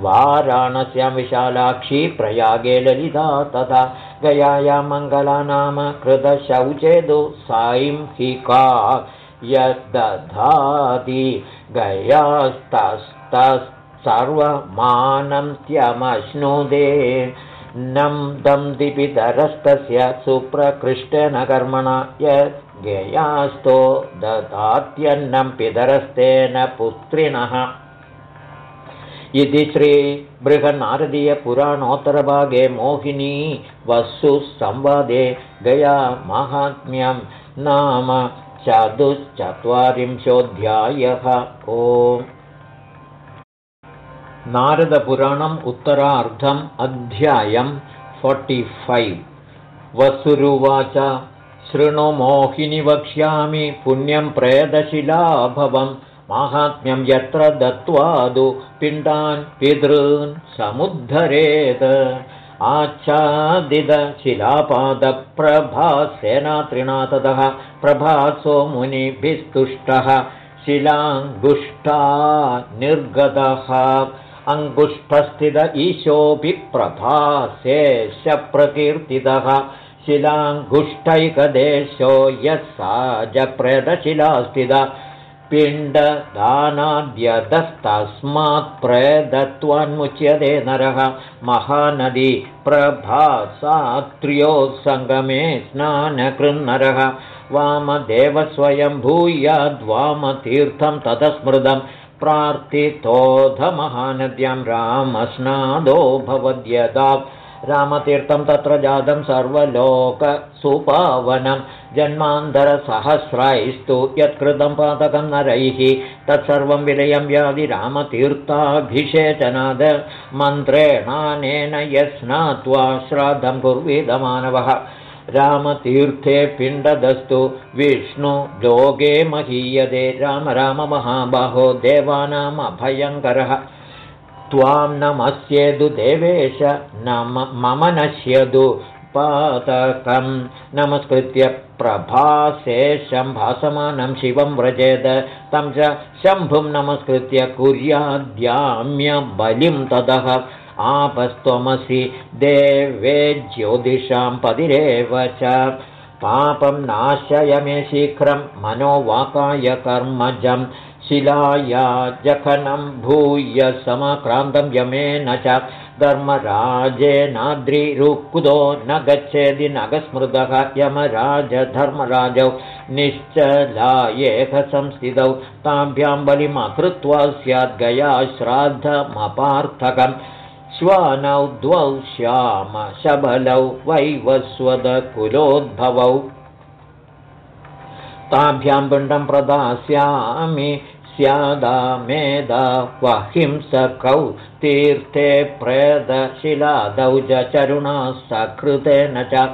वाराणस्यां विशालाक्षी प्रयागे ललिता तथा गयायां मङ्गला नाम कृतशौचेदु साइंहिका यद्दधाति गयास्तस्तस् सर्वमानं त्यमश्नुदे नं दं दिपितरस्तस्य सुप्रकृष्टेन कर्मणा यज्ञयास्तो ददात्यन्नं पितरस्तेन पुत्रिणः इति श्रीबृहन्नारदीयपुराणोत्तरभागे मोहिनी वसु संवादे गया माहात्म्यं नाम चतुश्चत्वारिंशोऽध्यायः। ओम् नारदपुराणम् उत्तरार्धम् अध्यायं फोर्टि फैव् वसुरुवाच शृणु मोहिनि वक्ष्यामि पुण्यं प्रेदशिलाभवं माहात्म्यं यत्र दत्त्वादु पिण्डान् पितॄन् समुद्धरेत्। आच्छादितशिलापादप्रभासेनात्रिनाथतः प्रभासो मुनिभिस्तुष्टः। शिलाङ्गुष्ठा निर्गतः अङ्गुष्ठस्थित ईशोऽपि प्रभासेशप्रकीर्तितः शिलाङ्गुष्ठैकदेशो यः सा जप्रेदशिलास्थिता पिण्डदानाद्यतस्तस्मात् प्रदत्वान्मुच्यते नरः महानदी प्रभासात्र्योत्सङ्गमे स्नानकृन्नरः वामदेवस्वयं भूयाद्वामतीर्थं ततस्मृतं प्रार्थितोधमहानद्यां रामस्नादो भवद्यदा। रामतीर्थं तत्र जातं सर्वलोकसुपावनं। जन्मान्तरसहस्रैस्तु यत्कृतं पातकं नरैः। तत्सर्वं विलयं व्याधि रामतीर्थाभिषेचनाद। मन्त्रेणानेन यस्नात्वा श्राद्धं कुर्वीदमानवः रामतीर्थे पिण्डदस्तु। विष्णु लोके महीयते। राम राम महाबाहो। देवानामभयङ्करः त्वां नमस्येदु देवेश। नम मम नश्यदु पातकं नमस्कृत्य प्रभासेशं भासमानं शिवं व्रजेद। तं च शम्भुं नमस्कृत्य कुर्याद्याम्यबलिं ततः आपस्त्वमसि देवे ज्योतिषां पतिरेव च। पापं नाशय मे शीघ्रं मनोवाकाय कर्मजं। शिलाया जखनं भूय समाक्रान्तं यमेन च। धर्मराजेनाद्रिरुक्तो न गच्छेदि नगस्मृतः यमराजधर्मराजौ निश्चलायेकसंस्थितौ ताभ्यां बलिमकृत्वा स्याद्गया श्राद्धमपार्थकम् श्वानौ द्वौ श्यामशबलौ वैवस्वदकुलोद्भवौ ताभ्यां पिण्डं प्रदास्यामि स्यादा मेदा वहिंसकौ तीर्थे प्रेदशिलादौ चरुणा सकृतेन च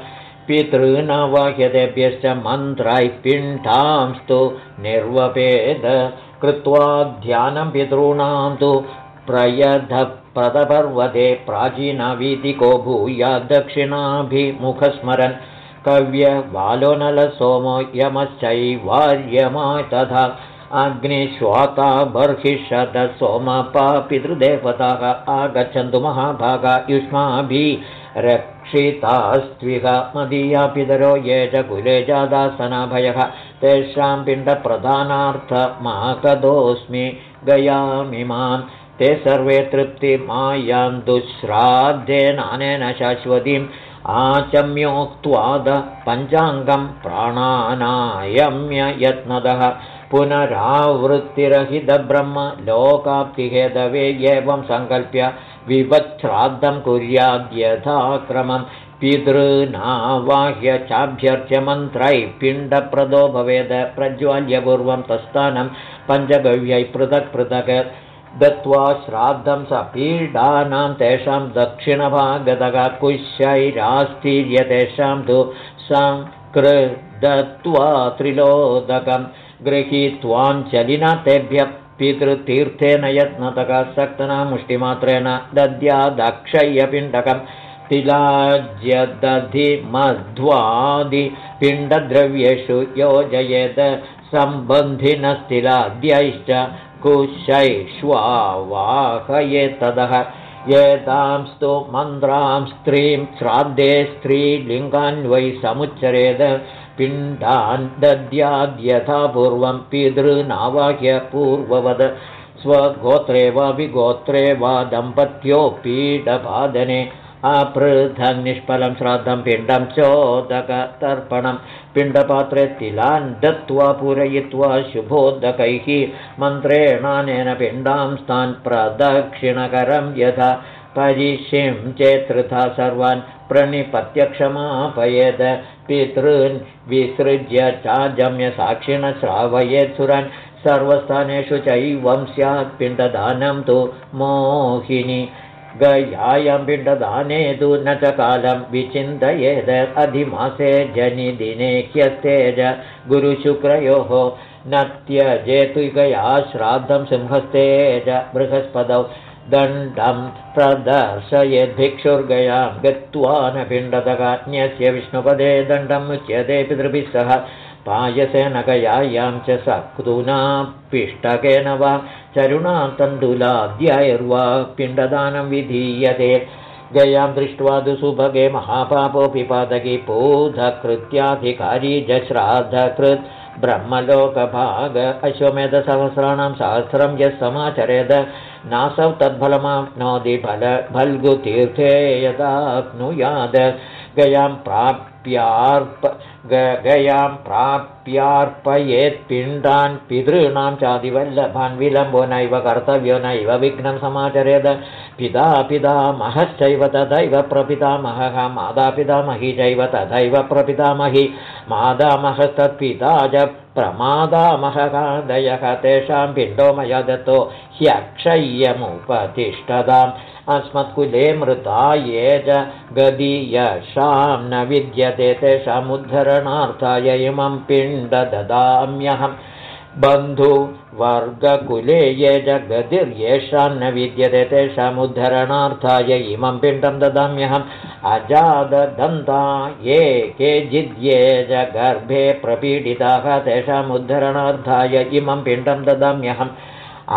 पितॄनवाह्यतेभ्यश्च मन्त्राय पिण्डांस्तु निर्वपेद कृत्वा ध्यानं पितॄणां तु प्रयधप्रदपर्वते प्राचीनवीतिको भूया दक्षिणाभिमुखस्मरन्। कव्यबालोनलसोमो यमश्चैवार्यमा तथा सोमपा पितृदेवताः आगच्छन्तु महाभागा युष्माभिः रक्षितास्त्विह मदीया पितरो ये च कुले जादासनाभयः। तेषां पिण्डप्रधानार्थमाकदोऽस्मि गयामिमाम् ते सर्वे तृप्तिमायान्तु श्राद्धेनानेन शाश्वतीम् आचम्योक्त्वाद पञ्चाङ्गं प्राणानायम्य यत्नदः पुनरावृत्तिरहितब्रह्म लोकाप्तिहेदवे एवं सङ्कल्प्य विवच्छ्राद्धं कुर्याद्यथाक्रमं पितॄनावाह्य चाभ्यर्च्य मन्त्रैः पिण्डप्रदो भवेद प्रज्वाल्यपूर्वं तस्थानं पञ्चगव्यै पृथक् पृथक् दत्त्वा श्राद्धं स पीडानां तेषां दक्षिणभागतः कुशैरास्तीर्य तेषां तु सङ्कृदत्त्वा त्रिलोदकं गृहीत्वाञ्चलिना तेभ्यः पितृतीर्थेन यत्नतः सक्तना मुष्टिमात्रेण दद्यादक्षय्यपिण्डकं तिलाज्यदधिमध्वादिपिण्डद्रव्येषु योजयेत् सम्बन्धिनस्तिलाद्यैश्च कुशैष्वावाहयेत्तदः एतांस्तु मन्त्रां स्त्रीं श्राद्धे स्त्रीलिङ्गान्वै दद्याद्यथा पूर्वं पितॄनावाह्य पूर्ववद स्वगोत्रे वा विगोत्रे वा दम्पत्यो पीडपादने अपृथन्निष्फलं श्राद्धं पिण्डं चोदकतर्पणं पिण्डपात्रे तिलान् दत्त्वा पूरयित्वा शुभोदकैः मन्त्रेणानेन पिण्डां स्तान् प्रदक्षिणकरं यथा परिशिं चेत्तृथा सर्वान् प्रणिपत्यक्षमापयेत् पितॄन् विसृज्य चाजम्य साक्षिण श्रावयेत् सुरान्। सर्वस्थानेषु चैवं स्यात् पिण्डदानं तु मोहिनी गयायां पिण्डदाने तु न च कालं विचिन्तयेद अधिमासे जनिदिने ह्यस्तेज गुरुशुक्रयोः न त्यजेतुकया श्राद्धं सिंहस्तेज बृहस्पदौ दण्डं प्रदर्शयेद्भिक्षुर्गयां गत्वा न पिण्डदकाज्ञस्य विष्णुपदे दण्डम् उच्यते पितृभिः सह पायसेन गयायां च सक्तुना पिष्टकेन वा चरुणा तण्डुलाद्यायर्वा पिण्डदानं विधीयते। गयां दृष्ट्वा तु सुभगे महापापोऽपि पादकी बोधकृत्याधिकारी जश्राद्धकृत्। ब्रह्मलोकभाग अश्वमेधसहस्राणां सहस्रं यः समाचरेद। नासौ तद्फलमाप्नोति फल फल्गुतीर्थे यदाप्नुयाद। गयां प्राप्यार्प गयां प्राप्यार्पयेत्पिण्डान् पितॄणां चादिवल्लभान् विलम्बो नैव कर्तव्यो नैव विघ्नं समाचरेद। पिता पितामहश्चैव तथैव प्रपितामहः मातापितामही चैव तथैव प्रपितामही मादामहस्तत्पिता च प्रमादामहकादयः तेषां पिण्डो मया दत्तो ह्यक्षय्यमुपतिष्ठताम् अस्मत्कुले मृता ये च गदीयशां न विद्यते तेषामुद्धरणार्थाय इमं पिण्ड ददाम्यहम् बन्धुवर्गकुले ये च गतिर्येषां न विद्यते तेषामुद्धरणार्थाय इमं पिण्डं ददाम्यहम्। अजादन्ता ये केचिद्ये च गर्भे प्रपीडिताः तेषामुद्धरणार्थाय इमं पिण्डं ददाम्यहम्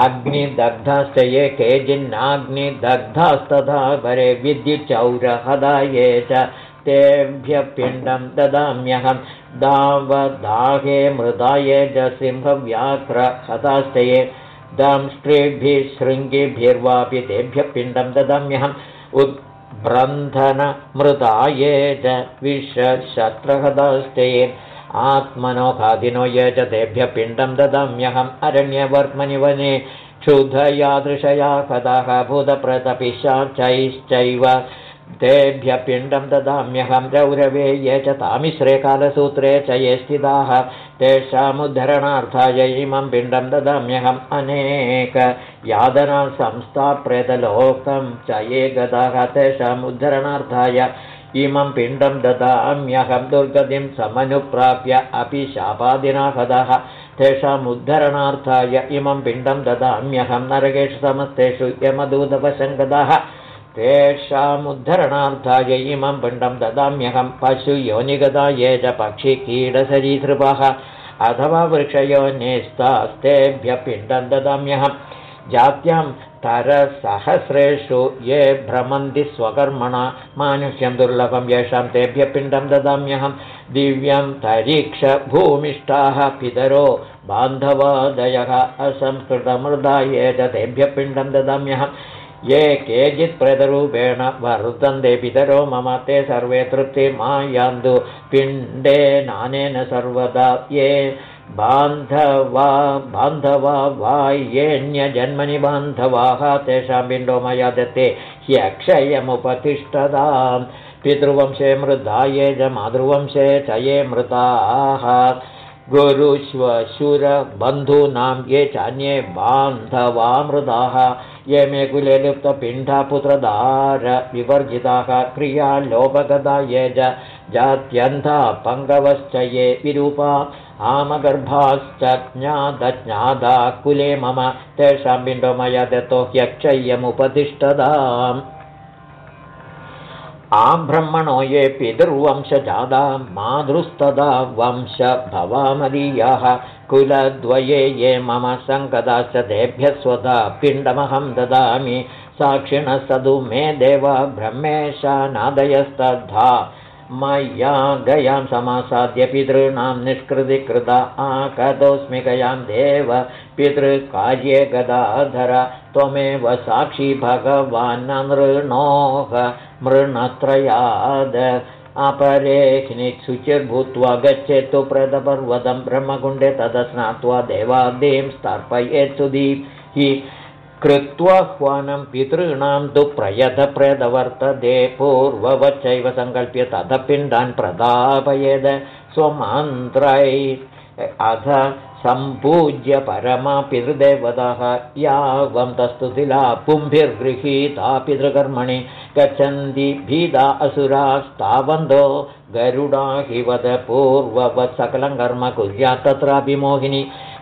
अग्निदग्धाश्च ये केचिन्नाग्निदग्धास्तथा परे विद्युच्चौरहदा ये च तेभ्यः पिण्डं ददाम्यहं दावदाहे मृदाये च सिंहव्याघ्रहताश्चये दंष्ट्रेभिः शृङ्गिभिर्वापि तेभ्यः पिण्डं ददाम्यहम् उद्ब्रन्थनमृदाये च विषशत्रहताश्चये आत्मनो खादिनो ये च तेभ्यः पिण्डं ददाम्यहम् अरण्यवर्त्मनि वने क्षुधयादृशया कदाः भूतप्रतपिशाचैश्चैव तेभ्यः पिण्डं ददाम्यहं रौरवे ये च तामिश्रे कालसूत्रे च ये स्थिताः तेषामुद्धरणार्थाय इमं पिण्डं ददाम्यहम् अनेक यादना संस्थाप्रेतलोकं च ये गताः तेषामुद्धरणार्थाय इमं पिण्डं ददाम्यहं दुर्गतिं समनुप्राप्य अपि शापादिना हदः तेषामुद्धरणार्थाय इमं पिण्डं ददाम्यहं नरकेषु समस्तेषु यमदूतपशङ्गतः तेषामुद्धरणार्थाय इमं पिण्डं ददाम्यहं पशुयोनिगता ये च पक्षिकीडसरीसृपः अथवा वृक्षयोनिस्तास्तेभ्यः पिण्डं ददाम्यहं। जात्यां तरसहस्रेषु ये भ्रमन्ति स्वकर्मणा मानुष्यं दुर्लभं येषां तेभ्यः पिण्डं ददाम्यहं। दिव्यं तरीक्ष भूमिष्ठाः पितरो बान्धवादयः असंस्कृतमृदा ये च तेभ्यः पिण्डं ददाम्यहं। ये केचित् प्रेतरूपेण वर्तन्ते पितरो मम ते सर्वे तृप्तिमा यान्तु पिण्डेनानेन सर्वदा ये बान्धवा बान्धवा वा येऽन्यजन्मनि बान्धवाः तेषां पिण्डो मया दत्ते ह्यक्षयमुपतिष्ठतां पितृवंशे मृदा ये च मातृवंशे च ये मृताः। गुरुश्वशुरबन्धूनां ये चान्ये बान्धवा मृदाः ये मे कुले लुप्तपिण्डपुत्रदार विवर्जिताः क्रिया लोपगता ये च जात्यन्था पङ्गवश्च ये विरूपा आमगर्भाश्च ज्ञादज्ञादा कुले मम तेषां बिण्डो मया दत्तो ह्यक्षय्यमुपतिष्ठदाम् आब्रह्मणो ये पितुर्वंशजादा मातृस्तदा वंश भवामदीयाः कुलद्वये ये मम सङ्गदाश्च तेभ्यः स्वधा पिण्डमहं ददामि। साक्षिणः सदु मे देव ब्रह्मेशानादयस्तद्धा मया गयां समासाद्य पितॄणां निष्कृतिकृता आकतोऽस्मि गयां देव पितृकार्ये गदाधर त्वमेव साक्षी भगवान् नृणोः मृणत्रयाद। अपरेह्नि शुचिर्भूत्वा गच्छेत्तु प्रदपर्वतं ब्रह्मकुण्डे तदस्नात्वा देवादीं स्थापयेत्सु हि कृत्वाह्वानं पितॄणां तु प्रयतप्रदवर्तते पूर्ववच्चैव सङ्कल्प्य ततपिण्डान् प्रदापयेद स्वमन्त्रै। अथ सम्पूज्य परमापितृदेवतः यावं तस्तुतिला पुंभिर्गृहीता पितृकर्मणि। गच्छन्ति भीता असुरास्तावन्तो गरुडा हि वद पूर्ववत् सकलं कर्म कुर्यात् तत्रापि मोहिनी।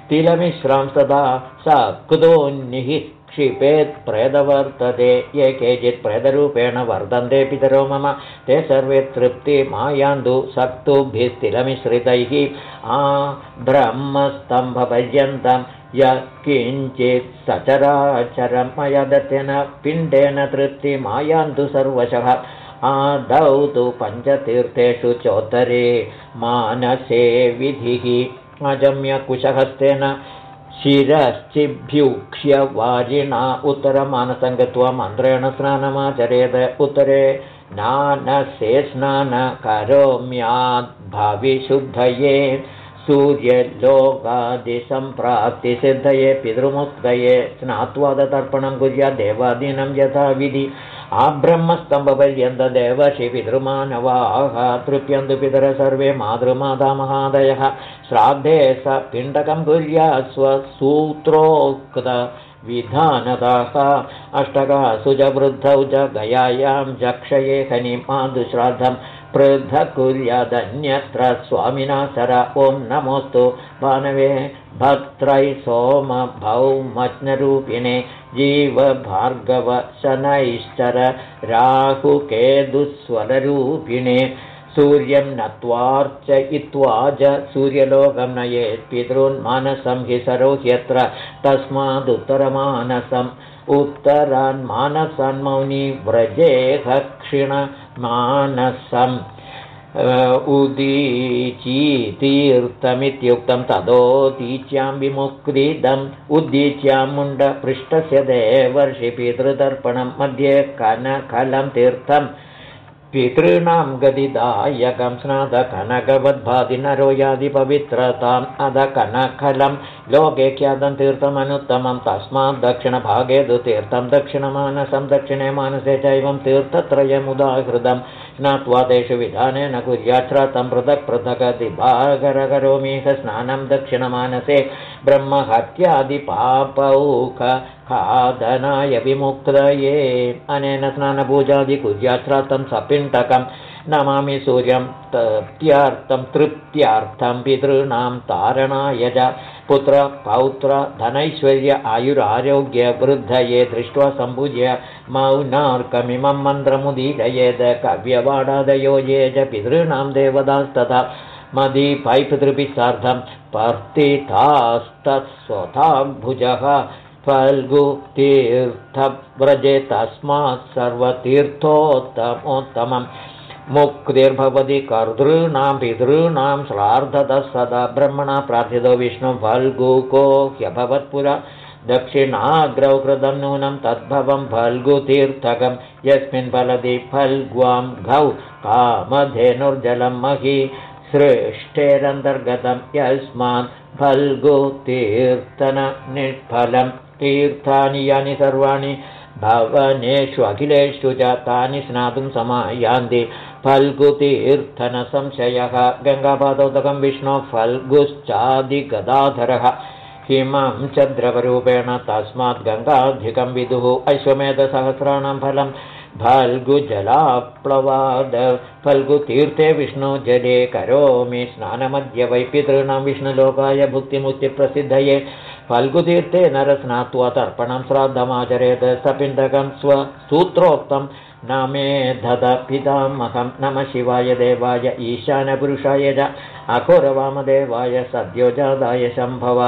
तिलमिश्रां सदा स क्षिपेत् प्रेदवर्तते ये केचित् प्रेदरूपेण वर्धन्ते पितरो मम। ते सर्वे तृप्तिमायान्तु सक्तुभिस्तिलमिश्रितैः आ ब्रह्मस्तम्भपर्यन्तं मया दत्तेन पिण्डेन तृप्तिमायान्तु सर्वशः। आदौ तु पञ्चतीर्थेषु चोत्तरे मानसे विधिः अजम्यकुशहस्तेन शिरश्चिभ्युक्ष्य वाजिना उत्तरमानसं गत्वा मन्त्रेण स्नानमाचरेत् उत्तरे नानसे स्नान करोम्याद्भविशुद्धये सूर्यलोकादिसम्प्राप्तिसिद्धये पितृमुक्तये स्नात्वा दतर्पणं कुर्यात् देवादीनं यथाविधि आब्रह्मस्तम्भपर्यन्तदेवशि पितृमानवाः तृप्यन्तु पितर सर्वे मातृमातामहादयः श्राद्धे स पिण्डकं कुर्या स्वसूत्रोक्तविधानदाः अष्टकः सुजवृद्धौ च गयायां जक्षये खनिमाधुश्राद्धं पृथक् कुर्यादन्यत्र स्वामिना सर ॐ नमोऽस्तु। भानवे भक्त्रै सोमभौमज्ञरूपिणे जीवभार्गवशनैश्चर राहुकेदुस्वररूपिणे सूर्यं नत्वार्चयित्वा च सूर्यलोकं नयेत्। पितॄन्मानसं हि सरोह्यत्र तस्मादुत्तरमानसम्। उत्तरान्मानसन्मौनि व्रजेह क्षिणमानसम् उदीचीतीर्थमित्युक्तं तदोदीच्यां विमुक्तिदम् उद्दीच्यां मुण्डपृष्ठस्य देवर्षि पितृतर्पणं मध्ये कनकलं तीर्थम् पितॄणां गदिदायकं स्नादकनकवद्भाति नरो यादिपवित्रताम् अध कनखलं लोके ख्यातं तीर्थमनुत्तमं तस्मात् दक्षिणभागे तु तीर्थं दक्षिणमानसं दक्षिणे मानसे चैवं तीर्थत्रयमुदाहृतं। स्नात्वा तेषु विधानेन कुर्याच्छ्रातं पृथक् पृथक् दिभागरकरोमीह स्नानं दक्षिणमानसे ब्रह्महत्यादिपापौख खादनाय विमुक्तये। अनेन स्नानपूजादिकुर्याच्छ्रातं सपिण्टकं नमामि सूर्यं तृप्त्यार्थं तृप्त्यार्थं पितॄणां तारणाय च पुत्र पौत्र धनैश्वर्य आयुरारोग्यवृद्धये दृष्ट्वा सम्पूज्य मौनार्कमिमं मन्त्रमुदीरयेद। कव्यवाडादयो ये च पितॄणां देवतास्तथा मदीपैपितृभिः सार्धं पर्तितास्तत्स्वताभुजः फल्गुतीर्थव्रजे तस्मात् सर्वतीर्थोत्तमोत्तमम् मुक्तिर्भवति कर्तॄणां पितॄणां श्रार्धतः सदा ब्रह्मणा प्रार्थितो विष्णु फल्गुको ह्यभवत्पुरा दक्षिणाग्रौ कृतं नूनं तद्भवं फल्गुतीर्थकं यस्मिन् फलति फल्ग्वां घौ कामधेनुर्जलं मही सृष्टेरन्तर्गतं यस्मात् फल्गुतीर्थननिष्फलं तीर्थानि यानि सर्वाणि भवनेषु अखिलेषु च तानि स्नातुं समायान्ति फल्गुतीर्थनसंशयः। गङ्गापादोदकं विष्णो फल्गुश्चादिगदाधरः। हिमं च द्रवरूपेण तस्मात् गङ्गाधिकं विदुः। अश्वमेधसहस्राणां फलं फल्गुजलाप्लवाद। फल्गुतीर्थे विष्णुजले करोमि। स्नानमद्य वैपितॄणां विष्णुलोकाय भुक्तिमुक्तिप्रसिद्धये। फल्गुतीर्थे नरस्नात्वा तर्पणं श्राद्धमाचरेत्। सपिण्डकं स्वसूत्रोक्तं न मे दद पितामहं नमः शिवाय देवाय ईशानपुरुषाय च अघोरवामदेवाय सद्योजादाय शम्भव।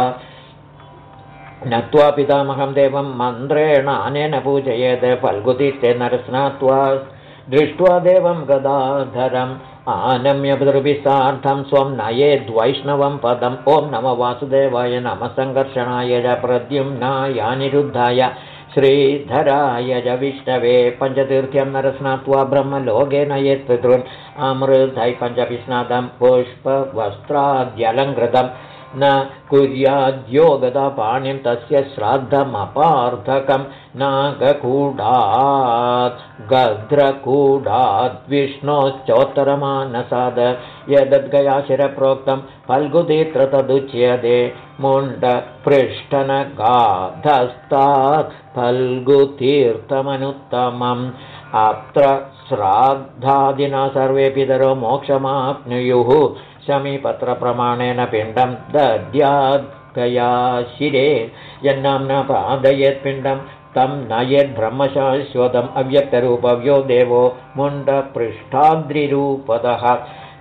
नत्वा पितामहं देवं मन्त्रेण अनेन पूजयेत् फल्गुतीर्थे नरस्नात्वा दृष्ट्वा देवं गदाधरम्। आनम्यपितृभिस्सार्थं स्वं नयेद्वैष्णवं पदम्। ॐ नम वासुदेवाय नमः सङ्कर्षणाय च प्रद्युम्नायानिरुद्धाय श्रीधराय च विष्णवे पञ्चतीर्थ्यं नरस्नात्वा ब्रह्मलोके नयेत् पितॄन् अमृतै पञ्चभिस्नातं पुष्पवस्त्राद्यलङ्कृतं। न कुर्याद्योगदापाणिं तस्य श्राद्धमपार्थकं। नागकूडात् गध्रकूडाद् विष्णोश्चोत्तरमानसाद यदद्गयाशिरप्रोक्तं फल्गुतीत्र तदुच्यते मुण्डपृष्ठनगाधस्तात् फल्गुतीर्थमनुत्तमम्। अत्र श्राद्धादिना सर्वे पितरो मोक्षमाप्नुयुः। शमीपत्रप्रमाणेन पिण्डं दद्याद्गया शिरे यन्नाम्ना पादयेत्पिण्डं तं नयेद्ब्रह्मशाश्वतम् अव्यक्तरूपव्यो देवो मुण्डपृष्ठाद्रिरूपदः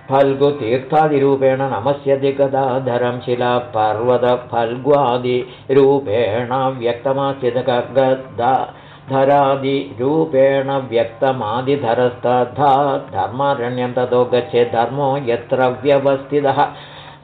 फल्गुतीर्थादिरूपेण नमस्यति गदाधरं शिलापर्वतफल्ग्वादिरूपेण व्यक्तमास्यगदा धरादिरूपेण व्यक्तमादिधरस्तथा धर्मारण्यं ततो गच्छेत् धर्मो यत्र व्यवस्थितः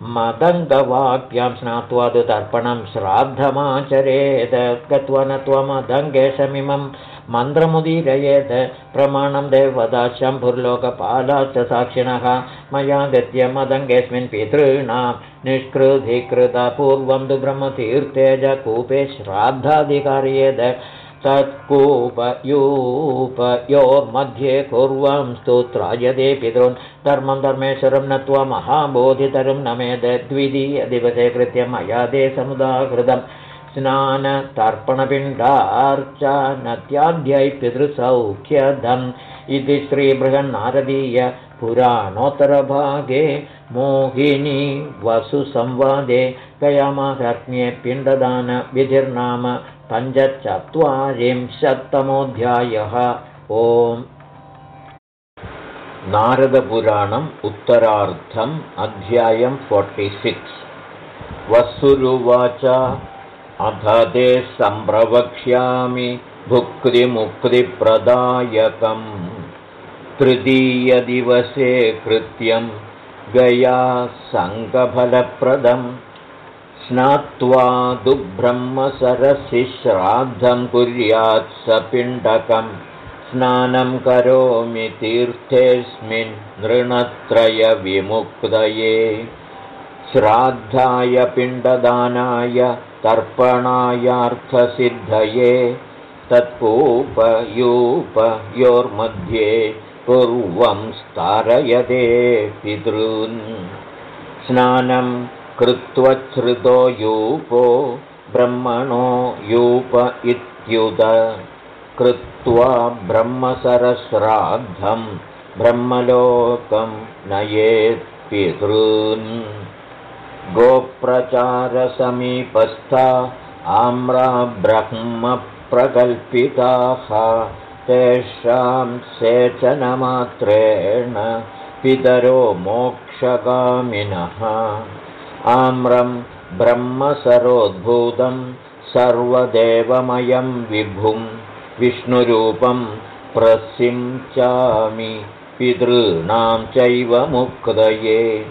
मदङ्गवाप्यां स्नात्वा तु तर्पणं श्राद्धमाचरेत् गत्वा न त्वमदङ्गेशमिमं मन्त्रमुदीरयेत् प्रमाणं देवदा शम्भुर्लोकपालाश्च साक्षिणः मया गत्य मदङ्गेऽस्मिन् पितॄणां निष्कृधिकृतपूर्वं तु ब्रह्मतीर्थेज कूपे श्राद्धाधिकार्येत् तत्कूपयूपयोर्मध्ये कुर्वं स्तोत्रायदे पितॄन्। धर्मं धर्मेश्वरं नत्वा महाबोधितरं न मेद द्वितीयदिवसे कृत्य मया दे समुदाहृतं स्नानतर्पणपिण्डार्चनत्याध्यै पितृसौख्यदम् इति श्रीबृहन्नारदीय पुराणोत्तरभागे मोहिनी वसुसंवादे गयामाहात्म्ये पिण्डदानविधिर्नाम पञ्चचत्वारिंशत्तमोऽध्यायः। ओम्। नारदपुराणम् उत्तरार्थम् अध्यायं फोर्टिसिक्स् वसुरुवाच। अथ ते सम्प्रवक्ष्यामि भुक्तिमुक्तिप्रदायकम् तृतीयदिवसे कृत्यं गया सङ्गफलप्रदम् स्नात्वा दुब्रह्मसरसि श्राद्धं कुर्यात् सपिण्डकं। स्नानं करोमि तीर्थेऽस्मिन् नृणत्रयविमुक्तये। श्राद्धाय पिण्डदानाय तर्पणायार्थसिद्धये। तत्पूपयूपयोर्मध्ये पूर्वं स्तारयते पितॄन्। स्नानं कृत्वच्छ्रुतो यूपो ब्रह्मणो यूप इत्युद। कृत्वा ब्रह्मसरश्राद्धं ब्रह्मलोकं नयेत् पितॄन्। गोप्रचारसमीपस्था आम्रा ब्रह्मप्रकल्पिताः तेषां सेचनमात्रेण पितरो मोक्षगामिनः। आम्रं ब्रह्मसरोद्भूतं सर्वदेवमयं विभुं विष्णुरूपं प्रसिञ्चामि पितॄणां चैव मुक्तये।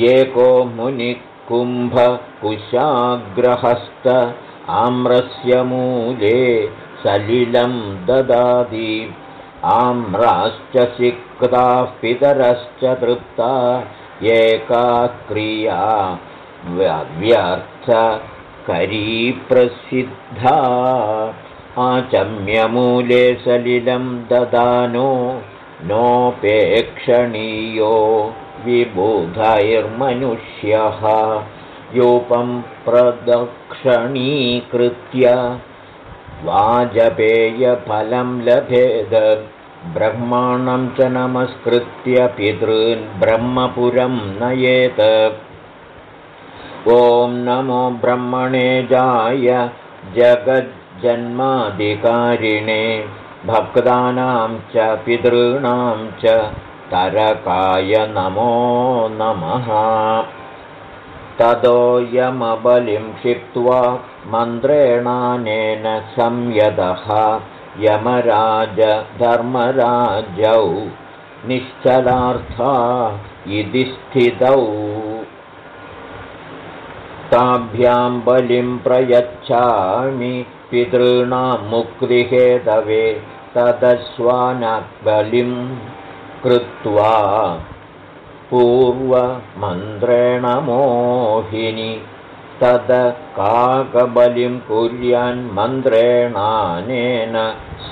एको मुनिकुम्भकुशाग्रहस्त आम्रस्य मूले सलिलं ददाति। आम्राश्च सिक्ताः पितरश्च तृप्ता। एका क्रिया व्यर्थकरीप्रसिद्धा आचम्यमूले सलिलं ददानो नोपेक्षणीयो विबुधैर्मनुष्यः। यूपं प्रदक्षिणीकृत्य वाजपेयफलं लभेद। ब्रह्माणं च नमस्कृत्य पितॄन् ब्रह्मपुरं नयेत्। ॐ नमो ब्रह्मणे जाय जगज्जन्माधिकारिणे। भक्तानां च पितॄणां च तरकाय नमो नमः ततोऽयमबलिं क्षिप्त्वा मन्त्रेणानेन संयतः यमराज धर्मराजौ निश्चलार्था इति स्थितौ। ताभ्यां बलिं प्रयच्छामि पितॄणां मुक्तिहेतवे तदस्वानबलिं कृत्वा पूर्वमन्त्रेण मोहिनि तद काकबलिं कुर्यान्मन्त्रेणानेन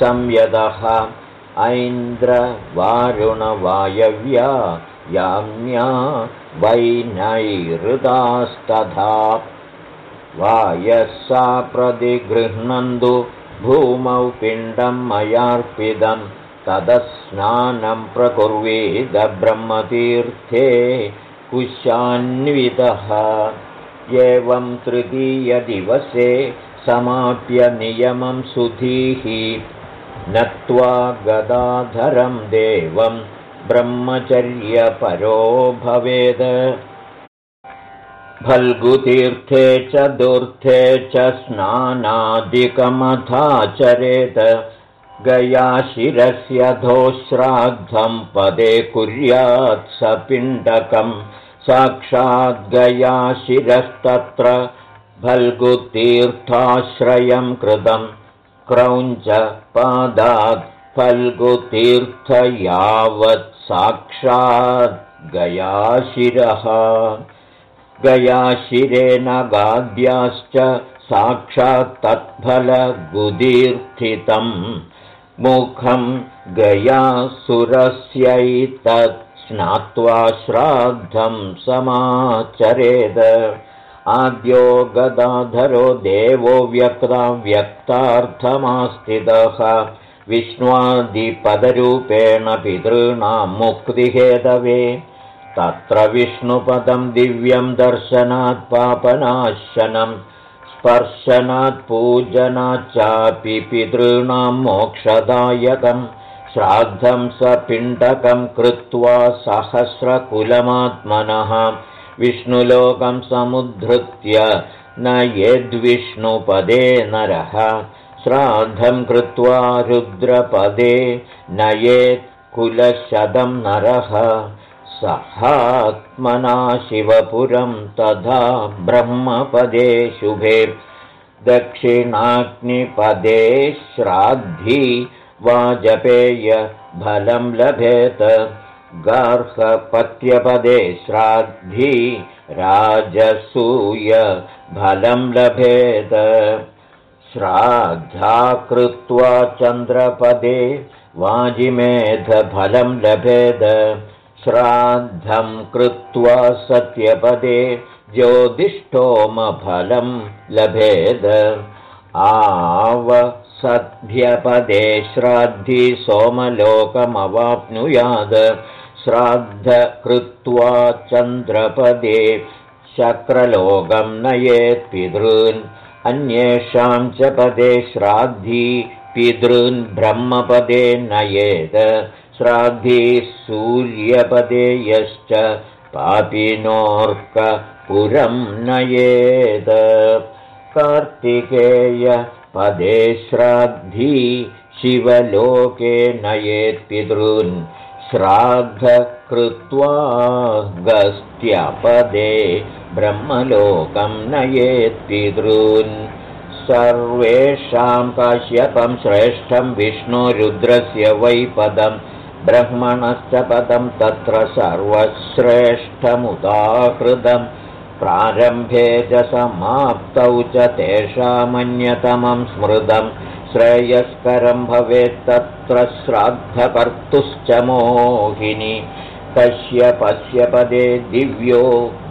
संयदः ऐन्द्रवारुणवायव्या याम्या वैनैहृदास्तथा वायसा प्रतिगृह्णन्तु भूमौ पिण्डं मयार्पितं तदस्नानं प्रकुर्वीदब्रह्मतीर्थे कुशान्वितः। एवं तृतीयदिवसे समाप्य नियमं सुधीः नत्वा गदाधरं देवं ब्रह्मचर्यपरो भवेद। फल्गुतीर्थे चतुर्थे च स्नानादिकमथाचरेत गयाशिरस्य धोश्राद्धं पदे कुर्यात् सपिण्डकम् साक्षाद्गयाशिरस्तत्र फल्गुतीर्थाश्रयं कृतं क्रौञ्च पादात् फल्गुतीर्थ यावत् साक्षाद्गयाशिरः गयाशिरेण गाद्याश्च साक्षात् तत्फलगुदीर्थितम् मुखं गयासुरस्यैतत् स्नात्वा श्राद्धं समाचरेद। आद्यो गदाधरो देवो व्यक्ताव्यक्तार्थमास्थितः विष्णुवादिपदरूपेण पितॄणां मुक्तिहेतवे। तत्र विष्णुपदं दिव्यं दर्शनात् पापनाशनं स्पर्शनात् पूजनाच्चापि पितॄणां मोक्षदायकं श्राद्धं स पिण्डकं कृत्वा सहस्रकुलमात्मनः। विष्णुलोकं समुद्धृत्य न यद्विष्णुपदे नरः। श्राद्धं कृत्वा रुद्रपदे नयेत् कुलशतं नरः सहात्मना शिवपुरं तथा ब्रह्मपदे शुभे। दक्षिणाग्निपदे श्राद्धि वाजपेयफलं लभेत। गार्हपत्यपदे श्राद्धि राजसूयफलं लभेत। श्राद्धा कृत्वा चन्द्रपदे वाजिमेधफलं लभेद श्राद्धं कृत्वा सत्यपदे ज्योतिष्ठोमफलं लभेद। आवसद्भ्यपदे श्राद्धि सोमलोकमवाप्नुयाद। श्राद्ध कृत्वा चन्द्रपदे शक्रलोकं नयेत् पितॄन्। अन्येषां च पदे श्राद्धि पितॄन् ब्रह्मपदे नयेत् श्राद्धि सूर्यपदे यश्च पापिनोऽर्कपुरं नयेत् कार्तिकेयपदे श्राद्धि शिवलोके नयेत् पितॄन्। श्राद्ध कृत्वा गस्त्यपदे ब्रह्मलोकं नयेत् पितॄन्। सर्वेषां काश्यपं श्रेष्ठं विष्णुरुद्रस्य वैपदम् ब्रह्मणश्च पदं तत्र सर्वश्रेष्ठमुदाहृदम् प्रारम्भे च समाप्तौ च तेषामन्यतमं स्मृतं। श्रेयस्करं भवेत्तत्र श्राद्धकर्तुश्च मोहिनि। कस्य पदे दिव्यो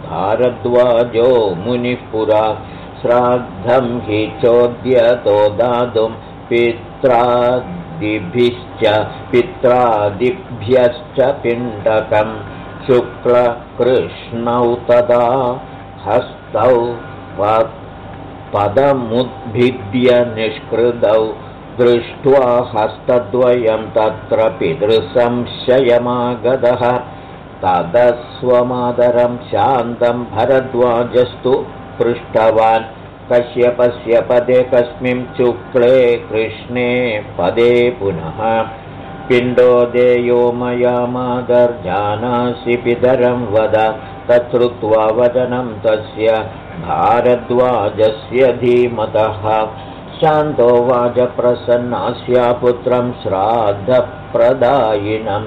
भारद्वाजो मुनिः पुरा श्राद्धं हि चोद्यतो दातुं पित्रा दिभिश्च पित्रादिभ्यश्च पिण्डकं शुक्लकृष्णौ तदा हस्तौ पदमुद्भिद्य निष्कृतौ। दृष्ट्वा हस्तद्वयं तत्र पितृसंशयमागतः। तदस्वमादरं शान्तं भरद्वाजस्तु पृष्टवान् कश्यपस्य पदे कस्मिन् शुक्ले कृष्णे पदे पुनः। पिण्डो देयो मया मादर्जानासि पितरं वद। तच्छ्रुत्वा वचनं तस्य भारद्वाजस्य धीमतः। शान्तो वाजप्रसन्नास्या पुत्रं श्राद्धप्रदायिनं।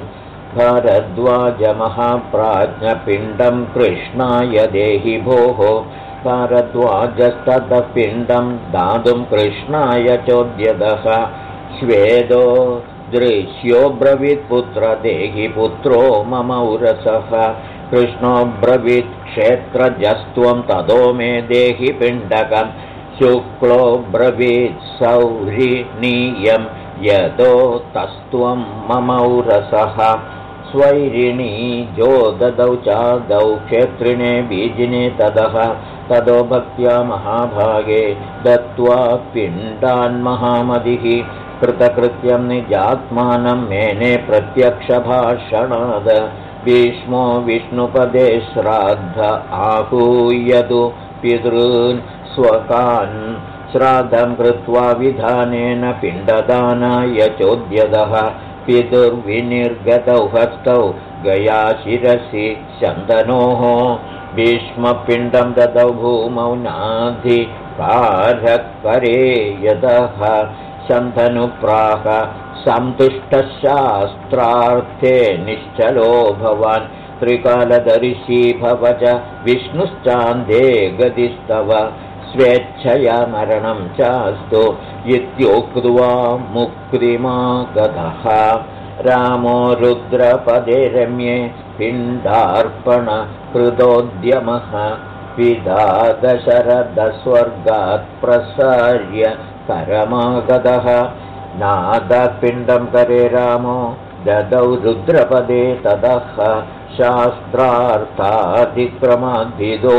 भारद्वाजमहाप्राज्ञपिण्डं कृष्णाय देहि भोः भारद्वाजस्ततः पिण्डं दातुं कृष्णाय चोद्यतः श्वेदो दृश्यो पुत्र देहि पुत्रो मम उरसः। कृष्णो क्षेत्रजस्त्वं ततो मे देहि पिण्डकं। शुक्लो ब्रवीत् सौरिणीयं यतो तस्त्वं मम उरसः स्वैरिणी जो ददौ चादौ क्षेत्रिणे बीजिने तदः तदो भक्त्या महाभागे दत्त्वा पिण्डान्महामदिः। कृतकृत्यं निजात्मानं मेने प्रत्यक्षभाषणाद। भीष्मो विष्णुपदे श्राद्ध आहूयतु पितॄन् स्वकान्। श्राद्धं कृत्वा विधानेन पिण्डदानाय चोद्यतः पितुर्विनिर्गतौ हस्तौ गया शिरसि शन्दनोः भीष्मपिण्डं ददौ भूमौ नाधिकारकरे यतः शन्तनुप्राह सन्तुष्टशास्त्रार्थे निश्चलो भवान्। त्रिकालदर्शी भव च विष्णुश्चान्दे गतिस्तव स्वेच्छया मरणं चास्तु इत्युक्त्वा मुक्तिमा गतः रामो रुद्रपदे रम्ये पिण्डार्पणकृतोद्यमः। पिता दशरथस्वर्गात् प्रसार्य परमागतः। नादपिण्डं करे रामो ददौ रुद्रपदे ततः शास्त्रार्थातिक्रमाद्धिदो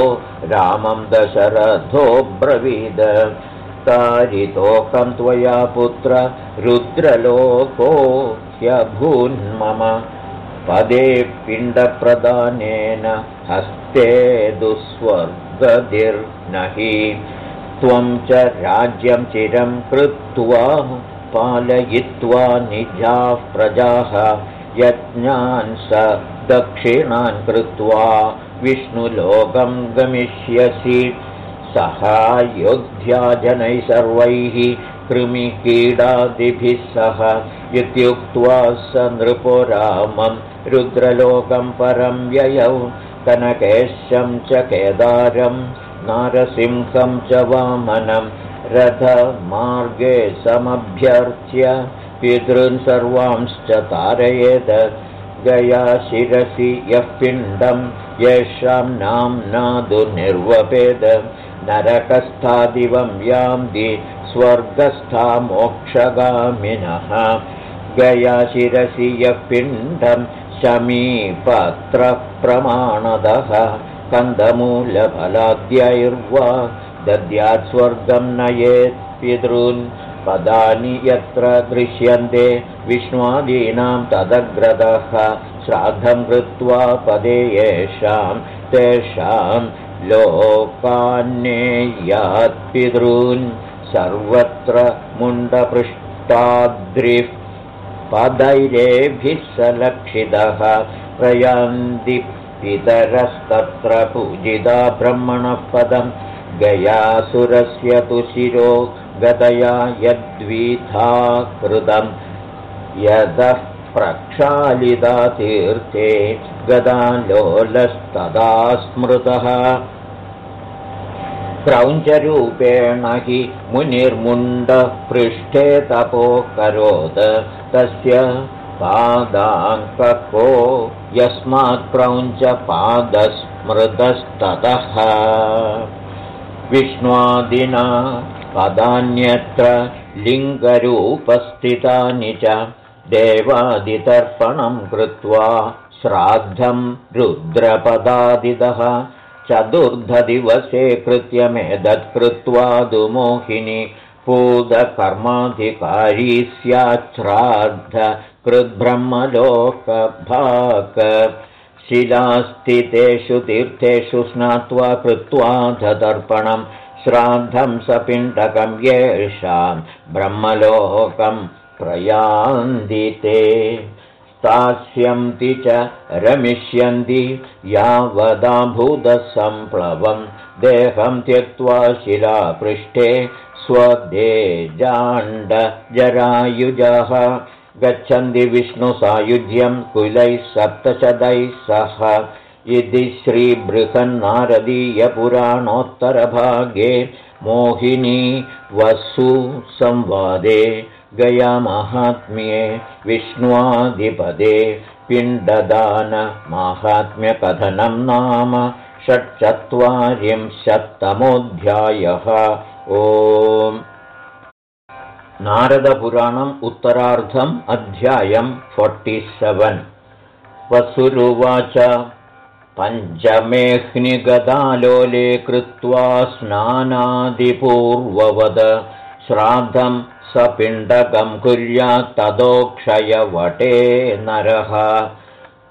रामं दशरथो ब्रवीद। तारितोऽहं त्वया पुत्र रुद्रलोको ह्यभून्मम पदे पिण्डप्रदानेन हस्ते दुःस्वर्गधिर्नहि त्वं च राज्यं चिरं कृत्वा पालयित्वा निजाः प्रजाः। यज्ञान् स दक्षिणान् कृत्वा विष्णुलोकं गमिष्यसि। सहायोध्याजनैः सर्वैः कृमिकीडादिभिः सह इत्युक्त्वा स नृपो रामं रुद्रलोकं परं व्ययौ। कनकेशं च केदारं नारसिंहं च वामनं रथमार्गे समभ्यर्च्य पितॄन् सर्वांश्च तारयेत् गया शिरसि यः पिण्डं येषां नाम्नादु निर्वपेद। नरकस्थादिवं यान्ति स्वर्गस्था मोक्षगामिनः। गया शिरसि यः पिण्डं शमीपत्रप्रमाणदः कन्दमूलफलाद्यैर्वा दद्यात् स्वर्गं नयेत् पितॄन् पदानि यत्र दृश्यन्ते विष्णुवादीनां तदग्रदः श्राद्धं कृत्वा पदे येषां तेषां लोकान्नेयात्पितॄन् सर्वत्र मुण्डपृष्टाद्रिः पदैरेभिः सलक्षितः प्रयान्ति पितरस्तत्र पूजिता ब्रह्मणः पदं गयासुरस्य तु शिरो गतया यद्वीथा कृतं यतः प्रक्षालिता तीर्थे गदालोलस्तदा स्मृतः। क्रौञ्चरूपेण हि मुनिर्मुण्डपृष्ठे तपोकरोद तस्य पादाङ्कको यस्मात् क्रौञ्चपादस्मृतस्ततः। विष्णुवादिना पदान्यत्र लिङ्गरूपस्थितानि च देवादितर्पणं कृत्वा श्राद्धं रुद्रपदादिदः चतुर्धदिवसे कृत्यमेतत्कृत्वा दुमोहिनी पूतकर्माधिकारी स्याच्छ्राद्ध कृद्ब्रह्मलोकभाक। शिलास्थितेषु तीर्थेषु स्नात्वा कृत्वा धतर्पणम् श्राद्धं सपिण्डकं येषां ब्रह्मलोकं प्रयान्दिते स्थास्यन्ति च रमिष्यन्ति यावदाभूतसम्प्लवं। देहं त्यक्त्वा शिलापृष्ठे स्वदेजाण्डजरायुजः। गच्छन्ति विष्णुसायुज्यं कुलैः सप्तशदैः सह इति श्रीबृहन्नारदीयपुराणोत्तरभागे मोहिनी वसु संवादे गयामाहात्म्ये विष्णुवादिपदे पिण्डदानमाहात्म्यकथनं नाम षट्चत्वारिंशत्तमोऽध्यायः। ओम्। नारदपुराणम् उत्तरार्धम् अध्यायम् फोर्टि सेवेन्। वसुरुवाच पञ्चमेऽह्निगदालोले कृत्वा स्नानादिपूर्ववद। श्राद्धं सपिण्डकं कुर्यात्तदोक्षयवटे नरः।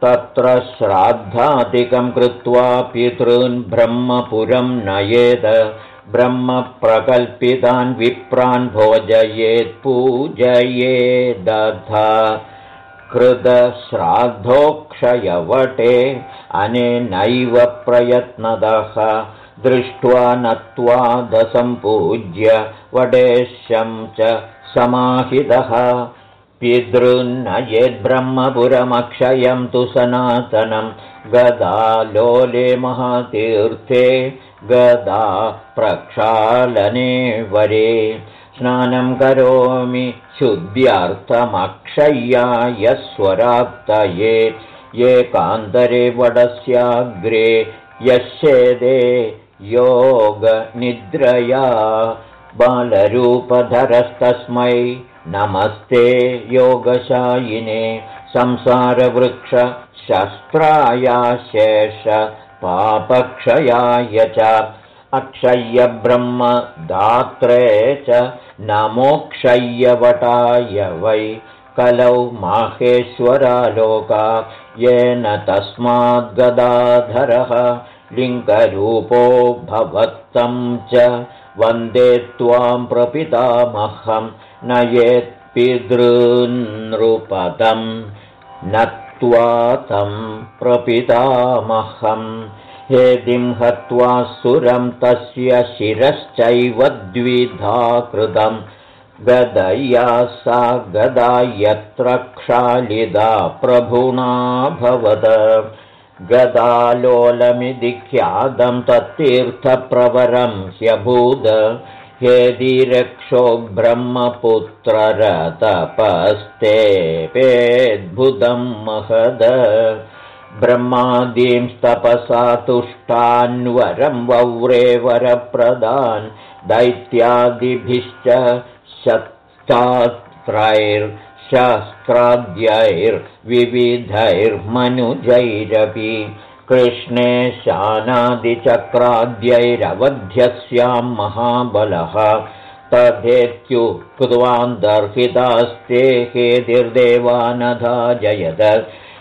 तत्र श्राद्धादिकं कृत्वा पितॄन् ब्रह्मपुरं नयेद। ब्रह्मप्रकल्पितान् विप्रान् भोजयेत् पूजयेदथा कृतश्राद्धोक्षयवटे अनेनैव प्रयत्नदः दृष्ट्वा नत्वा दसम्पूज्य वडेशं च समाहितः। पितृन्नयेद्ब्रह्मपुरमक्षयं तु सनातनं गदालोले महातीर्थे गदा प्रक्षालने वरे स्नानं करोमि। शुद्ध्यर्थमक्षय्या यस्वराप्तये ये कान्तरे वडस्याग्रे यस्येदे योगनिद्रया। बालरूपधरस्तस्मै नमस्ते योगशायिने। संसारवृक्षशस्त्राया शेष पापक्षयाय च अक्षय्य ब्रह्मदात्रे च नमोक्षय्यवटाय वै कलौ माहेश्वरालोका येन तस्माद्गदाधरः लिङ्गरूपो भवत्तं च वन्दे त्वां प्रपितामहं नयेत्पितृनृपदं न त्वा तं प्रपितामहम् हेदिं हत्वा सुरं तस्य शिरश्चैव द्विधा कृतं। गदया सा गदा यत्र क्षालिदा प्रभुनाभवद गदालोलमिति ख्यातं तत्तीर्थप्रवरं ह्यभूद। हेदिरक्षो ब्रह्मपुत्ररतपस्तेपेद्भुतं महद ब्रह्मादींस्तपसा तुष्टान्वरं वव्रे वरप्रदान् दैत्यादिभिश्च शस्त्राद्यैर्शस्त्राद्यैर्विविधैर्मनुजैरपि कृष्णे शानादिचक्राद्यैरवध्यस्यां महाबलः तथेत्युक्त्वान्दर्हितास्ते हेतिर्देवानधा जयद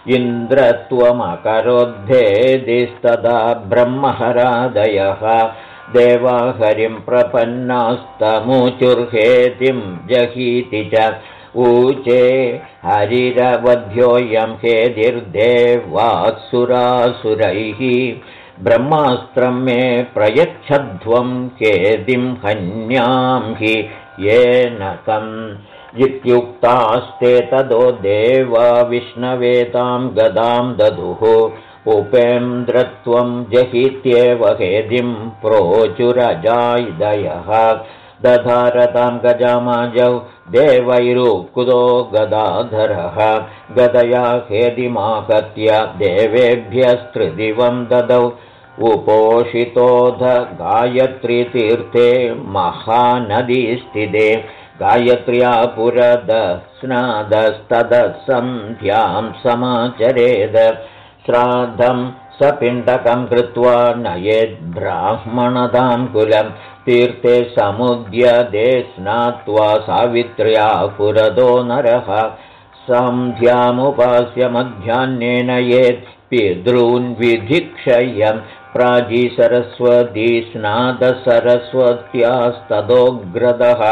इन्द्रत्वमकरोद्धेदिस्तदा ब्रह्महरादयः। देवाहरिं प्रपन्नास्तमुचुर्हेतिं जहीति च। ऊचे हरिरवध्योऽयं हेदिर्देवात्सुरासुरैः ब्रह्मास्त्रं मे प्रयच्छध्वं हेदिं हन्यां हि येन तम् इत्युक्तास्ते तदो देवा विष्णवेतां गदां ददुः। उपेन्द्रत्वं जहित्येव हेदिं प्रोचुरजायदयः। दधारतां गजामाजौ देवैरुक्तो गदाधरः। गदया हेदिमागत्य देवेभ्यस्त्रिदिवं ददौ। उपोषितोध गायत्रीतीर्थे महानदीस्थिते गायत्र्या पुरदस्नादस्तदसन्ध्यां समाचरेद। श्राद्धं सपिण्डकं कृत्वा नयेद्ब्राह्मणदां कुलं। तीर्थे समुद्यदे स्नात्वा सावित्र्या पुरदो नरः। सन्ध्यामुपास्य मध्याह्ने नयेत् पितॄन्विधिक्षय्यं प्राजी सरस्वती स्नादसरस्वत्यास्तदोग्रदः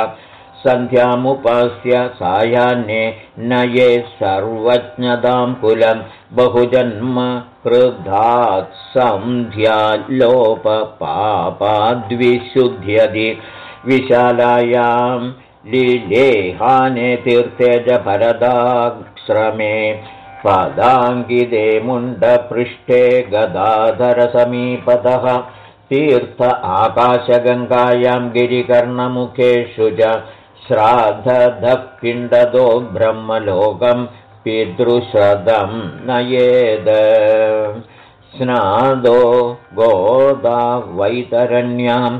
सन्ध्यामुपास्य सायाह्ने न ये सर्वज्ञतां कुलं बहुजन्म क्रुद्धात् सन्ध्यालोपपापाद्विशुध्यति विशालायां लीलेहाने तीर्थे च भरदाश्रमे पदाङ्गिदे मुण्डपृष्ठे गदाधरसमीपतः तीर्थ आकाशगङ्गायां गिरिकर्णमुखेषु च श्राद्धः पिण्डदो ब्रह्मलोकं पितृशदं नयेद। स्नादो गोदा वैतरण्यां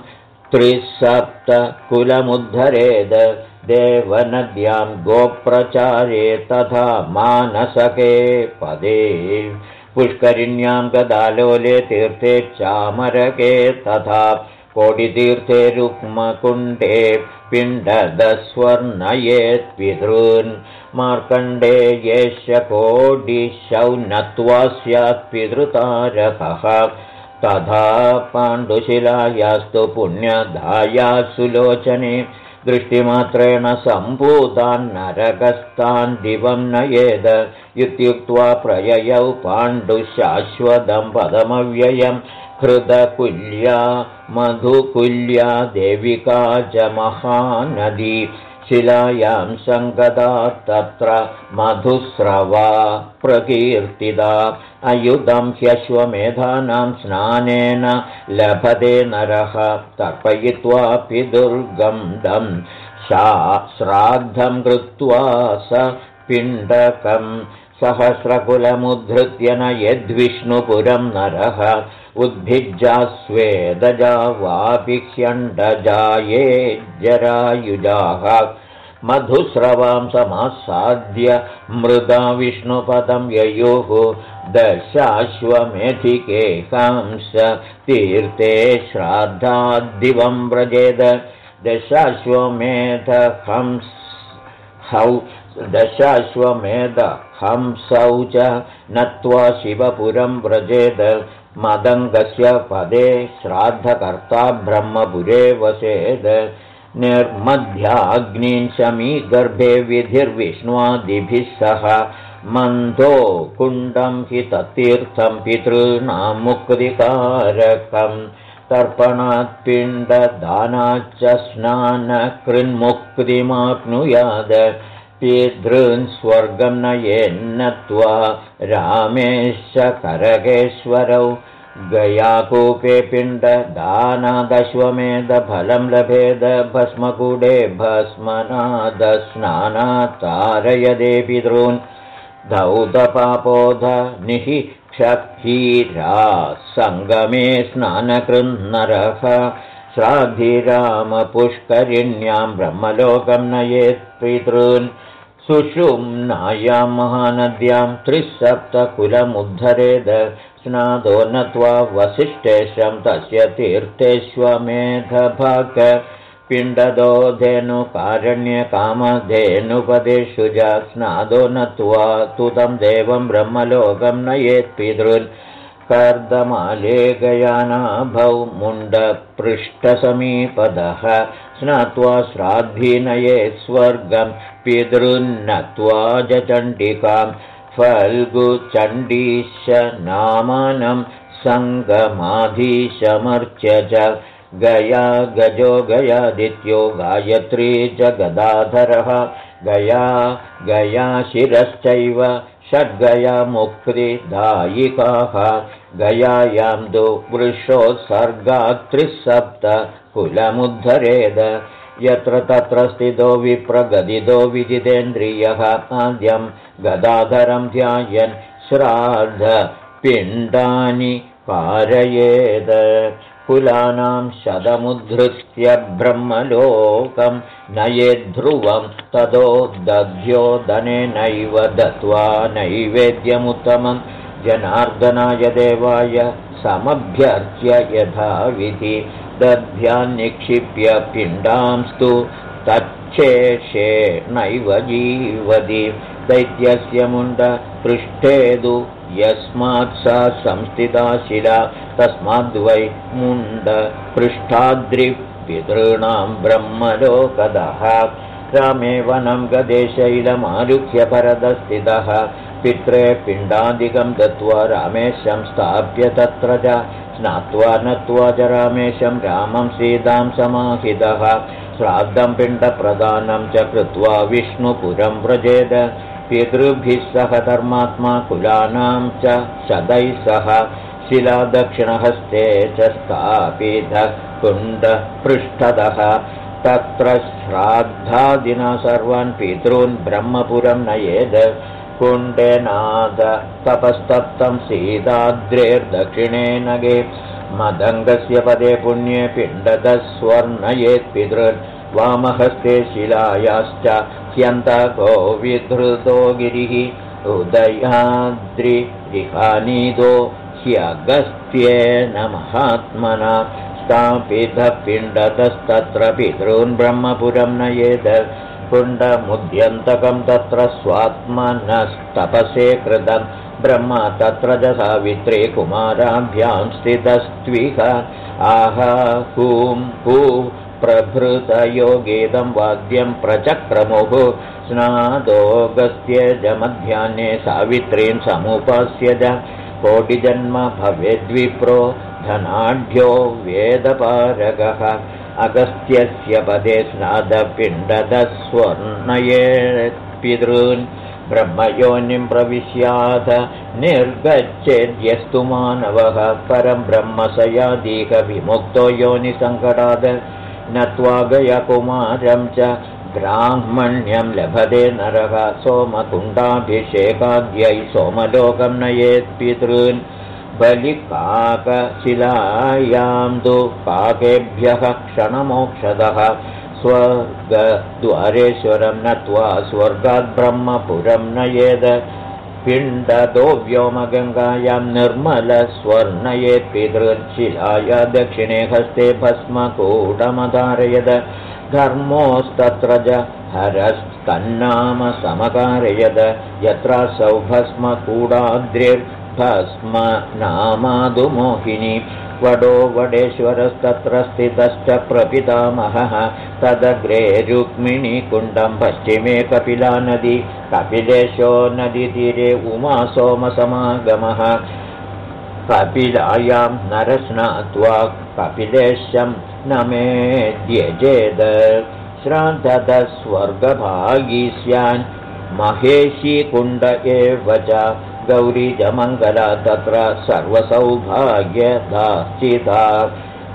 त्रिसप्तकुलमुद्धरेद। देवनद्यां गोप्रचारे तथा मानसके पदे। पुष्करिण्यां गदालोले तीर्थे चामरके तथा कोटितीर्थे रुक्मकुण्डे पिण्डदस्वर्णयेत्पितॄन् मार्कण्डे येष कोडिशौ नत्वा स्यात् पितृतारकः। तथा पाण्डुशिलायास्तु पुण्यधाया सुलोचने दृष्टिमात्रेण सम्भूतान्नरकस्तान् दिवं नयेद। इत्युक्त्वा प्रययौ पाण्डुशाश्वतं पदमव्ययं हृदकुल्या मधुकुल्या देविका च महानदी शिलायां सङ्गदा तत्र मधुस्रवा प्रकीर्तिदा। अयुधं ह्यश्वमेधानां स्नानेन लभते नरः तर्पयित्वापि दुर्गन्धं। सा श्राद्धं कृत्वा स पिण्डकं सहस्रकुलमुद्धृत्य न यद्विष्णुपुरं नरः उद्भिज्जा स्वेदजा वापि ह्यण्डजाये जरायुजाः मधुस्रवां समासाद्य मृदा विष्णुपदं ययुः दशाश्वमेधिके तीर्थे श्राद्धाद्दिवं व्रजेद। दशाश्वमेधहंस हौ दशाश्वमेधहंसौ च नत्वा शिवपुरं व्रजेद मदङ्गस्य पदे श्राद्धकर्ता ब्रह्मपुरे वसेद। निर्मध्याग्नीन् गर्भे विधिर्विष्णुवादिभिः सह मन्धो कुण्डं हि तत्तीर्थं पितॄणां मुक्तिकारकं तर्पणात् पिण्डदानाच्च स्नानकृन्मुक्तिमाप्नुयाद पितॄन् स्वर्गं नयेन्नत्वा रामेश करगेश्वरौ गयाकूपे पिण्डदानादश्वमेधफलं लभेद भस्मकुडे भस्मनादस्नानात् तारयदे पितॄन् धौतपापोध निहि क्षीरा सङ्गमे स्नानकृन्नरः श्राद्धिरामपुष्करिण्यां ब्रह्मलोकं नयेत् पितॄन् सुषुम्नायां महानद्यां त्रिसप्तकुलमुद्धरेद स्नादो नत्वा वसिष्ठेशं तस्य तीर्थेष्वमेधभाग। पिण्डदो धेनुकारण्यकामधेनुपदेषु च स्नादो नत्वा तुतं देवं ब्रह्मलोकं नयेत् पितॄन्। कर्दमाले गयानाभौ मुण्डपृष्ठसमीपदः स्नात्वा श्राद्धीनये स्वर्गं पितृन्नत्वा चण्डिकां फल्गुचण्डीश नामानं सङ्गमाधीशमर्च्य च गया गजो गयादित्यो गायत्री च गदाधरः गया गया शिरश्चैव षड्गया मुक्तिदायिकाः। गयायां दु वृषोत्सर्गात्रिसप्त कुलमुद्धरेद। यत्र तत्र स्थितो विप्रगदितो विजितेन्द्रियः आद्यं गदाधरं ध्यायन् पिण्डानि कारयेद कुलानां शतमुद्धृत्य ब्रह्मलोकं नयेद्ध्रुवं ततो दध्योदनेनैव दत्त्वा नैवेद्यमुत्तमं। जनार्दनाय देवाय समभ्यर्च्य यथाविधि दध्यान्निक्षिप्य पिण्डांस्तु तच्छेषे नैव जीवति। दैत्यस्य मुण्डपृष्ठेदु यस्मात् सा संस्थिता शिला। तस्माद्वै मुण्डपृष्ठाद्रिपितॄणां ब्रह्मलोकदः रामे वनं गदेशैलमारुह्य परदस्थितः। पित्रे पिण्डादिकं दत्त्वा रामेशं स्थाप्य तत्र च स्नात्वा नत्वा च रामेशं रामं सीतां समाहितः। श्राद्धं पिण्डप्रदानं च कृत्वा विष्णुपुरं व्रजेद। पितृभिः सह धर्मात्मा कुलानां च शदैः सह। शिलादक्षिणहस्ते च स्थापितः कुण्डपृष्ठतः तत्र श्राद्धादिना सर्वान् पितॄन् ब्रह्मपुरं नयेद्। कुण्डेनाद तपस्तप्तं सीताद्रेर्दक्षिणे नगे। मदङ्गस्य पदे पुण्ये पिण्डदस्वर्णयेत् पितृन्। वामहस्ते शिलायाश्च ह्यन्तको विधृतो गिरिः उदयाद्रिहानीदो ह्यगस्त्येन महात्मना पिण्डतस्तत्र पितॄन् ब्रह्मपुरं नयेद कुण्डमुद्यन्तकं तत्र स्वात्मनस्तपसे कृतं ब्रह्म तत्र च सावित्रे कुमाराभ्यां स्थितस्त्विह। आह हूं हू प्रभृतयोगेदं वाद्यं प्रचक्रमुः। स्नादोगस्त्यजमध्याह्ने सावित्रीं समुपस्यज कोटिजन्म भवेद्विप्रो धनाढ्यो वेदपारगः अगस्त्यस्य पदे स्नादपिण्डदस्वर्णये पितॄन् ब्रह्मयोनिं प्रविश्याथ निर्गच्छेद्यस्तु मानवः परं ब्रह्मसयादीकविमुक्तो योनिसङ्कटाद नत्वागयकुमारं च ब्राह्मण्यं लभते नरः। सोमकुण्डाभिषेकाद्यै सोमलोकं नयेत् पितॄन्। बलिकाकशिलायां तु काकेभ्यः क्षणमोक्षदः स्वर्गद्वारेश्वरं नत्वा स्वर्गाद्ब्रह्मपुरं नयेद। पिण्डतो व्योमगङ्गायां निर्मलस्वर्णयेत् पितृशिलाय दक्षिणे हस्ते भस्मकूटमधारयद धर्मोस्तत्र च हरस्तन्नाम समकारयद यत्रासौ भस्मकूडाद्रिर्भस्म नामादुमोहिनी वडो वडेश्वरस्तत्र स्थितश्च प्रपितामहः तदग्रे रुक्मिणीकुण्डं पश्चिमे कपिला नदी कपिलेशो नदीतीरे उमा सोमसमागमः कपिलायां नरस्नात्वा कपिलेशं न मे द्यजेद स्वर्गभागी स्यान् महेशीकुण्ड एव च गौरी च मङ्गला तत्र सर्वसौभाग्यदाश्चिता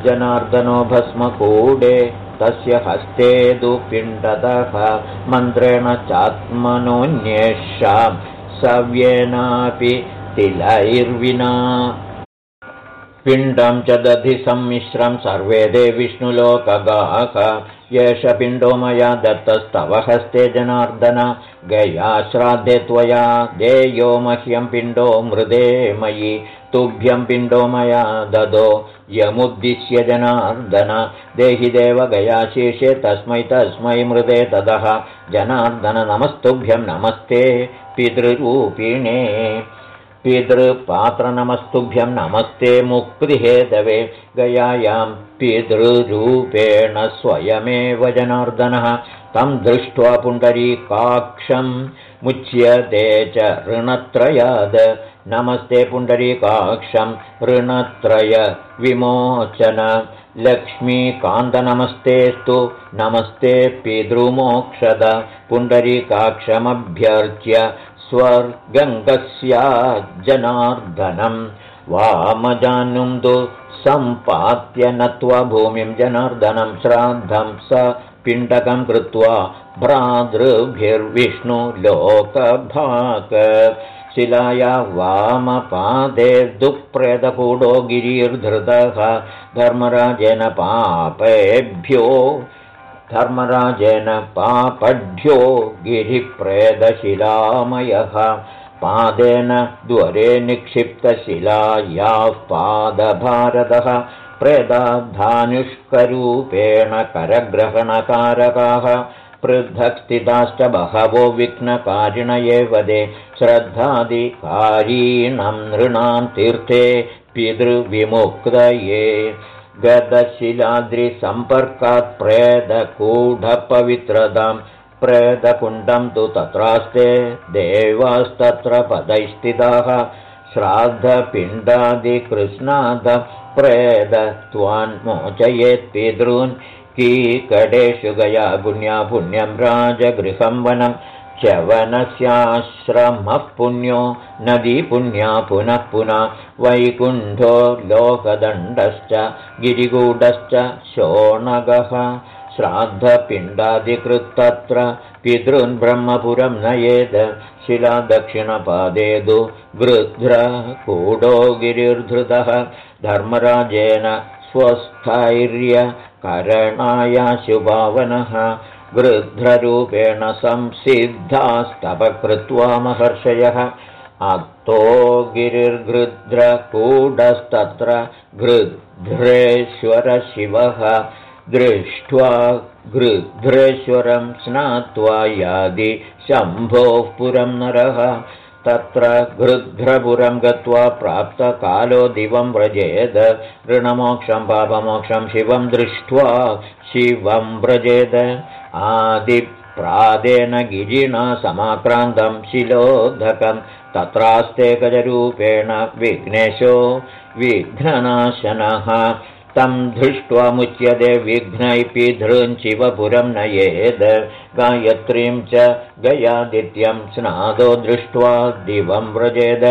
जनार्दनो भस्मकूडे तस्य हस्ते दुपिण्डतः मन्त्रेण चात्मनोऽन्येषां सव्येनापि तिलैर्विना पिण्डं च दधिसम्मिश्रं सर्वे दे विष्णुलोकगाः एष पिण्डो मया दत्तस्तव हस्ते जनार्दन। गया श्राद्धे त्वया देयो मह्यं पिण्डो मृदे मयि। तुभ्यं पिण्डो मया ददो यमुद्दिश्य जनार्दन। देहि देव गयाशेषे तस्मै तस्मै मृदे तदः। जनार्दन नमस्तुभ्यं नमस्ते पितृरूपिणे पितृपात्रनमस्तुभ्यं नमस्ते मुक्तिहेतवे गयायां पितृरूपेण स्वयमेव जनार्दनः तं दृष्ट्वा पुण्डरीकाक्षं मुच्यते च ऋणत्रयाद। नमस्ते पुण्डरीकाक्षं ऋणत्रय विमोचन। लक्ष्मीकान्तनमस्तेस्तु नमस्ते पितृमोक्षद। पुण्डरीकाक्षमभ्यर्च्य स्वर्गङ्गस्याज्जनार्दनं वामजानुं तु सम्पात्य नत्वा भूमिं जनार्दनं श्राद्धं स पिण्डकं कृत्वा भ्रातृभिर्विष्णुलोकभाक शिलाया वामपादे दुःप्रेतकूडो गिरिर्धृतः। धर्मराजेन पापेभ्यो धर्मराजेन पापढ्यो गिरिप्रेदशिलामयः। पादेन द्वरे निक्षिप्तशिलायाः पादभारतः। प्रेदाधानुष्करूपेण करग्रहणकारकाः। पृथक् स्थिताश्च बहवो विघ्नकारिण एव दे श्रद्धादिकारीणं नृणां तीर्थे पितृविमुक्तये गदशिलाद्रिसम्पर्कात् प्रेदकूढपवित्रतां प्रेदकुण्डं तु तत्रास्ते देवास्तत्र पदैस्थिताः श्राद्धपिण्डादिकृष्णाद प्रेद त्वान्मोचयेत् पितॄन् कीकडेषु गया पुण्या पुण्यं राजगृहं वनं च्यवनस्याश्रमः पुण्यो नदी पुण्या पुनः पुनः वैकुण्ठो लोकदण्डश्च गिरिगूढश्च शोणगः श्राद्धपिण्डादिकृत्तत्र पितॄन् ब्रह्मपुरं नयेद् शिला दक्षिणपादेदु गृध्र कूडो गिरिर्धृतः धर्मराजेन स्वस्थैर्यकरणायाशुभावनः गृध्ररूपेण संसिद्धास्तपकृत्वा महर्षयः। अक्तो गिरिर्गृध्रकूढस्तत्र गृध्रेश्वरशिवः। दृष्ट्वा गृध्रेश्वरं स्नात्वा यादि शम्भोः पुरं नरः। तत्र गृध्रपुरं गत्वा प्राप्तकालो दिवं व्रजेद। ऋणमोक्षं पापमोक्षं शिवं दृष्ट्वा शिवं व्रजेद आदिप्रादेन गिरिणा समाक्रान्तं शिलोधकं तत्रास्ते गजरूपेण विघ्नेशो विघ्ननाशनः। तं दृष्ट्वा मुच्यते विघ्नै पिधृञ्चिवपुरं नयेद्। गायत्रीं च गयादित्यं स्नादो दृष्ट्वा दिवं व्रजेद।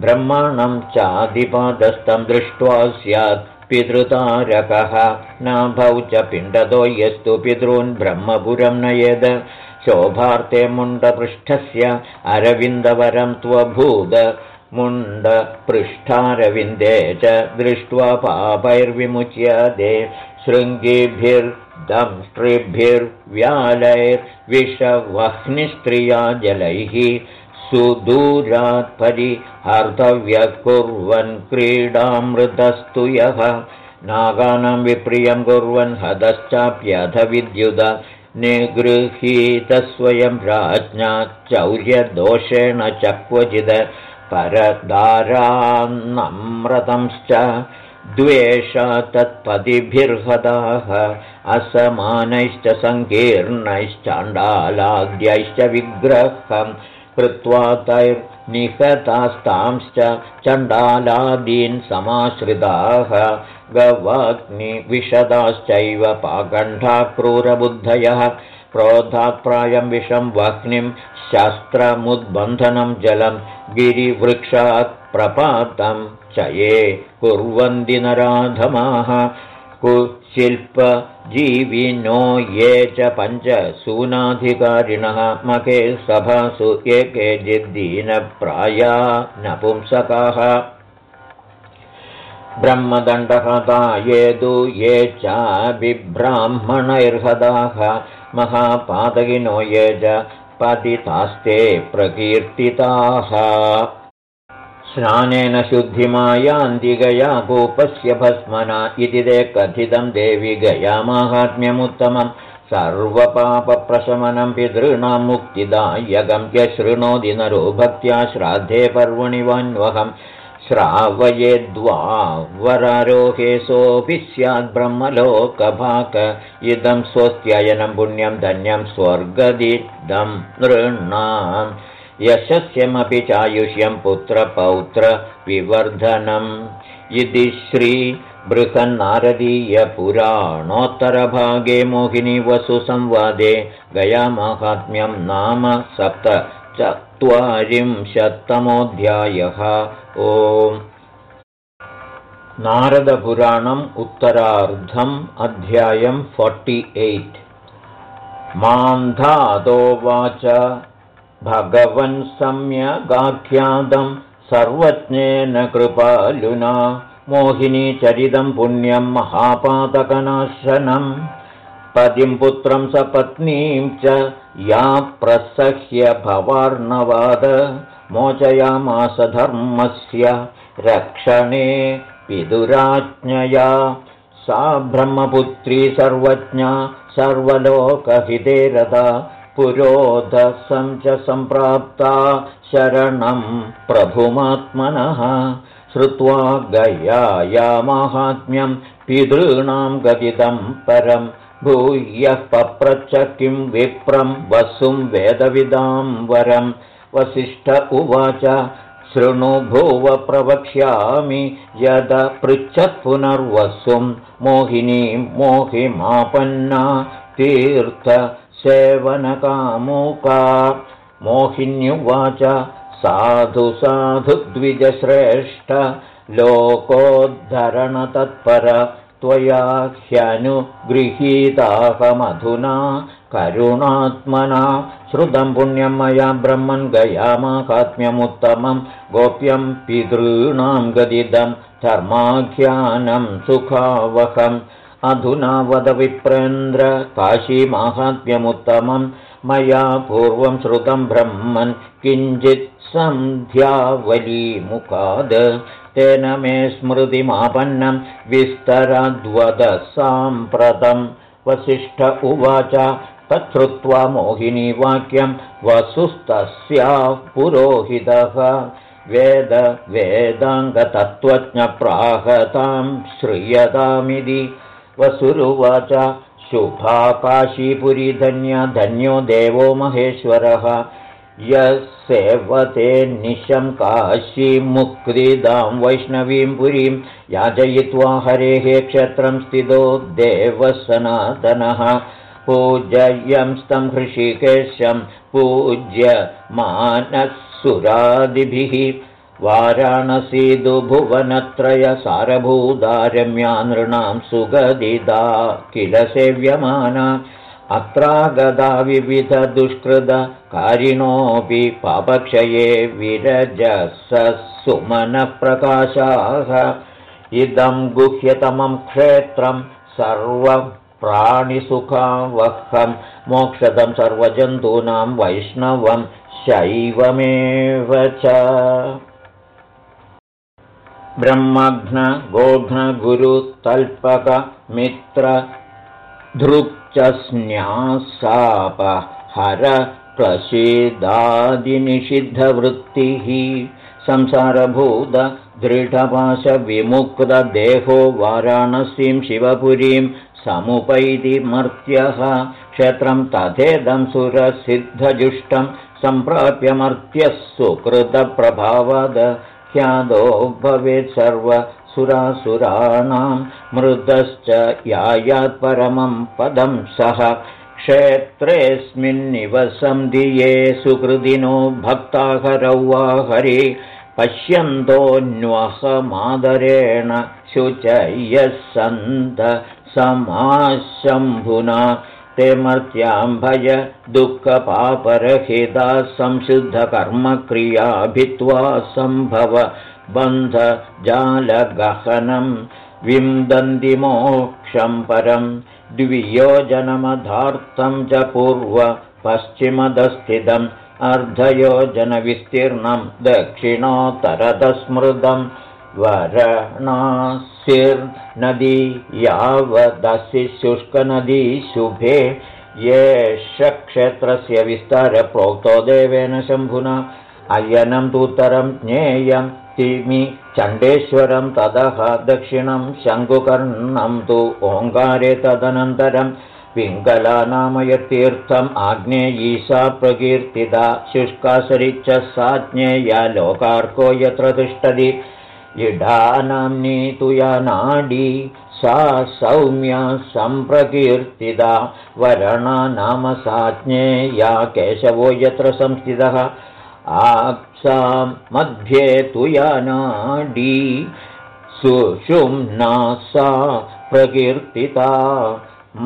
ब्रह्माणं चादिपादस्तं दृष्ट्वा स्यात् पितृतारकः। नाभौ च पिण्डतो यस्तु पितॄन् ब्रह्मपुरं नयेद। शोभार्थे मुण्डपृष्ठस्य अरविन्दवरं त्वभूद। मुण्डपृष्ठारविन्दे च दृष्ट्वा पापैर्विमुच्यते। शृङ्गिभिर्दंष्ट्रिभिर्व्यालैर्विषवह्निस्त्रिया जलैः सुदूरात् परिहर्तव्यः कुर्वन् क्रीडामृतस्तु यः। नागानां विप्रियं कुर्वन् हतश्चाप्यथ विद्युद निगृहीतस्वयं राज्ञा चौर्यदोषेण च क्वचिद परदारान्नम्रतंश्च द्वेष तत्पदिभिर्हदाः असमानैश्च सङ्कीर्णैश्चाण्डालाद्यैश्च विग्रहं कृत्वा तैर्निहतास्तांश्च चण्डालादीन् समाश्रिताः गवाग्निविशदाश्चैव पाकण्ठाक्रूरबुद्धयः क्रोधाप्रायं विषं वह्निं शास्त्रमुद्बन्धनं जलं गिरिवृक्षात् प्रपातं च ये कुर्वन्ति नराधमाः कुशिल्पजीविनो ये च पञ्चसूनाधिकारिणः मखे सभासु एके जिद्दीनप्राया नपुंसकाः। ब्रह्मदण्डहता ये तु ये चाभिब्राह्मणैर्हदाः महापादगिनो ये च पतितास्ते प्रकीर्तिताः स्नानेन शुद्धिमायान्ति गया भूपस्य भस्मना इति ते कथितं देवि गयामाहात्म्यमुत्तमं सर्वपापप्रशमनं पितॄणां मुक्तिदायकं यशृणोति नरो भक्त्या श्राद्धे पर्वणि वान्वहम् श्रावयेद्वा वरारोहे सोऽपि स्याद्ब्रह्मलोकभाक इदं स्वस्त्ययनं पुण्यं धन्यं स्वर्गदिदं नृणाम् यशस्यमपि चायुष्यं पुत्रपौत्रविवर्धनम्। इति श्रीबृहन्नारदीयपुराणोत्तरभागे मोहिनीवसुसंवादे गयामाहात्म्यं नाम सप्त चत्वारिंशत्तमोऽध्यायः ओम्। नारदपुराणम् उत्तरार्धम् अध्यायम् फोर्टि एय्ट्। मान्धातोवाच भगवन् सम्यगाख्यातं सर्वज्ञेन कृपालुना। मोहिनीचरितं पुण्यं महापातकनाशनम्। पतिं पुत्रं सपत्नीं च या प्रसह्य भवार्णवाद। मोचयामास धर्मस्य रक्षणे पितुराज्ञया। सा ब्रह्मपुत्री सर्वज्ञा सर्वलोकहिते रदा पुरोधसं च सम्प्राप्ता शरणं प्रभुमात्मनः। श्रुत्वा गयाया माहात्म्यं पितॄणां गदितं परम् भूयः पप्रच्छ किं विप्रं वसुं वेदविदां वरं। वसिष्ठ उवाच शृणु भुव प्रवक्ष्यामि यद पृच्छत् पुनर्वसुं। मोहिनीं मोहिमापन्ना तीर्थसेवनकामुका मोहिन्युवाच साधु साधु द्विजश्रेष्ठ लोकोद्धरणतत्पर त्वया ह्यनुगृहीताहमधुना करुणात्मना। श्रुतं पुण्यं मया ब्रह्मन् गयामाकात्म्यमुत्तमं गोप्यं पितॄणां गदिदं धर्माख्यानं सुखावहम् अधुना वदविप्रेन्द्र काशीमाहात्म्यमुत्तमं मया पूर्वं श्रुतं ब्रह्मन् किञ्चित् सन्ध्यावलीमुखाद्। तेन मे स्मृतिमापन्नं विस्तराद्वद साम्प्रतं वसिष्ठ उवाच तच्छ्रुत्वा मोहिनीवाक्यं वसुस्तस्याः पुरोहितः। वेद वेदाङ्गतत्त्वज्ञप्राहतां श्रूयतामिति वसुरुवाच। शुभा काशीपुरीधन्या धन्यो देवो महेश्वरः। यः सेवते निशं काशीमुक्तिदां वैष्णवीं पुरीं याचयित्वा हरेः क्षत्रं स्थितो देवः सनातनः पूजयंस्तं हृषिकेशं पूज्य मानः वाराणसीदुभुवनत्रयसारभूता नृणां सुगदिदा किल सेव्यमाना? अत्रागदा विविधदुष्कृतकारिणोऽपि पापक्षये विरजसुमनप्रकाशाः इदं गुह्यतमं क्षेत्रं सर्वप्राणिसुखावहं मोक्षदं सर्वजन्तूनां वैष्णवं शैवमेव च ब्रह्मघ्न गोघ्नगुरुतल्पकमित्र धृक् स्न्यासाप हर प्रसीदादिनिषिद्धवृत्तिः। संसारभूत दृढपाशविमुक्तदेहो वाराणसीं शिवपुरीं समुपैति मर्त्यः। क्षेत्रं तथेदं सुरसिद्धजुष्टं सम्प्राप्य मर्त्यः सुकृतप्रभावद ख्यादो भवेत् सर्वसुरासुराणां मृतश्च यायात्परमं पदं सः क्षेत्रेऽस्मिन्निवसं धिये सुकृदिनो भक्ताहरौ वा हरि पश्यन्तोऽन्वहमादरेण शुचयः सन्त समाशम्भुना ते मर्त्याम्भय दुःखपापरहिता संशुद्धकर्मक्रियाभित्वा सम्भव बन्धजालगहनं विन्दन्ति मोक्षं परं द्वियोजनमधार्थं च पूर्वपश्चिमदस्थितम् अर्धयोजनविस्तीर्णं दक्षिणोत्तरदस्मृतम् वरणासिर्नदी यावदसि शुष्कनदी शुभे येष क्षेत्रस्य विस्तारप्रोक्तो देवेन शम्भुना। अयनं तूत्तरं ज्ञेयं तिमि चण्डेश्वरं ततः दक्षिणं शङ्कुकर्णं तु ओङ्कारे तदनन्तरं पिङ्गलानामयतीर्थम् आग्नेयीशा प्रकीर्तिता शुष्कासरिच्च सा ज्ञेया लोकार्को यत्र तिष्ठति इडानाम्नि तु या नाडी सा सौम्या सम्प्रकीर्तिता वरणा नाम साज्ञे या केशवो यत्र संस्थितः। आप्सां मध्ये तु या नाडी सुषुम्ना सा प्रकीर्तिता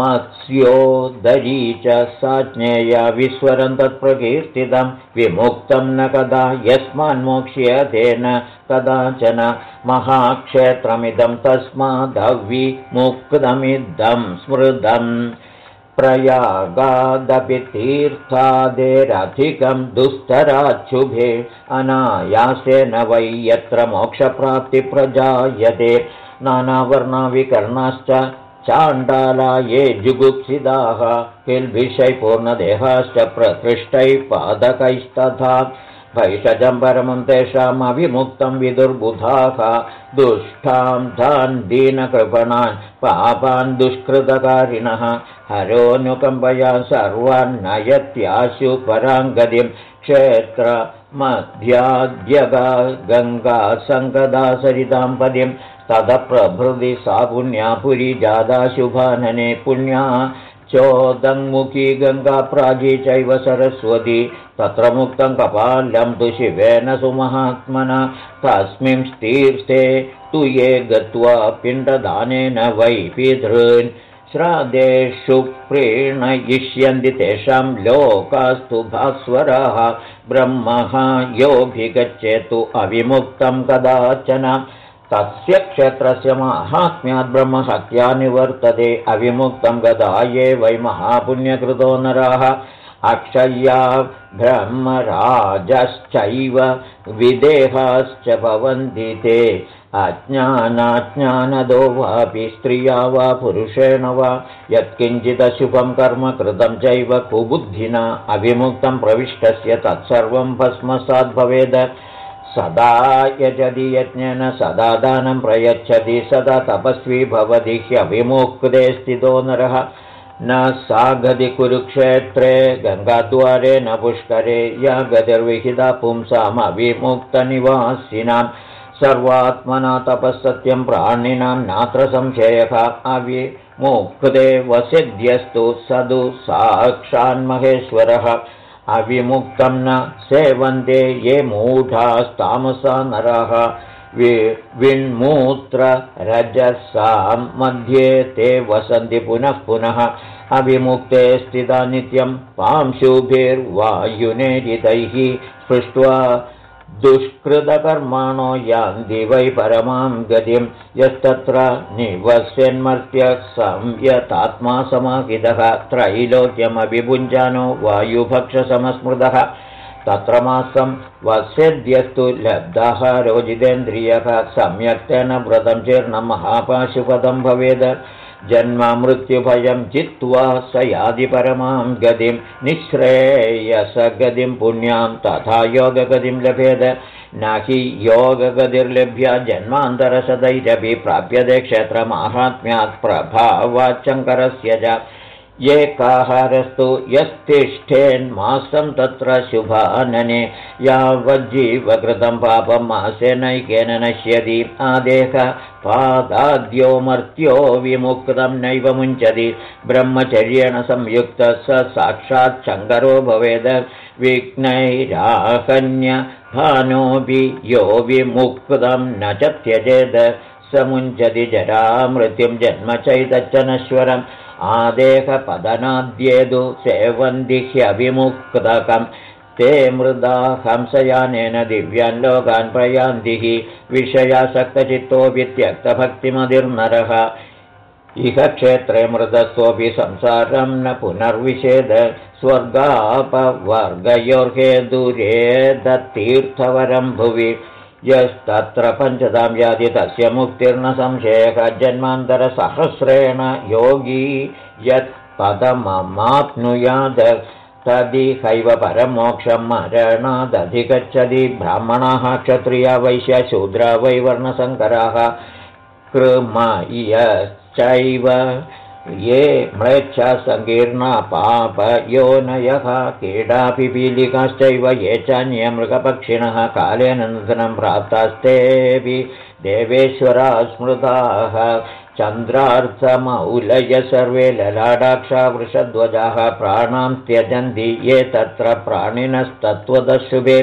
मत्स्योदरी च सा ज्ञेया विस्वरं तत्प्रकीर्तितं विमुक्तं न कदा यस्मान्मोक्ष्यतेन कदाचन महाक्षेत्रमिदं तस्मादविमुक्तमिदं स्मृतम् प्रयागादपि तीर्थादेरधिकं दुस्तराच्छुभे अनायासेन वै यत्र मोक्षप्राप्तिप्रजायते। नानावर्णाविकर्णाश्च चाण्डाला ये जुगुप्सिदाः किल्भिषैपूर्णदेहाश्च प्रकृष्टैः पादकैस्तथा। भैषजं परमं तेषामविमुक्तं विदुर्बुधाः। दुष्टां धान् दीनकृपणान् पापान् दुष्कृतकारिणः। हरोऽनुकम्पया सर्वान् नयत्याशु पराङ्गतिं। क्षेत्र मध्याद्यगा गङ्गा सङ्गदा सरितां ततः प्रभृति सा पुण्या पुरी जादा शुभानने पुण्या चोदङ्मुखी गङ्गाप्रागी चैव सरस्वती तत्र मुक्तं कपाल्यं तु शिवेन सुमहात्मना तस्मिंस्तीर्थे तु ये गत्वा पिण्डदानेन वै पितॄन् श्राद्धेषु प्रीणयिष्यन्ति तेषां लोकास्तु भास्वराः ब्रह्मः योऽभिगच्छेतु अविमुक्तं कदाचन तस्य क्षेत्रस्य माहात्म्यात् ब्रह्महत्या निवर्तते। अविमुक्तं गदा ये वै महापुण्यकृतो नराः। अक्षय्या ब्रह्मराजश्चैव विदेहाश्च भवन्ति ते। अज्ञानाज्ञानदो वापि स्त्रिया वा पुरुषेण वा। यत्किञ्चिदशुभं कर्म कृतं चैव कुबुद्धिना। अविमुक्तं प्रविष्टस्य तत्सर्वं भस्मसाद्भवेद सदा यजति यज्ञेन सदा दानं प्रयच्छति सदा तपस्वी भवति ह्यविमुक्ते स्थितो नरः। न सा गति कुरुक्षेत्रे गङ्गाद्वारे न पुष्करे या गतिर्विहिता पुंसामविमुक्तनिवासिनां सर्वात्मना तपःसत्यं प्राणिनां नात्र संशयः अविमुक्ते वसिध्यस्तु सदु साक्षान्महेश्वरः अविमुक्तं न सेवन्ते ये मूढास्तामसा नरः। विण्मूत्ररजसां मध्ये ते वसन्ति पुनः पुनः। अविमुक्ते स्थिता नित्यं पांशुभिर्वायुनेरितैः स्पृष्ट्वा दुष्कृतकर्माणो यान्ति वै परमां गतिं। यस्तत्र निवस्यन्मर्त्यः संयतात्मा समाहितः। त्रैलोक्यमभिभुञ्जानो वायुभक्षसमस्मृतः। तत्र मासं वस्यद्यस्तु लब्धः रोजितेन्द्रियः। सम्यक्तेन व्रतं चीर्णं महापाशुपदं भवेद् जन्ममृत्युभयं चित्वा स यादिपरमां गतिं निःश्रेयसगतिं पुण्यां तथा योगगतिं लभेद न हि योगगतिर्लभ्य जन्मान्तरसदैरपि प्राप्यते क्षेत्रमाहात्म्यात् प्रभावाच्चङ्करस्य च एकाहारस्तु यस्तिष्ठेन्मासं तत्र शुभानने यावज्जीवकृतं पापं मासेनैकेन नश्यति आदेह पादाद्यो मर्त्यो विमुक्तं नैव मुञ्चति ब्रह्मचर्येण संयुक्तः स साक्षात् शङ्करो भवेद विघ्नैराहन्यभानोऽपि यो विमुक्तं न च त्यजेद स मुञ्चति जरामृत्युं जन्म चैतच्च नश्वरम् आदेहपदनाद्येदु सेवन्ति ह्यभिमुक्तकम् ते मृदा हंसयानेन दिव्यान् लोकान् प्रयान्ति हि विषयासक्तचित्तोऽपि त्यक्तभक्तिमधिर्नरः इह क्षेत्रे मृदस्वपि संसारं न पुनर्विषेद। स्वर्गापवर्गयोर्हे दूरे दत्तीर्थवरं भुवि यस्तत्र पञ्चदां यादि तस्य मुक्तिर्न संशयः जन्मान्तरसहस्रेण योगी यत् पदममाप्नुयाद तदिहैव परमोक्षं मरणादधिगच्छति ब्राह्मणाः क्षत्रिया वैश्यशूद्रा वै वर्णशङ्कराः कृमयश्चैव ये म्लेच्छा सङ्कीर्णा पापयोनयः क्रीडापिपीलिकाश्चैव ये चान्यमृगपक्षिणः कालेन नूतनं प्राप्तास्तेऽपि देवेश्वरा स्मृताः। चन्द्रार्थमौलय सर्वे ललाडाक्षा वृषध्वजाः प्राणां त्यजन्ति ये तत्र प्राणिनस्तत्त्वदशुभे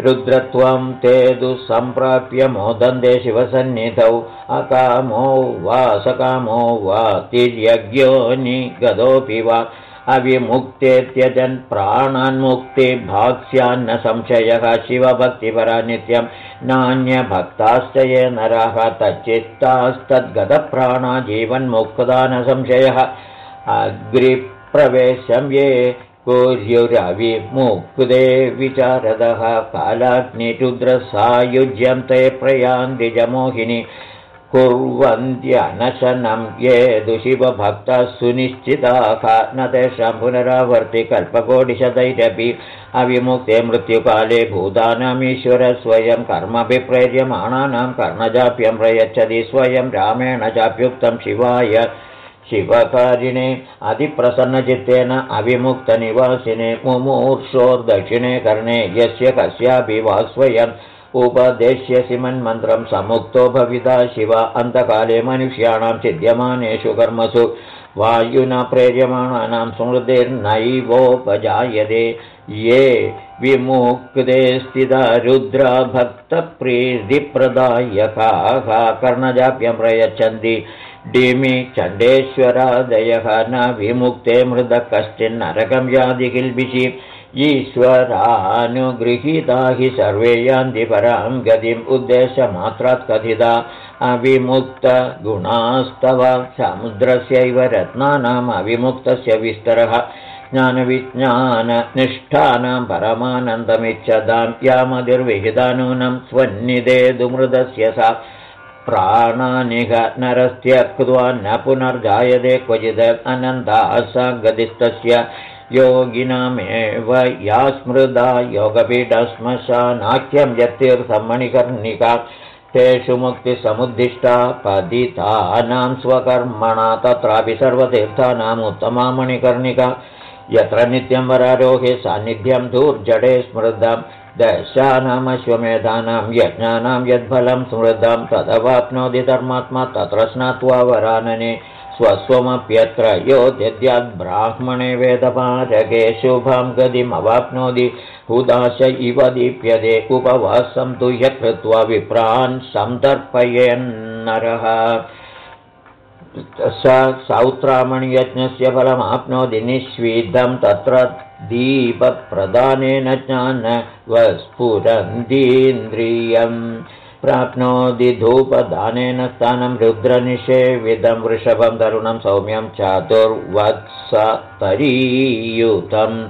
रुद्रत्वं ते तु सम्प्राप्य मोदन्ते शिवसन्निधौ। अकामो वा सकामो वा तिर्यज्ञोनि गतोऽपि वा। अविमुक्ते त्यजन् प्राणान्मुक्तिभाक्स्यान्न संशयः शिवभक्तिपरा नित्यं। नान्यभक्ताश्च ये नरः तच्चित्तास्तद्गतप्राणा जीवन्मुक्ता न संशयः अग्रिप्रवेशं ये कुर्युरविमुक्ते विचारदः कालाग्निरुद्रसायुज्यं ते प्रयान्तिजमोहिनि कुर्वन्त्यनशनं ये दुशिवभक्तः सुनिश्चिताः न तेषां पुनरावर्ति कल्पकोटिशतैरपि अविमुक्ते मृत्युकाले भूतानामीश्वर स्वयं कर्मभिप्रेर्यमाणानां कर्णजाप्यं प्रयच्छति। स्वयं रामेण चाप्युक्तं शिवाय शिवकारिणे अतिप्रसन्नचित्तेन अविमुक्तनिवासिने मुमूर्षोर्दक्षिणे कर्णे यस्य कस्यापि वा स्वयम् उपदेश्यसि मन्मन्त्रं समुक्तो भविता शिव। अन्तकाले मनुष्याणां चिद्यमानेषु कर्मसु। वायुना प्रेर्यमाणानां स्मृतिर्नैवोपजायते। ये विमुक्ते स्थिता रुद्रा भक्तप्रीतिप्रदायकाः कर्णजाप्यं प्रयच्छन्ति डिमि चण्डेश्वरादयः न विमुक्ते मृद कश्चिन्नरकं यादि किल्बिषि ईश्वरानुगृहीता हि सर्वे यान्ति परां गतिम् उद्देशमात्रात् कथिता अविमुक्तगुणास्तव समुद्रस्यैव रत्नानाम् अविमुक्तस्य विस्तरः। ज्ञानविज्ञाननिष्ठानां परमानन्दमिच्छतां यामधिर्विहितानूनं स्वन्निधेदुमृदस्य सा प्राणानिह नरस्त्यक्त्वा न पुनर्जायते क्वचित् अनन्ता गदिस्तस्य योगिनामेव या स्मृदा योगपीठश्मशानाख्यं यत्तीर्थमणिकर्णिका तेषु मुक्तिसमुद्दिष्टा पतितानां स्वकर्मणा तत्रापि सर्वतीर्थानाम् उत्तमा मणिकर्णिका। यत्र नित्यं वरारोहे सान्निध्यं धूर्जडे स्मृतं दशानामश्वमेधानां यज्ञानां यद्फलं स्मृतं तदवाप्नोति धर्मात्मा तत्र स्नात्वा वरानने स्वस्वमप्यत्र यो यद्याद्ब्राह्मणे वेदपारके शुभां गतिमवाप्नोति हुदाश इव दीप्यते उपवासं तु यकृत्वा विप्रान् सन्तर्पयेन्नरः स सौत्रामणियज्ञस्य फलमाप्नोति निःस्विद्धं तत्र दीपप्रदानेन ज्ञानवस्फुरन्दीन्द्रियम् प्राप्नोति धूपदानेन स्थानं रुद्रनिषेविदं वृषभं तरुणं सौम्यं चातुर्वत्सतरीयुतं।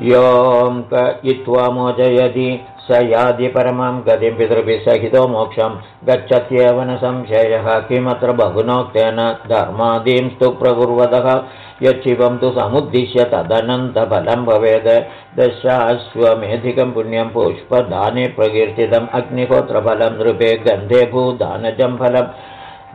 यों इत्वा मोचयति स यादि परमां गतिं पितृभिः सहितो मोक्षं। गच्छत्येव न संशयः किमत्र बहुनोक्तेन धर्मादीं स्तु प्रकुर्वतः यच्छिवं तु समुद्दिश्य तदनन्तफलं भवेत् दशाश्वमेधिकं पुण्यं पुष्पदाने प्रकीर्तितम् अग्निहोत्रफलं नृपे गन्धे भूदानजं फलं।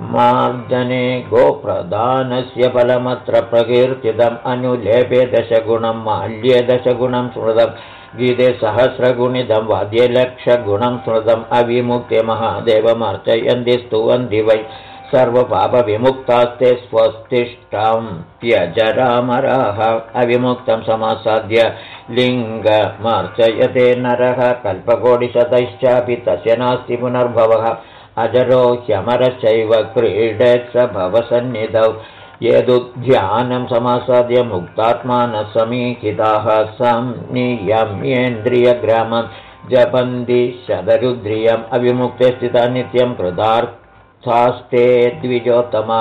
मार्जने गोप्रदानस्य फलमत्र प्रकीर्तितम् अनुलेपे दशगुणं माल्ये दशगुणं स्मृतम्। गीते सहस्रगुणिदं वाद्ये लक्षगुणं स्मृतम्। अविमुक्ते महादेवमर्चयन्ति स्तुवन्ति वै सर्वपापविमुक्तास्ते स्वस्तिष्ठं त्यजरामराः। अविमुक्तं समासाद्य लिङ्गमर्चयते नरः। कल्पकोटिशतैश्चापि तस्य नास्ति पुनर्भवः। अजरो ह्यमरश्चैव क्रीडेत् स भवसन्निधौ। यदुध्यानं समासाद्य मुक्तात्मानः जपन्ति शतरुद्रियम्। अविमुक्ते स्थिता नित्यं कृतार्थास्ते द्विजोत्तमा।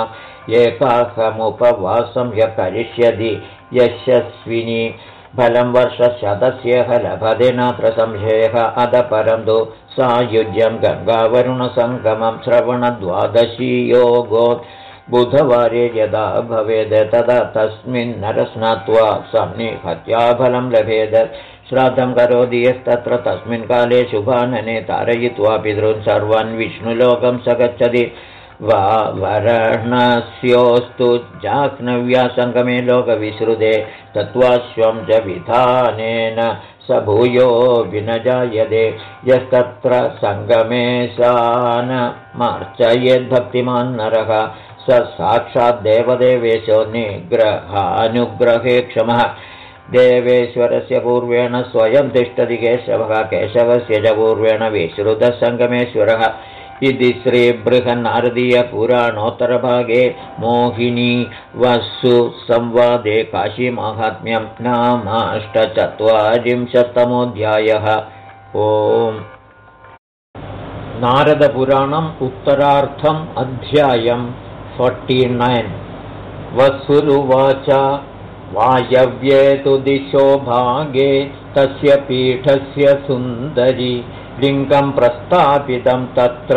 एकाहमुपवासं य करिष्यति यशस्विनी। फलं वर्षशतस्य लभते नात्र संशयः अदपरं तु सायुज्यं गङ्गावरुणसङ्गमं श्रवणद्वादशी योगो। बुधवारे यदा भवेद् तदा तस्मिन् नरस्नात्वा सन्निहत्याफलं लभेद श्राद्धं करोति यस्तत्र तस्मिन् काले शुभानने तारयित्वा पितॄन् सर्वान् विष्णुलोकं स गच्छति। वा वरणस्योऽस्तु जाह्नव्यासङ्गमे लोकविश्रुते तत्त्वाश्वं च विधानेन स भूयो विनजायते। यस्तत्र सङ्गमे सानमर्चयेद्भक्तिमान् नरः स साक्षाद्देवदेवेशो निग्रहानुग्रहे क्षमः देवेश्वरस्य पूर्वेण स्वयं तिष्ठति केशवः केशवस्य च पूर्वेण विश्रुतसङ्गमेश्वरः। इति श्रीबृहन्नारदीयपुराणोत्तरभागे मोहिनी वसु संवादे काशीमाहात्म्यं नामाष्टचत्वारिंशत्तमोऽध्यायः। ओम्। नारदपुराणम् उत्तरार्थम् अध्यायम् फोर्टिनैन् वसुरुवाच वायव्ये तु दिशो भागे तस्य पीठस्य सुन्दरी। लिङ्गं प्रस्थापितं तत्र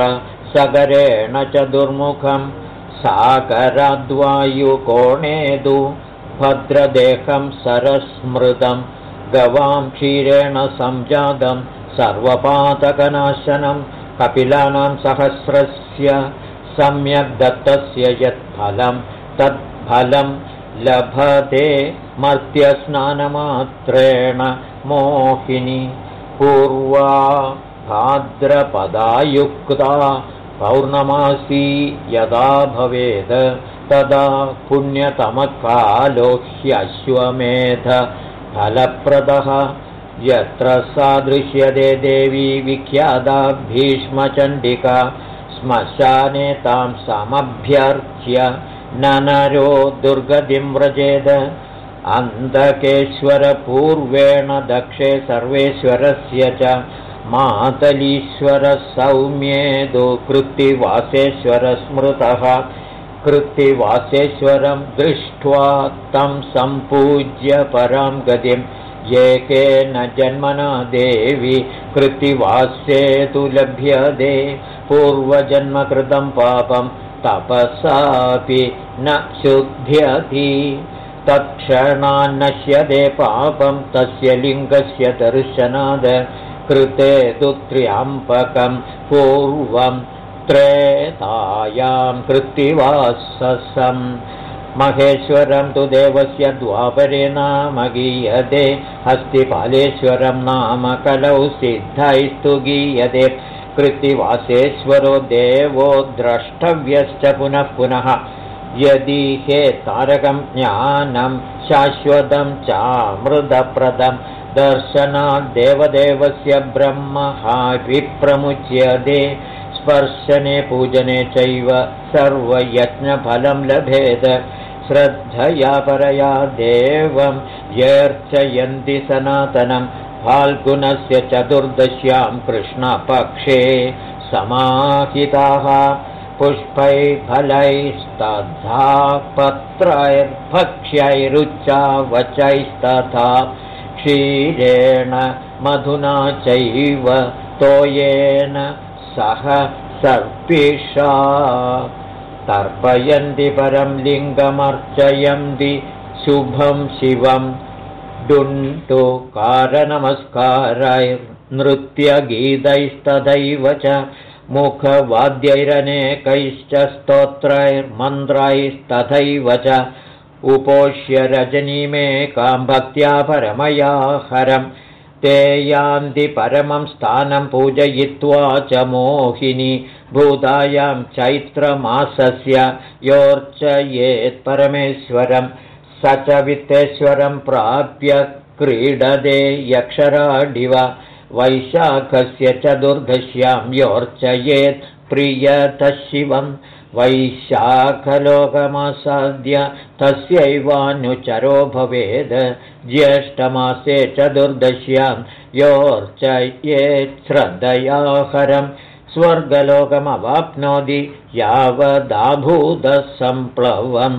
सगरेण च दुर्मुखं। साकराद्वायुकोणेदु भद्रदेहं सरस्मृतं। गवां क्षीरेण संजातं सर्वपातकनाशनं कपिलानां सहस्रस्य सम्यक् दत्तस्य यत्फलं तत्फलं लभते मर्त्यस्नानमात्रेण मोहिनी पूर्वा भाद्रपदायुक्ता पौर्णमासी यदा भवेद् तदा पुण्यतमकालो ह्यश्वमेध फलप्रदः यत्र सा दृश्यते देवी विख्याता भीष्मचण्डिका श्मशाने तां समभ्यर्च्य नरो दुर्गतिं व्रजेद। अन्धकेश्वरपूर्वेण दक्षे सर्वेश्वरस्य च मातलीश्वरसौम्येदो कृत्तिवासेश्वरस्मृतः। कृत्तिवासेश्वरं दृष्ट्वा तं सम्पूज्य परां गतिं। एकेन जन्मना देवी कृत्तिवास्ये तु लभ्यते। पूर्वजन्मकृतं पापं तपसापि न शुध्यति। तत्क्षणान्नश्यते पापं तस्य लिङ्गस्य दर्शनाद कृते तु त्र्यम्पकं पूर्वं त्रेतायां कृत्तिवाससं महेश्वरं तु देवस्य द्वापरे नाम गीयते हस्तिपालेश्वरं नाम कलौ सिद्धैस्तु गीयते कृत्तिवासेश्वरो देवो द्रष्टव्यश्च पुनः पुनः। यदि हे तारकं ज्ञानं शाश्वतं चामृतप्रदं दर्शनाद्देवदेवस्य ब्रह्महाभिप्रमुच्यते स्पर्शने पूजने चैव सर्वयज्ञफलं लभेद। श्रद्धया परया देवं यर्चयन्ति सनातनं फाल्गुनस्य चतुर्दश्यां कृष्णपक्षे समाहिताः पुष्पै पत्रैर्भक्ष्यैरुच्चावचैस्तथा क्षीरेण मधुना चैव तोयेन सह सर्पिषा। तर्पयन्ति परं लिङ्गमर्चयन्ति शुभं शिवं डुण्टुकारनमस्कारैर्नृत्यगीतैस्तथैव च मुखवाद्यैरनेकैश्च स्तोत्रैर्मन्त्रैस्तथैव च उपोष्य रजनीमेकां भक्त्या परमया हरं ते यान्ति परमं स्थानं पूजयित्वा च मोहिनी भूतायां चैत्रमासस्य योर्चयेत्परमेश्वरं च वित्तेश्वरं प्राप्य क्रीडते यक्षराडिव वैशाखस्य चतुर्दश्यां योर्चयेत् प्रियतः शिवं वैशाखलोकमासाद्य तस्यैवानुचरो भवेद्। ज्येष्ठमासे चतुर्दश्यां योर्चयेत् श्रद्धयाहरं। स्वर्गलोकमवाप्नोति यावदाभूतसम्प्लवं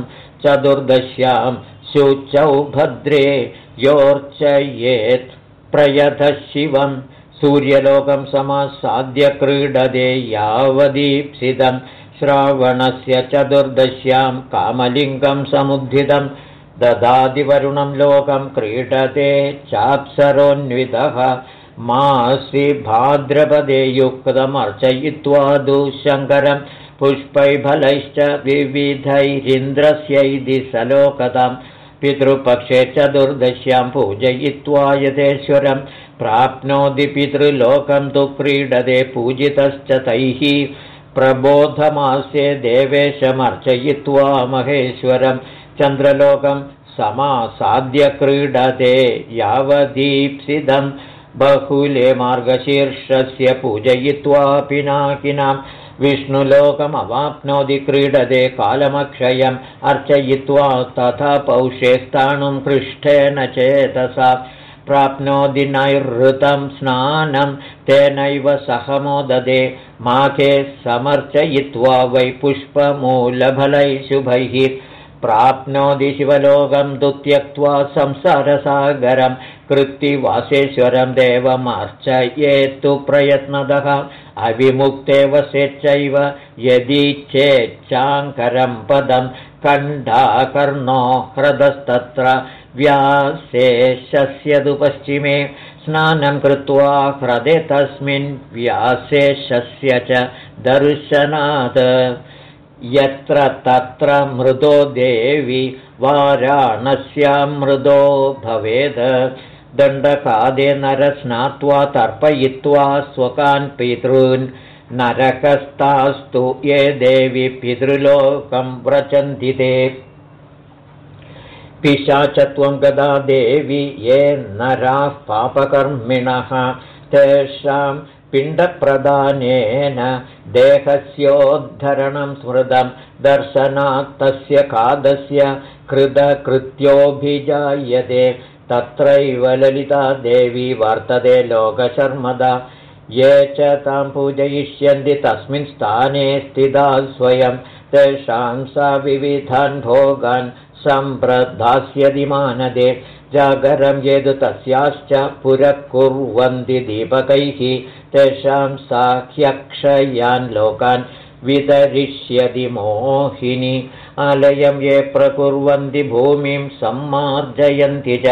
चतुर्दश्यां शुचौ भद्रे योर्चयेत् प्रयतः शिवं सूर्यलोकं समासाद्य क्रीडते यावदीप्सितं श्रावणस्य चतुर्दश्यां कामलिङ्गं समुद्धितं ददादिवरुणं लोकं क्रीडते चाप्सरोन्वितः। मासि भाद्रपदे युक्तमर्चयित्वा दुःशङ्करं पुष्पैफलैश्च विविधैरिन्द्रस्यैधि सलोकताम् पितृपक्षे चतुर्दश्यां पूजयित्वा यथेश्वरं प्राप्नोति पितृलोकं तु क्रीडते पूजितश्च तैः। प्रबोधमास्ये देवेशमर्चयित्वा महेश्वरं चन्द्रलोकं समासाद्य क्रीडते। यावदीप्सितं बहुले मार्गशीर्षस्य पूजयित्वा पिनाकिनाम् विष्णुलोकमवाप्नोति क्रीडते कालमक्षयम् अर्चयित्वा तथा पौषे स्थाणुं पृष्ठेन चेतसा प्राप्नोति नैरृतं स्नानं तेनैव सह मोदते। माघे समर्चयित्वा वै पुष्पमूलफलैः शुभैः प्राप्नोति शिवलोकं तु त्यक्त्वा संसारसागरं कृत्तिवासेश्वरं देवमर्चयेत्तु प्रयत्नतः अविमुक्ते वसेच्चैव यदि चेच्चाङ्करं पदं कण्ठाकर्णो ह्रदस्तत्र व्यासेशस्यदु पश्चिमे स्नानं कृत्वा ह्रदे तस्मिन् व्यासेशस्य च दर्शनात् यत्र तत्र मृदो देवि वाराणस्यां मृदो भवेद। दण्डकादे नरस्नात्वा तर्पयित्वा स्वकान् पितॄन्। नरकस्तास्तु ये देवि पितृलोकं व्रचन्ति ते। पिशाचत्वं गदा देवि ये नराः पापकर्मिणः। तेषां पिण्डप्रदानेन देहस्योद्धरणं स्मृतं दर्शनात्तस्य कादस्य कृतकृत्योऽभिजायते तत्रैव ललिता देवी वर्तते लोकशर्मदा। ये च तां पूजयिष्यन्ति तस्मिन् स्थाने स्थिता स्वयं। तेषां सा विविधान् भोगान् सम्प्रदास्यति मानदे जागरं यद् तस्याश्च पुरः कुर्वन्ति दीपकैः तेषां साख्यक्षयान् लोकान् वितरिष्यति मोहिनि। आलयं ये प्रकुर्वन्ति भूमिं सम्मार्जयन्ति च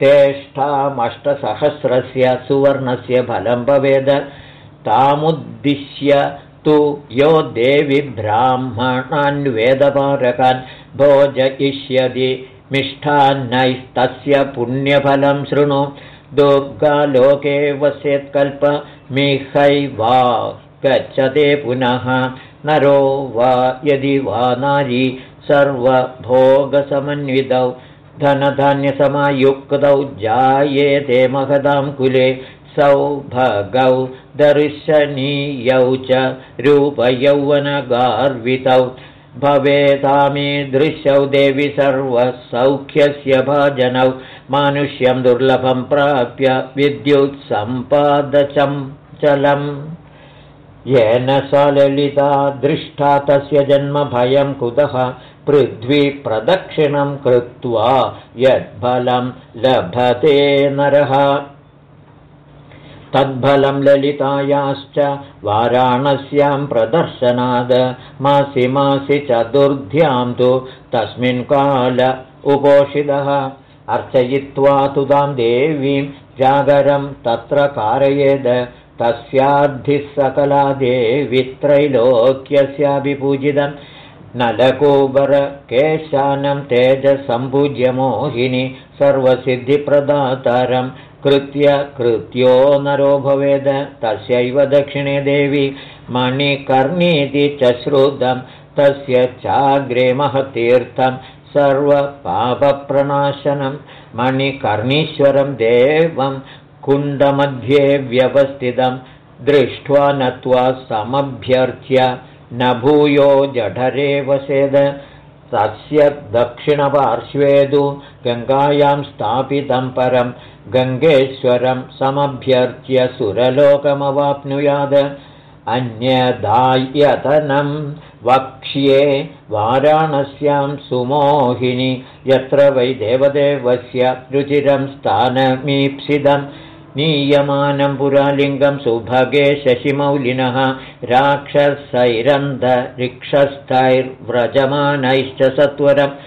तेष्ठामष्टसहस्रस्य सुवर्णस्य फलं भवेद। तामुद्दिश्य तु यो देवि ब्राह्मणान्वेदपारकान् भोजयिष्यति मिष्ठान्नैस्तस्य पुण्यफलं शृणु। दुर्गालोके वस्यत्कल्पमिहै वा गच्छते पुनः। नरो वा यदि वा नारी सर्वभोगसमन्वितौ। धनधान्यसमयुक्तौ जायेते महदां कुले। सौभगौ दर्शनीयौ च रूपयौवनगार्वितौ भवेतामीदृश्यौ देवि सर्वसौख्यस्य भाजनौ मानुष्यं दुर्लभं प्राप्य विद्युत्सम्पादचं चलम् येन स ललिता दृष्टा तस्य जन्मभयं कुतः? पृथ्वीप्रदक्षिणं कृत्वा यद्फलं लभते नरः तद्फलं ललितायाश्च वाराणस्यां प्रदर्शनाद। मासि मासि चतुर्ध्यां तु तस्मिन् काल उपोषितः। अर्चयित्वा तु तां देवीं जागरं तत्र कारयेद। तस्याद्धिः सकला देवी त्रैलोक्यस्यापि पूजितम् नलकूबरकेशानं तेजसम्पूज्य मोहिनि सर्वसिद्धिप्रदातारं कृत्य कृत्यो नरो भवेद तस्यैव दक्षिणे देवी। मणिकर्णीति च श्रुतं तस्य चाग्रे महतीर्थं सर्वपापप्रणाशनं। मणिकर्णीश्वरं देवं कुण्डमध्ये व्यवस्थितं दृष्ट्वा नत्वा समभ्यर्च्य न भूयो जठरे वसेद तस्य दक्षिणपार्श्वेदु गङ्गायां स्थापितं परं गङ्गेश्वरं समभ्यर्च्य सुरलोकमवाप्नुयाद। अन्यदायतनं वक्ष्ये वाराणस्यां सुमोहिनि यत्र वै देवदेवस्य रुचिरं स्थानमीप्सितम् नीयमानं पुरालिङ्गं सुभगे शशिमौलिनः राक्षसैरन्धरिक्षस्थैर्व्रजमानैश्च सत्वरम्।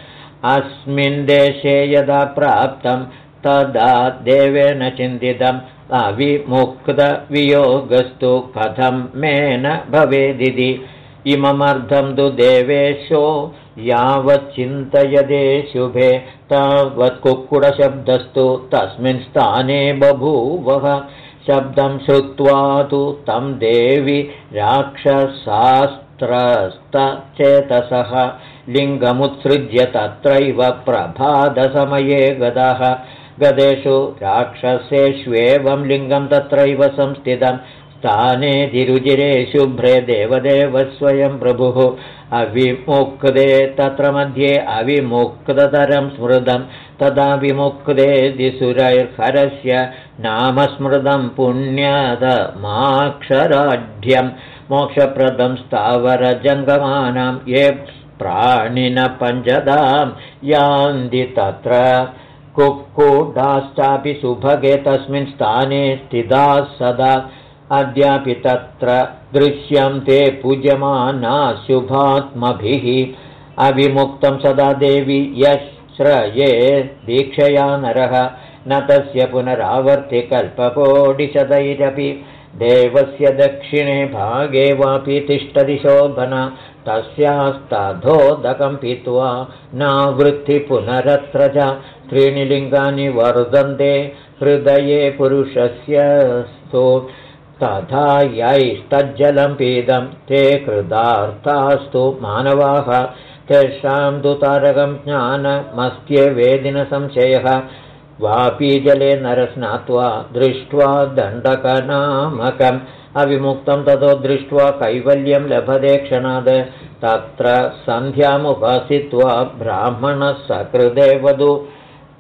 अस्मिन् देशे यदा प्राप्तं तदा देवेन चिन्तितम् अविमुक्तवियोगस्तु कथं मेन भवेदिति। इममर्थं तु देवेशो यावच्चिन्तयदे शुभे तावत् कुक्कुडशब्दस्तु तस्मिन् स्थाने बभूवः। शब्दं श्रुत्वा तु तं देवि राक्षसास्त्रस्तचेतसः लिङ्गमुत्सृज्य तत्रैव प्रभातसमये गतः गदेषु राक्षसेष्वेवं लिङ्गं तत्रैव संस्थितं। स्थाने तिरुजिरे शुभ्रे देवदेव स्वयं प्रभुः अविमुक्ते तत्र मध्ये अविमुक्ततरं स्मृतं तदा विमुक्ते दिसुरैर्हरस्य नामस्मृतं पुण्यदमाक्षराढ्यं मोक्षप्रदं स्थावरजङ्गमानां ये प्राणिनपञ्चदां यान्ति तत्र। कुक्कुडाश्चापि सुभगे तस्मिन् स्थाने स्थिताः सदा अद्यापि तत्र दृश्यं ते पूज्यमाना शुभात्मभिः अविमुक्तं सदा देवी यश्रये दीक्षया नरः। न तस्य पुनरावर्ति कल्पकोटिशतैरपि। देवस्य दक्षिणे भागे वापि तिष्ठति शोभना। तस्यास्तधोदकं पीत्वा नावृत्ति पुनरत्र च त्रीणि लिङ्गानि वर्धन्ते। हृदये पुरुषस्य तथा यैस्तज्जलं पीदं ते कृतार्थास्तु मानवाः। तेषां तु तारकं ज्ञानमस्त्यवेदिनसंशयः वापीजले नरस्नात्वा दृष्ट्वा दण्डकनामकम्। अविमुक्तं ततो दृष्ट्वा कैवल्यं लभते क्षणाद्। तत्र सन्ध्यामुपासित्वा ब्राह्मणः सकृदे वधु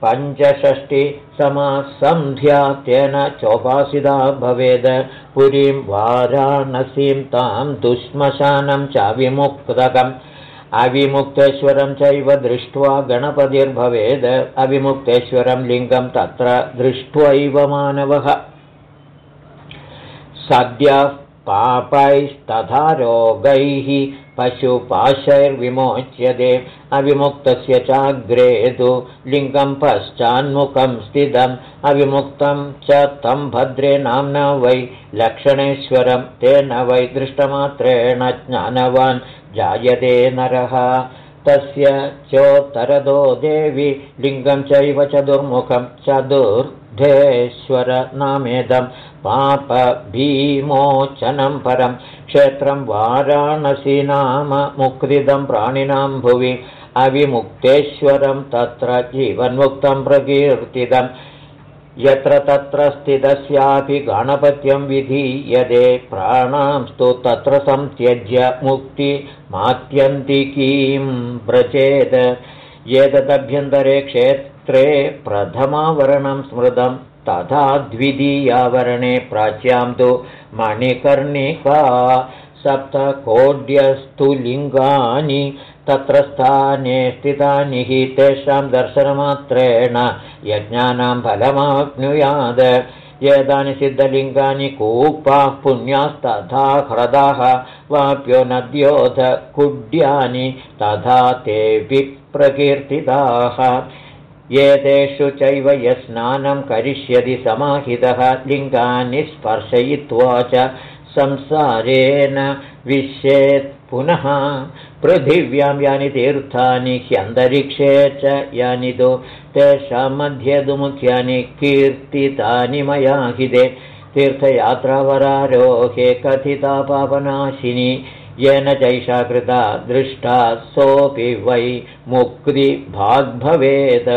पञ्चषष्टिसमासन्ध्या तेन चोपासिता भवेद्। पुरीं वाराणसीं तां दुश्मशानं चाविमुक्तकम् अविमुक्तेश्वरं चैव दृष्ट्वा गणपतिर्भवेद्। अविमुक्तेश्वरं लिङ्गं तत्र दृष्ट्वैव मानवः। सद्यः पापैस्तथा रोगैः पशुपाशैर्विमोच्यते। अविमुक्तस्य चाग्रेतु लिङ्गं पश्चान्मुखं स्थितम्। अविमुक्तं च तं भद्रे नाम्ना वै लक्षणेश्वरं तेन वै दृष्टमात्रेण ज्ञानवान्। जायते नरः। तस्य चोत्तरदो देवि लिङ्गं चैव चतुर्मुखं चतुर्धेश्वरनामेदम् पापभीमोचनं परं क्षेत्रं वाराणसी नाम मुक्तिदं प्राणिनां भुवि अविमुक्तेश्वरं तत्र जीवन्मुक्तं प्रकीर्तितम् यत्र तत्र स्थितस्यापि गणपत्यं विधीयते प्राणांस्तु तत्र संत्यज्य मुक्तिमात्यन्तिकीं व्रजेत्। एतदभ्यन्तरे क्षेत्रे प्रथमावरणं स्मृतं तथा द्वितीयावरणे प्राच्यां तु मणिकर्णिका सप्तकोड्यस्तु लिङ्गानि तत्र स्थाने स्थितानि हि तेषां दर्शनमात्रेण यज्ञानां फलमाप्नुयात् एतानि सिद्धलिङ्गानि कूपाः पुण्यास्तथा ह्रदाः वाप्यो नद्योऽथ कुड्यानि तथा तेऽपि प्रकीर्तिताः एतेषु चैव यस्नानं करिष्यति समाहितः लिङ्गानि स्पर्शयित्वा च संसारेण विश्येत् पुनः। पृथिव्यां यानि तीर्थानि ह्यन्तरिक्षे च यानि तु तेषां मध्ये तु मुख्यानि कीर्तितानि मया हिते तीर्थयात्रावरारोहे कथिता पापनाशिनी येन चैषा कृता दृष्टा सोऽपि वै मुक्तिभाग्भवेत्।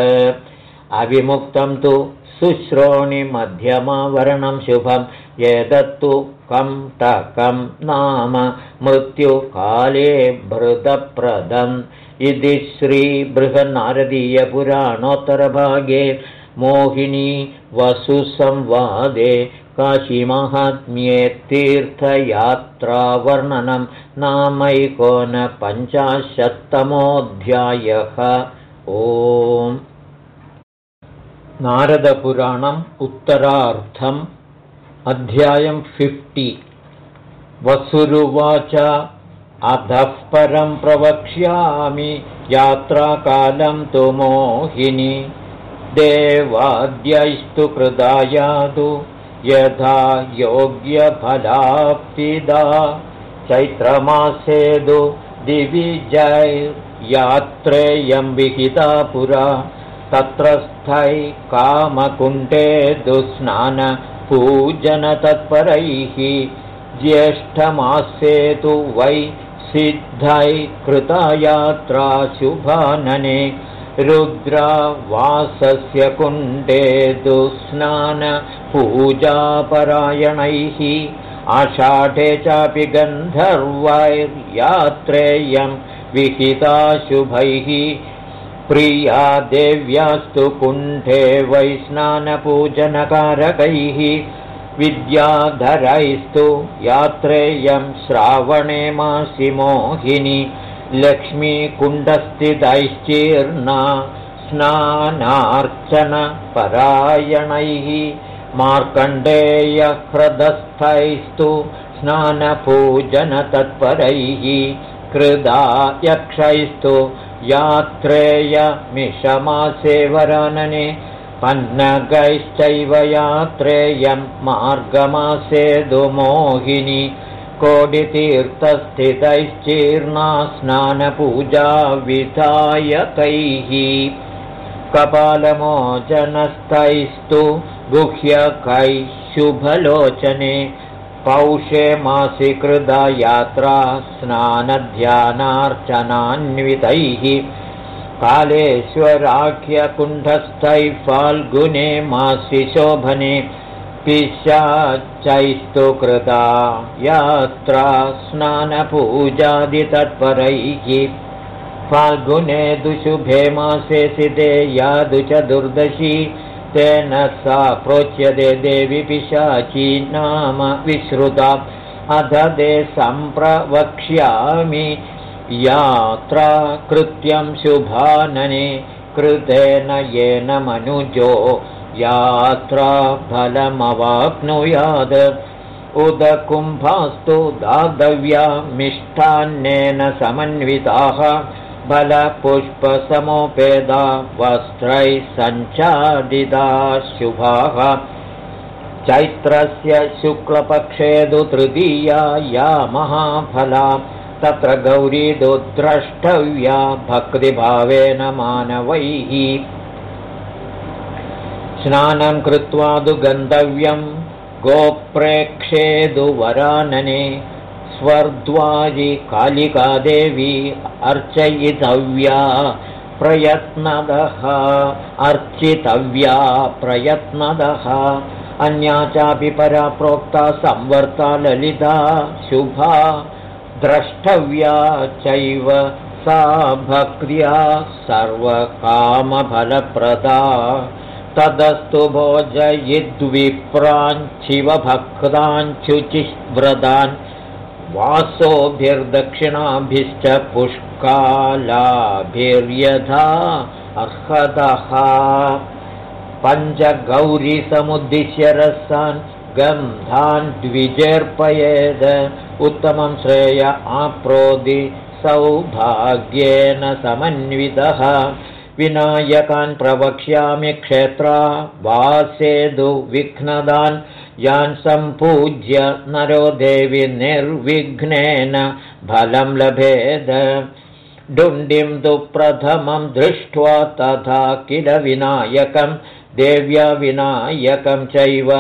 अविमुक्तं तु शुश्रोणिमध्यमावरणं शुभम् एतत्तु कं टकं नाम मृत्युकाले भृतप्रदम्। इति श्रीबृहन्नारदीयपुराणोत्तरभागे मोहिनी वसुसंवादे काशीमाहात्म्ये तीर्थयात्रावर्णनं नामैकोनपञ्चाशत्तमोऽध्यायः ओम् नारदपुराणम् उत्तरार्थम् अध्यायं फिफ्टि वसुरुवाच अधः परं प्रवक्ष्यामि यात्राकालं तु मोहिनि। देवाद्यैस्तु कृदायातु यथा योग्यफलाप्तिदा चैत्रमासेदु दिविजैर्यात्रेयं विहिता पुरा। तत्र स्थै कामकुण्डे दुःस्नानपूजनतत्परैः। ज्येष्ठमासे तु वै सिद्धै कृता यात्रा शुभानने। रुद्रावासस्य कुण्डे दुःस्नानपूजापरायणैः आषाढे चापि गन्धर्वैर्यात्रेयं विहिता शुभैः प्रिया देव्यास्तु कुण्ठे वै स्नानपूजनकारकैः विद्याधरैस्तु यात्रेयं श्रावणे मासि मोहिनि लक्ष्मीकुण्डस्थितैश्चीर्णा स्नानार्चनपरायणैः मार्कण्डेयह्रदस्थैस्तु स्नानपूजनतत्परैः कृदा यक्षैस्तु यात्रेयमिषमासे वरानने पन्नगैश्चैव यात्रेयं मार्गमासे दुमोहिनि कोटितीर्थस्थितैश्चीर्णा स्नानपूजा विधायकैः कपालमोचनस्थैस्तु गुह्यकैः शुभलोचने। पौषे मासि कृदा यात्रा स्नानध्यानार्चनान्वितैः। कालेश्वराख्यकुण्ठस्थैः फाल्गुने मासि शोभने। पिशाच्चैस्तु कृता यात्रा स्नानपूजादितत्परैः फाल्गुने दुशुभे मासे सिदे यादु च दुर्दशी तेन सा प्रोच्यते देवि पिशाची नाम विश्रुता। अध दे सम्प्रवक्ष्यामि यात्रा कृत्यं शुभानने कृतेन येन मनुजो यात्रा फलमवाप्नुयात् उदकुम्भास्तु दातव्या मिष्टान्नेन समन्विताः बलपुष्पसमोपेदा वस्त्रैः सञ्चादिदा शुभाः। चैत्रस्य शुक्लपक्षे दु तृतीया या महाफला। तत्र गौरी दुद्रष्टव्या भक्तिभावेन मानवैः। स्नानं कृत्वा तु गन्तव्यं गोप्रेक्षेदुवरानने स्वर्द्वारि कालिकादेवी अर्चयितव्या प्रयत्नदः अर्चितव्या प्रयत्नदः। अन्या चापि परा प्रोक्ता संवर्ता ललिता शुभा द्रष्टव्या चैव सा भक्र्या सर्वकामफलप्रदा। तदस्तु भोजयिद्विप्राञ्चिवभक्ताञ्चुचिव्रतान् वासोभिर्दक्षिणाभिश्च पुष्कालाभिर्यथा अर्हतः पञ्चगौरीसमुद्दिश्य रसान् गन्धान् द्विजेर्पयेद। उत्तमं श्रेय आप्रोदि सौभाग्येन समन्वितः। विनायकान् प्रवक्ष्यामि क्षेत्रा वासेदु विघ्नदान् यान् सम्पूज्य नरो देवि निर्विघ्नेन फलं लभेद। डुण्डिं तु प्रथमं दृष्ट्वा तथा किल विनायकं देव्या विनायकं चैव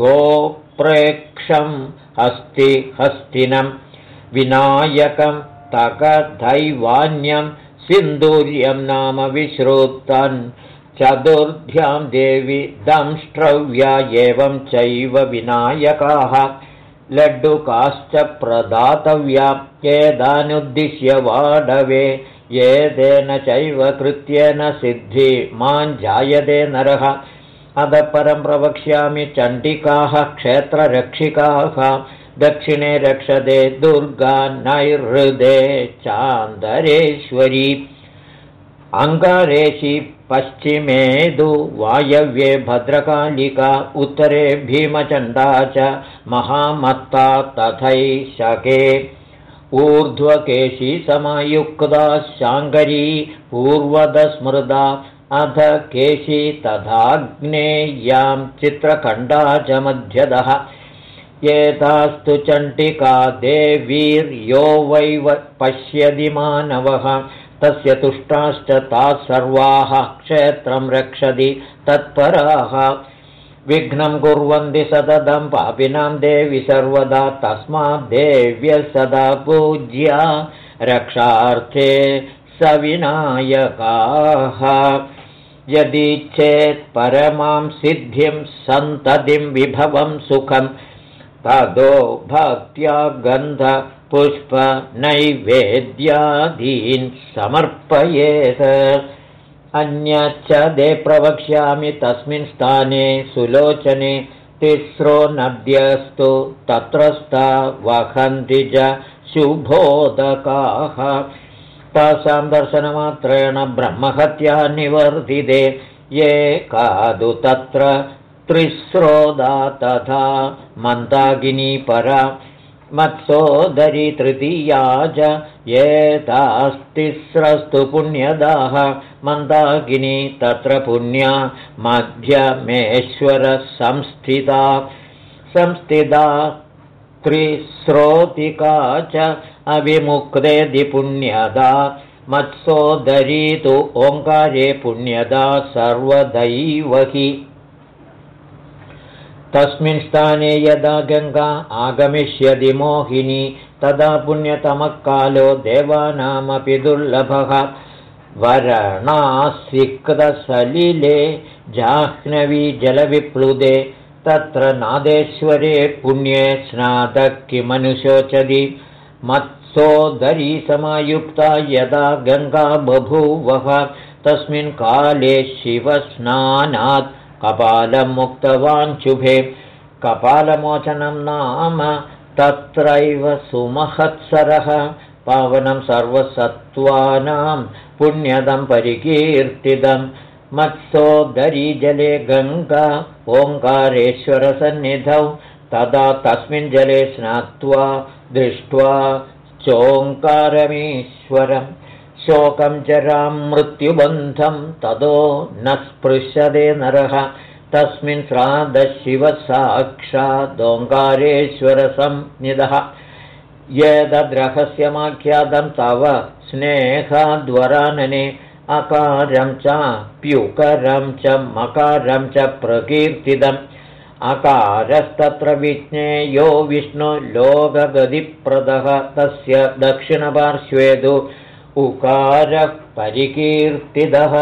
गोप्रेक्षं हस्ति हस्तिनं विनायकं तकदैवान्यं सिन्दूर्यं नाम विश्रुतन् चतुर्भ्यां देवि दंष्ट्रव्या एवं चैव विनायकाः। लड्डुकाश्च प्रदातव्या येदानुद्दिश्य वाडवे येदेन चैव कृत्येन सिद्धि मां जायते नरः। अतः परं प्रवक्ष्यामि चण्डिकाः क्षेत्ररक्षिकाः। दक्षिणे रक्षते दुर्गा नैहृदे चान्दरेश्वरी। अङ्गारेशि पश्चिमेदु वायव्ये भद्रकालिका उत्तरे भीमचण्डा च महामत्ता तथैशके ऊर्ध्वकेशी समायुक्ता शाङ्करी पूर्वदस्मृदा अध केशी तथाग्नेयां चित्रखण्डा च मध्यदः। एतास्तु चण्डिका देवीर्यो वैव पश्यति मानवः तस्य तुष्टाश्च ताः सर्वाः क्षेत्रं रक्षति तत्पराः। विघ्नं कुर्वन्ति सततं पापिनां देवि सर्वदा तस्माद्देव्य सदा पूज्या। रक्षार्थे सविनायकाः। यदि चेत् परमां सिद्धिं सन्ततिं विभवं सुखम् तदो भक्त्या गन्धपुष्पनैवेद्यादीन् समर्पयेत्। अन्यच्च दे प्रवक्ष्यामि तस्मिन् स्थाने सुलोचने तिस्रो नद्यस्तु तत्रस्था वहन्ति च शुभोदकाः। तासां दर्शनमात्रेण ब्रह्महत्या निवर्तिते ये कादु तत्र त्रिस्रोदा तथा मन्दाकिनी परा मत्सोदरी तृतीया च एतास्तिस्रस्तु पुण्यदाः मन्दाकिनी तत्र पुण्या मध्यमेश्वरसंस्थिता संस्थिता। त्रिस्रोतिका च अविमुक्तेऽधिपुण्यदा मत्सोदरी तु ओङ्कारे पुण्यदा सर्वदैव हि तस्मिन् स्थाने यदा गङ्गा आगमिष्यति मोहिनी तदा पुण्यतमः कालो देवानामपि दुर्लभः। वरणासिक्तसलिले जाह्नवी जलविप्लुदे तत्र नादेश्वरे पुण्ये स्नातः किमनुशोचति मत्सोदरीसमायुक्ता यदा गङ्गा बभूवः तस्मिन् काले शिवस्नानात् कपालं मुक्तवाञ्चुभे कपालमोचनं नाम तत्रैव सुमहत्सरः। पावनं सर्वसत्त्वानां पुण्यदं परिकीर्तितं मत्सोदरीजले गङ्गा ओङ्कारेश्वरसन्निधौ तदा तस्मिन् जले स्नात्वा दृष्ट्वा चोङ्कारमीश्वरम् शोकं जरां मृत्युबन्धं ततो न स्पृशते नरः। तस्मिन् श्राद्धशिवसाक्षादोङ्कारेश्वरसंनिधः यदद्रहस्यमाख्यातं तव स्नेहाद्वरानने। अकारं च प्युकरं च मकारं च प्रकीर्तितम्। अकारस्तत्र विज्ञेयो विष्णुलोकगतिप्रदः तस्य दक्षिणपार्श्वेदु उकारः परिकीर्तितः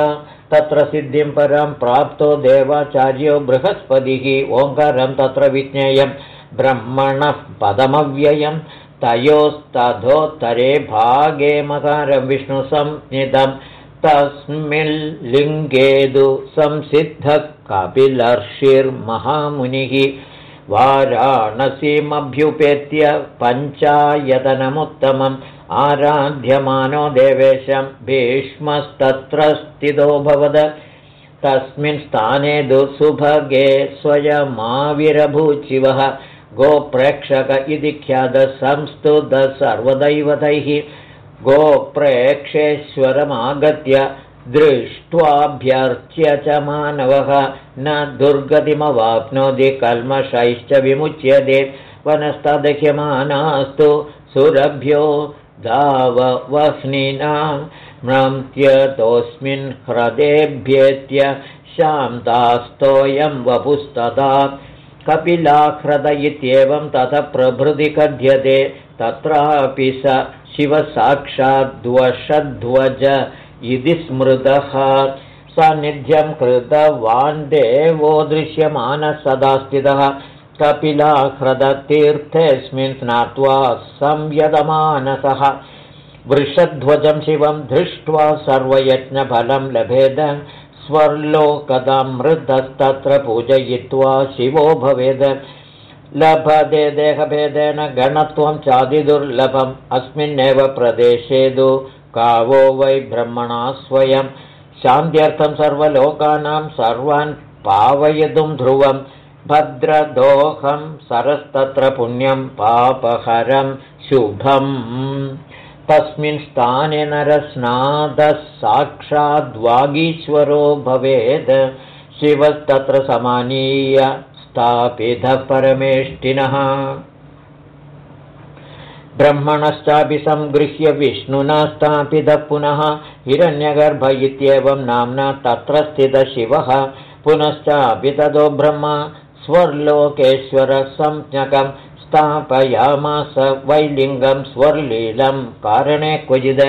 तत्र सिद्धिं परं प्राप्तो देवाचार्यो बृहस्पतिः। ओङ्कारं तत्र विज्ञेयं। ब्रह्मणः पदमव्ययं तयोस्तथोत्तरे भागे मकारं विष्णुसंज्ञितं तस्मिल्लिङ्गेदु संसिद्धः कपिलर्षिर्महामुनिः वाराणसीमभ्युपेत्य पञ्चायतनमुत्तमम् आराध्यमानो देवेशं भीष्मस्तत्र स्थितोऽभवद तस्मिन् स्थाने दुःसुभगे स्वयमाविरभूचिवः। गोप्रेक्षक इति ख्यातसंस्तुतः सर्वदैवतैः। गोप्रेक्षेश्वरमागत्य दृष्ट्वाभ्यर्च्य च मानवः न दुर्गतिमवाप्नोति कल्मषैश्च विमुच्यते वनस्तदह्यमानास्तु सुरभ्यो दाववह्निनां म्रन्त्यतोऽस्मिन् ह्रदेभ्येत्य शान्तास्तोऽयं वपुस्तदा कपिलाह्रद इत्येवं ततः प्रभृति कथ्यते तत्रापि स शिवसाक्षाद्वषध्वज इति स्मृतः। सान्निध्यं कृतवान् देवो दृश्यमानः सदा स्थितः कपिलाह्रदतीर्थेऽस्मिन् स्नात्वा संयतमानसः। वृषध्वजं शिवं दृष्ट्वा सर्वयज्ञफलं लभेद। स्वर्लोकदमृतस्तत्र पूजयित्वा शिवो भवेद। लभते देहभेदेन गणत्वं चादिदुर्लभम् अस्मिन्नेव प्रदेशे तु कावो वै ब्रह्मणा स्वयं। शान्त्यर्थं सर्वलोकानां सर्वान् पावयितुं ध्रुवम् भद्रदोहं सरस्तत्र पुण्यं पापहरं शुभम्। तस्मिन् स्थाने नरस्नादः साक्षाद्वागीश्वरो भवेद्। शिवस्तत्र समानीय स्थापितः परमेष्टिनः ब्रह्मणश्चापि सङ्गृह्य विष्णुना स्थापितः पुनः हिरण्यगर्भ इत्येवं नाम्ना तत्र स्थितशिवः पुनश्चापि ततो ब्रह्म स्वर्लोकेश्वरसंज्ञकं स्थापयामास वैलिङ्गं स्वर्लीलं कारणे क्वचिद्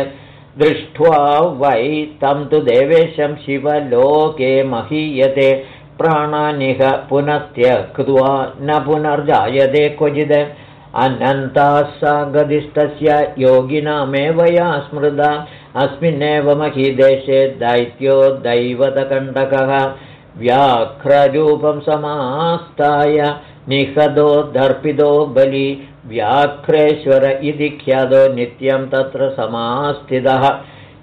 दृष्ट्वा वै तं तु देवेशं शिवलोके महीयते। प्राणानिह पुनस्त्यक्त्वा न पुनर्जायते क्वचिद् अनन्ताः सा गदिस्तस्य योगिनामेव या स्मृता। अस्मिन्नेव महीदेशे दैत्यो दैवतकण्टकः। व्याघ्ररूपं समास्ताय निहदो दर्पितो बलि। व्याघ्रेश्वर इति ख्यातो नित्यं तत्र समास्थितः।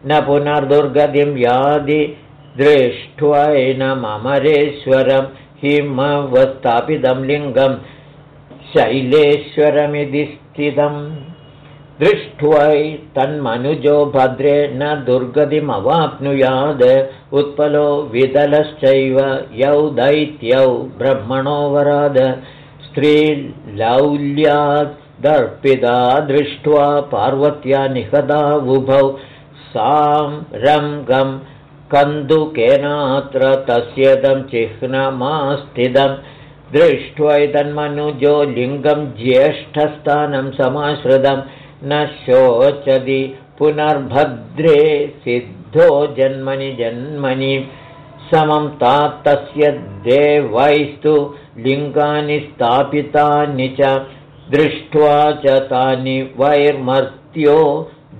न पुनर्दुर्गतिं व्याधि दृष्ट्वैनमरेश्वरं हिमवस्थापितं लिङ्गं शैलेश्वरमिति स्थितम् दृष्ट्वै तन्मनुजो भद्रे न दुर्गतिमवाप्नुयाद्। उत्पलो विदलश्चैव यौ दैत्यौ ब्रह्मणो वराद। दर्पिता दृष्ट्वा पार्वत्या निहदा उभौ। सां रङ्गं कन्दुकेनात्र तस्यदं चिह्नमास्थितं दृष्ट्वैतन्मनुजो लिङ्गं ज्येष्ठस्थानं समाश्रितं न शोचति पुनर्भद्रे सिद्धो जन्मनि जन्मनि। समं तात्तस्य देवैस्तु लिङ्गानि स्थापितानि च दृष्ट्वा च तानि वैर्मर्त्यो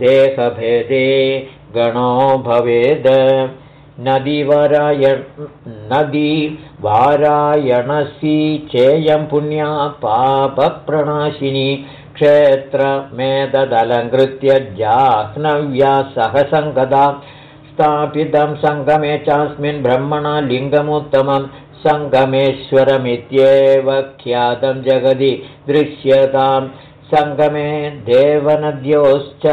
देहभेदे गणो भवेद। नदीवारायण नदी वारायणसी चेयं पुण्या पापप्रणाशिनी क्षेत्रमेतदलङ्कृत्य जाह्नव्या सह सङ्गदा स्थापितं सङ्गमे चास्मिन् ब्रह्मणा लिङ्गमुत्तमं सङ्गमेश्वरमित्येव ख्यातं जगदि दृश्यतां सङ्गमे देवनद्योश्च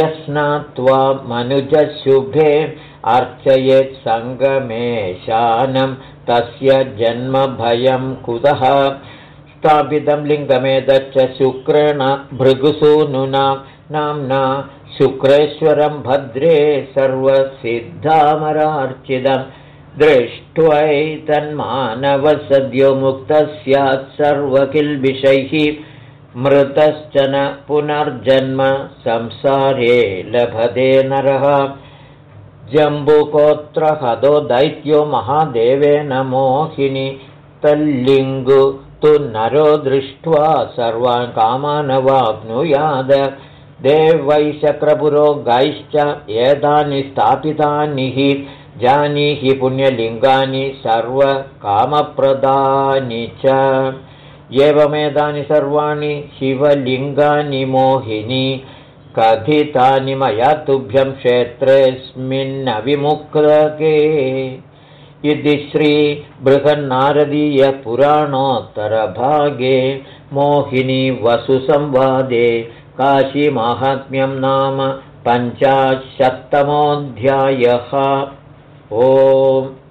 यस्नात्वा मनुजशुभे अर्चयेत् सङ्गमेशानं तस्य जन्मभयं कुतः? स्थापितं लिङ्गमेतच्च शुक्रेण भृगुसूनुना। नाम्ना शुक्रेश्वरं भद्रे सर्वसिद्धामरार्चितं। दृष्ट्वैतन्मानवसद्यो मुक्तः स्यात् सर्वकिल्बिषैः मृतश्च न पुनर्जन्म संसारे लभते नरः जम्बुकोत्र हदो दैत्यो महादेवेन मोहिनि तल्लिङ्गु तु नरो दृष्ट्वा सर्वान् कामानवाप्नुयाद देवैशक्रपुरो गैश्च एतानि स्थापितानि हि जानीहि पुण्यलिङ्गानि सर्वकामप्रदानि च। एवमेतानि सर्वाणि शिवलिङ्गानि मोहिनी कथितानि मया तुभ्यं क्षेत्रेऽस्मिन्नविमुक्तके। इति श्रीबृहन्नारदीयपुराणोत्तरभागे मोहिनी वसुसंवादे काशीमाहात्म्यं नाम पञ्चाशत्तमोऽध्यायः। ओम्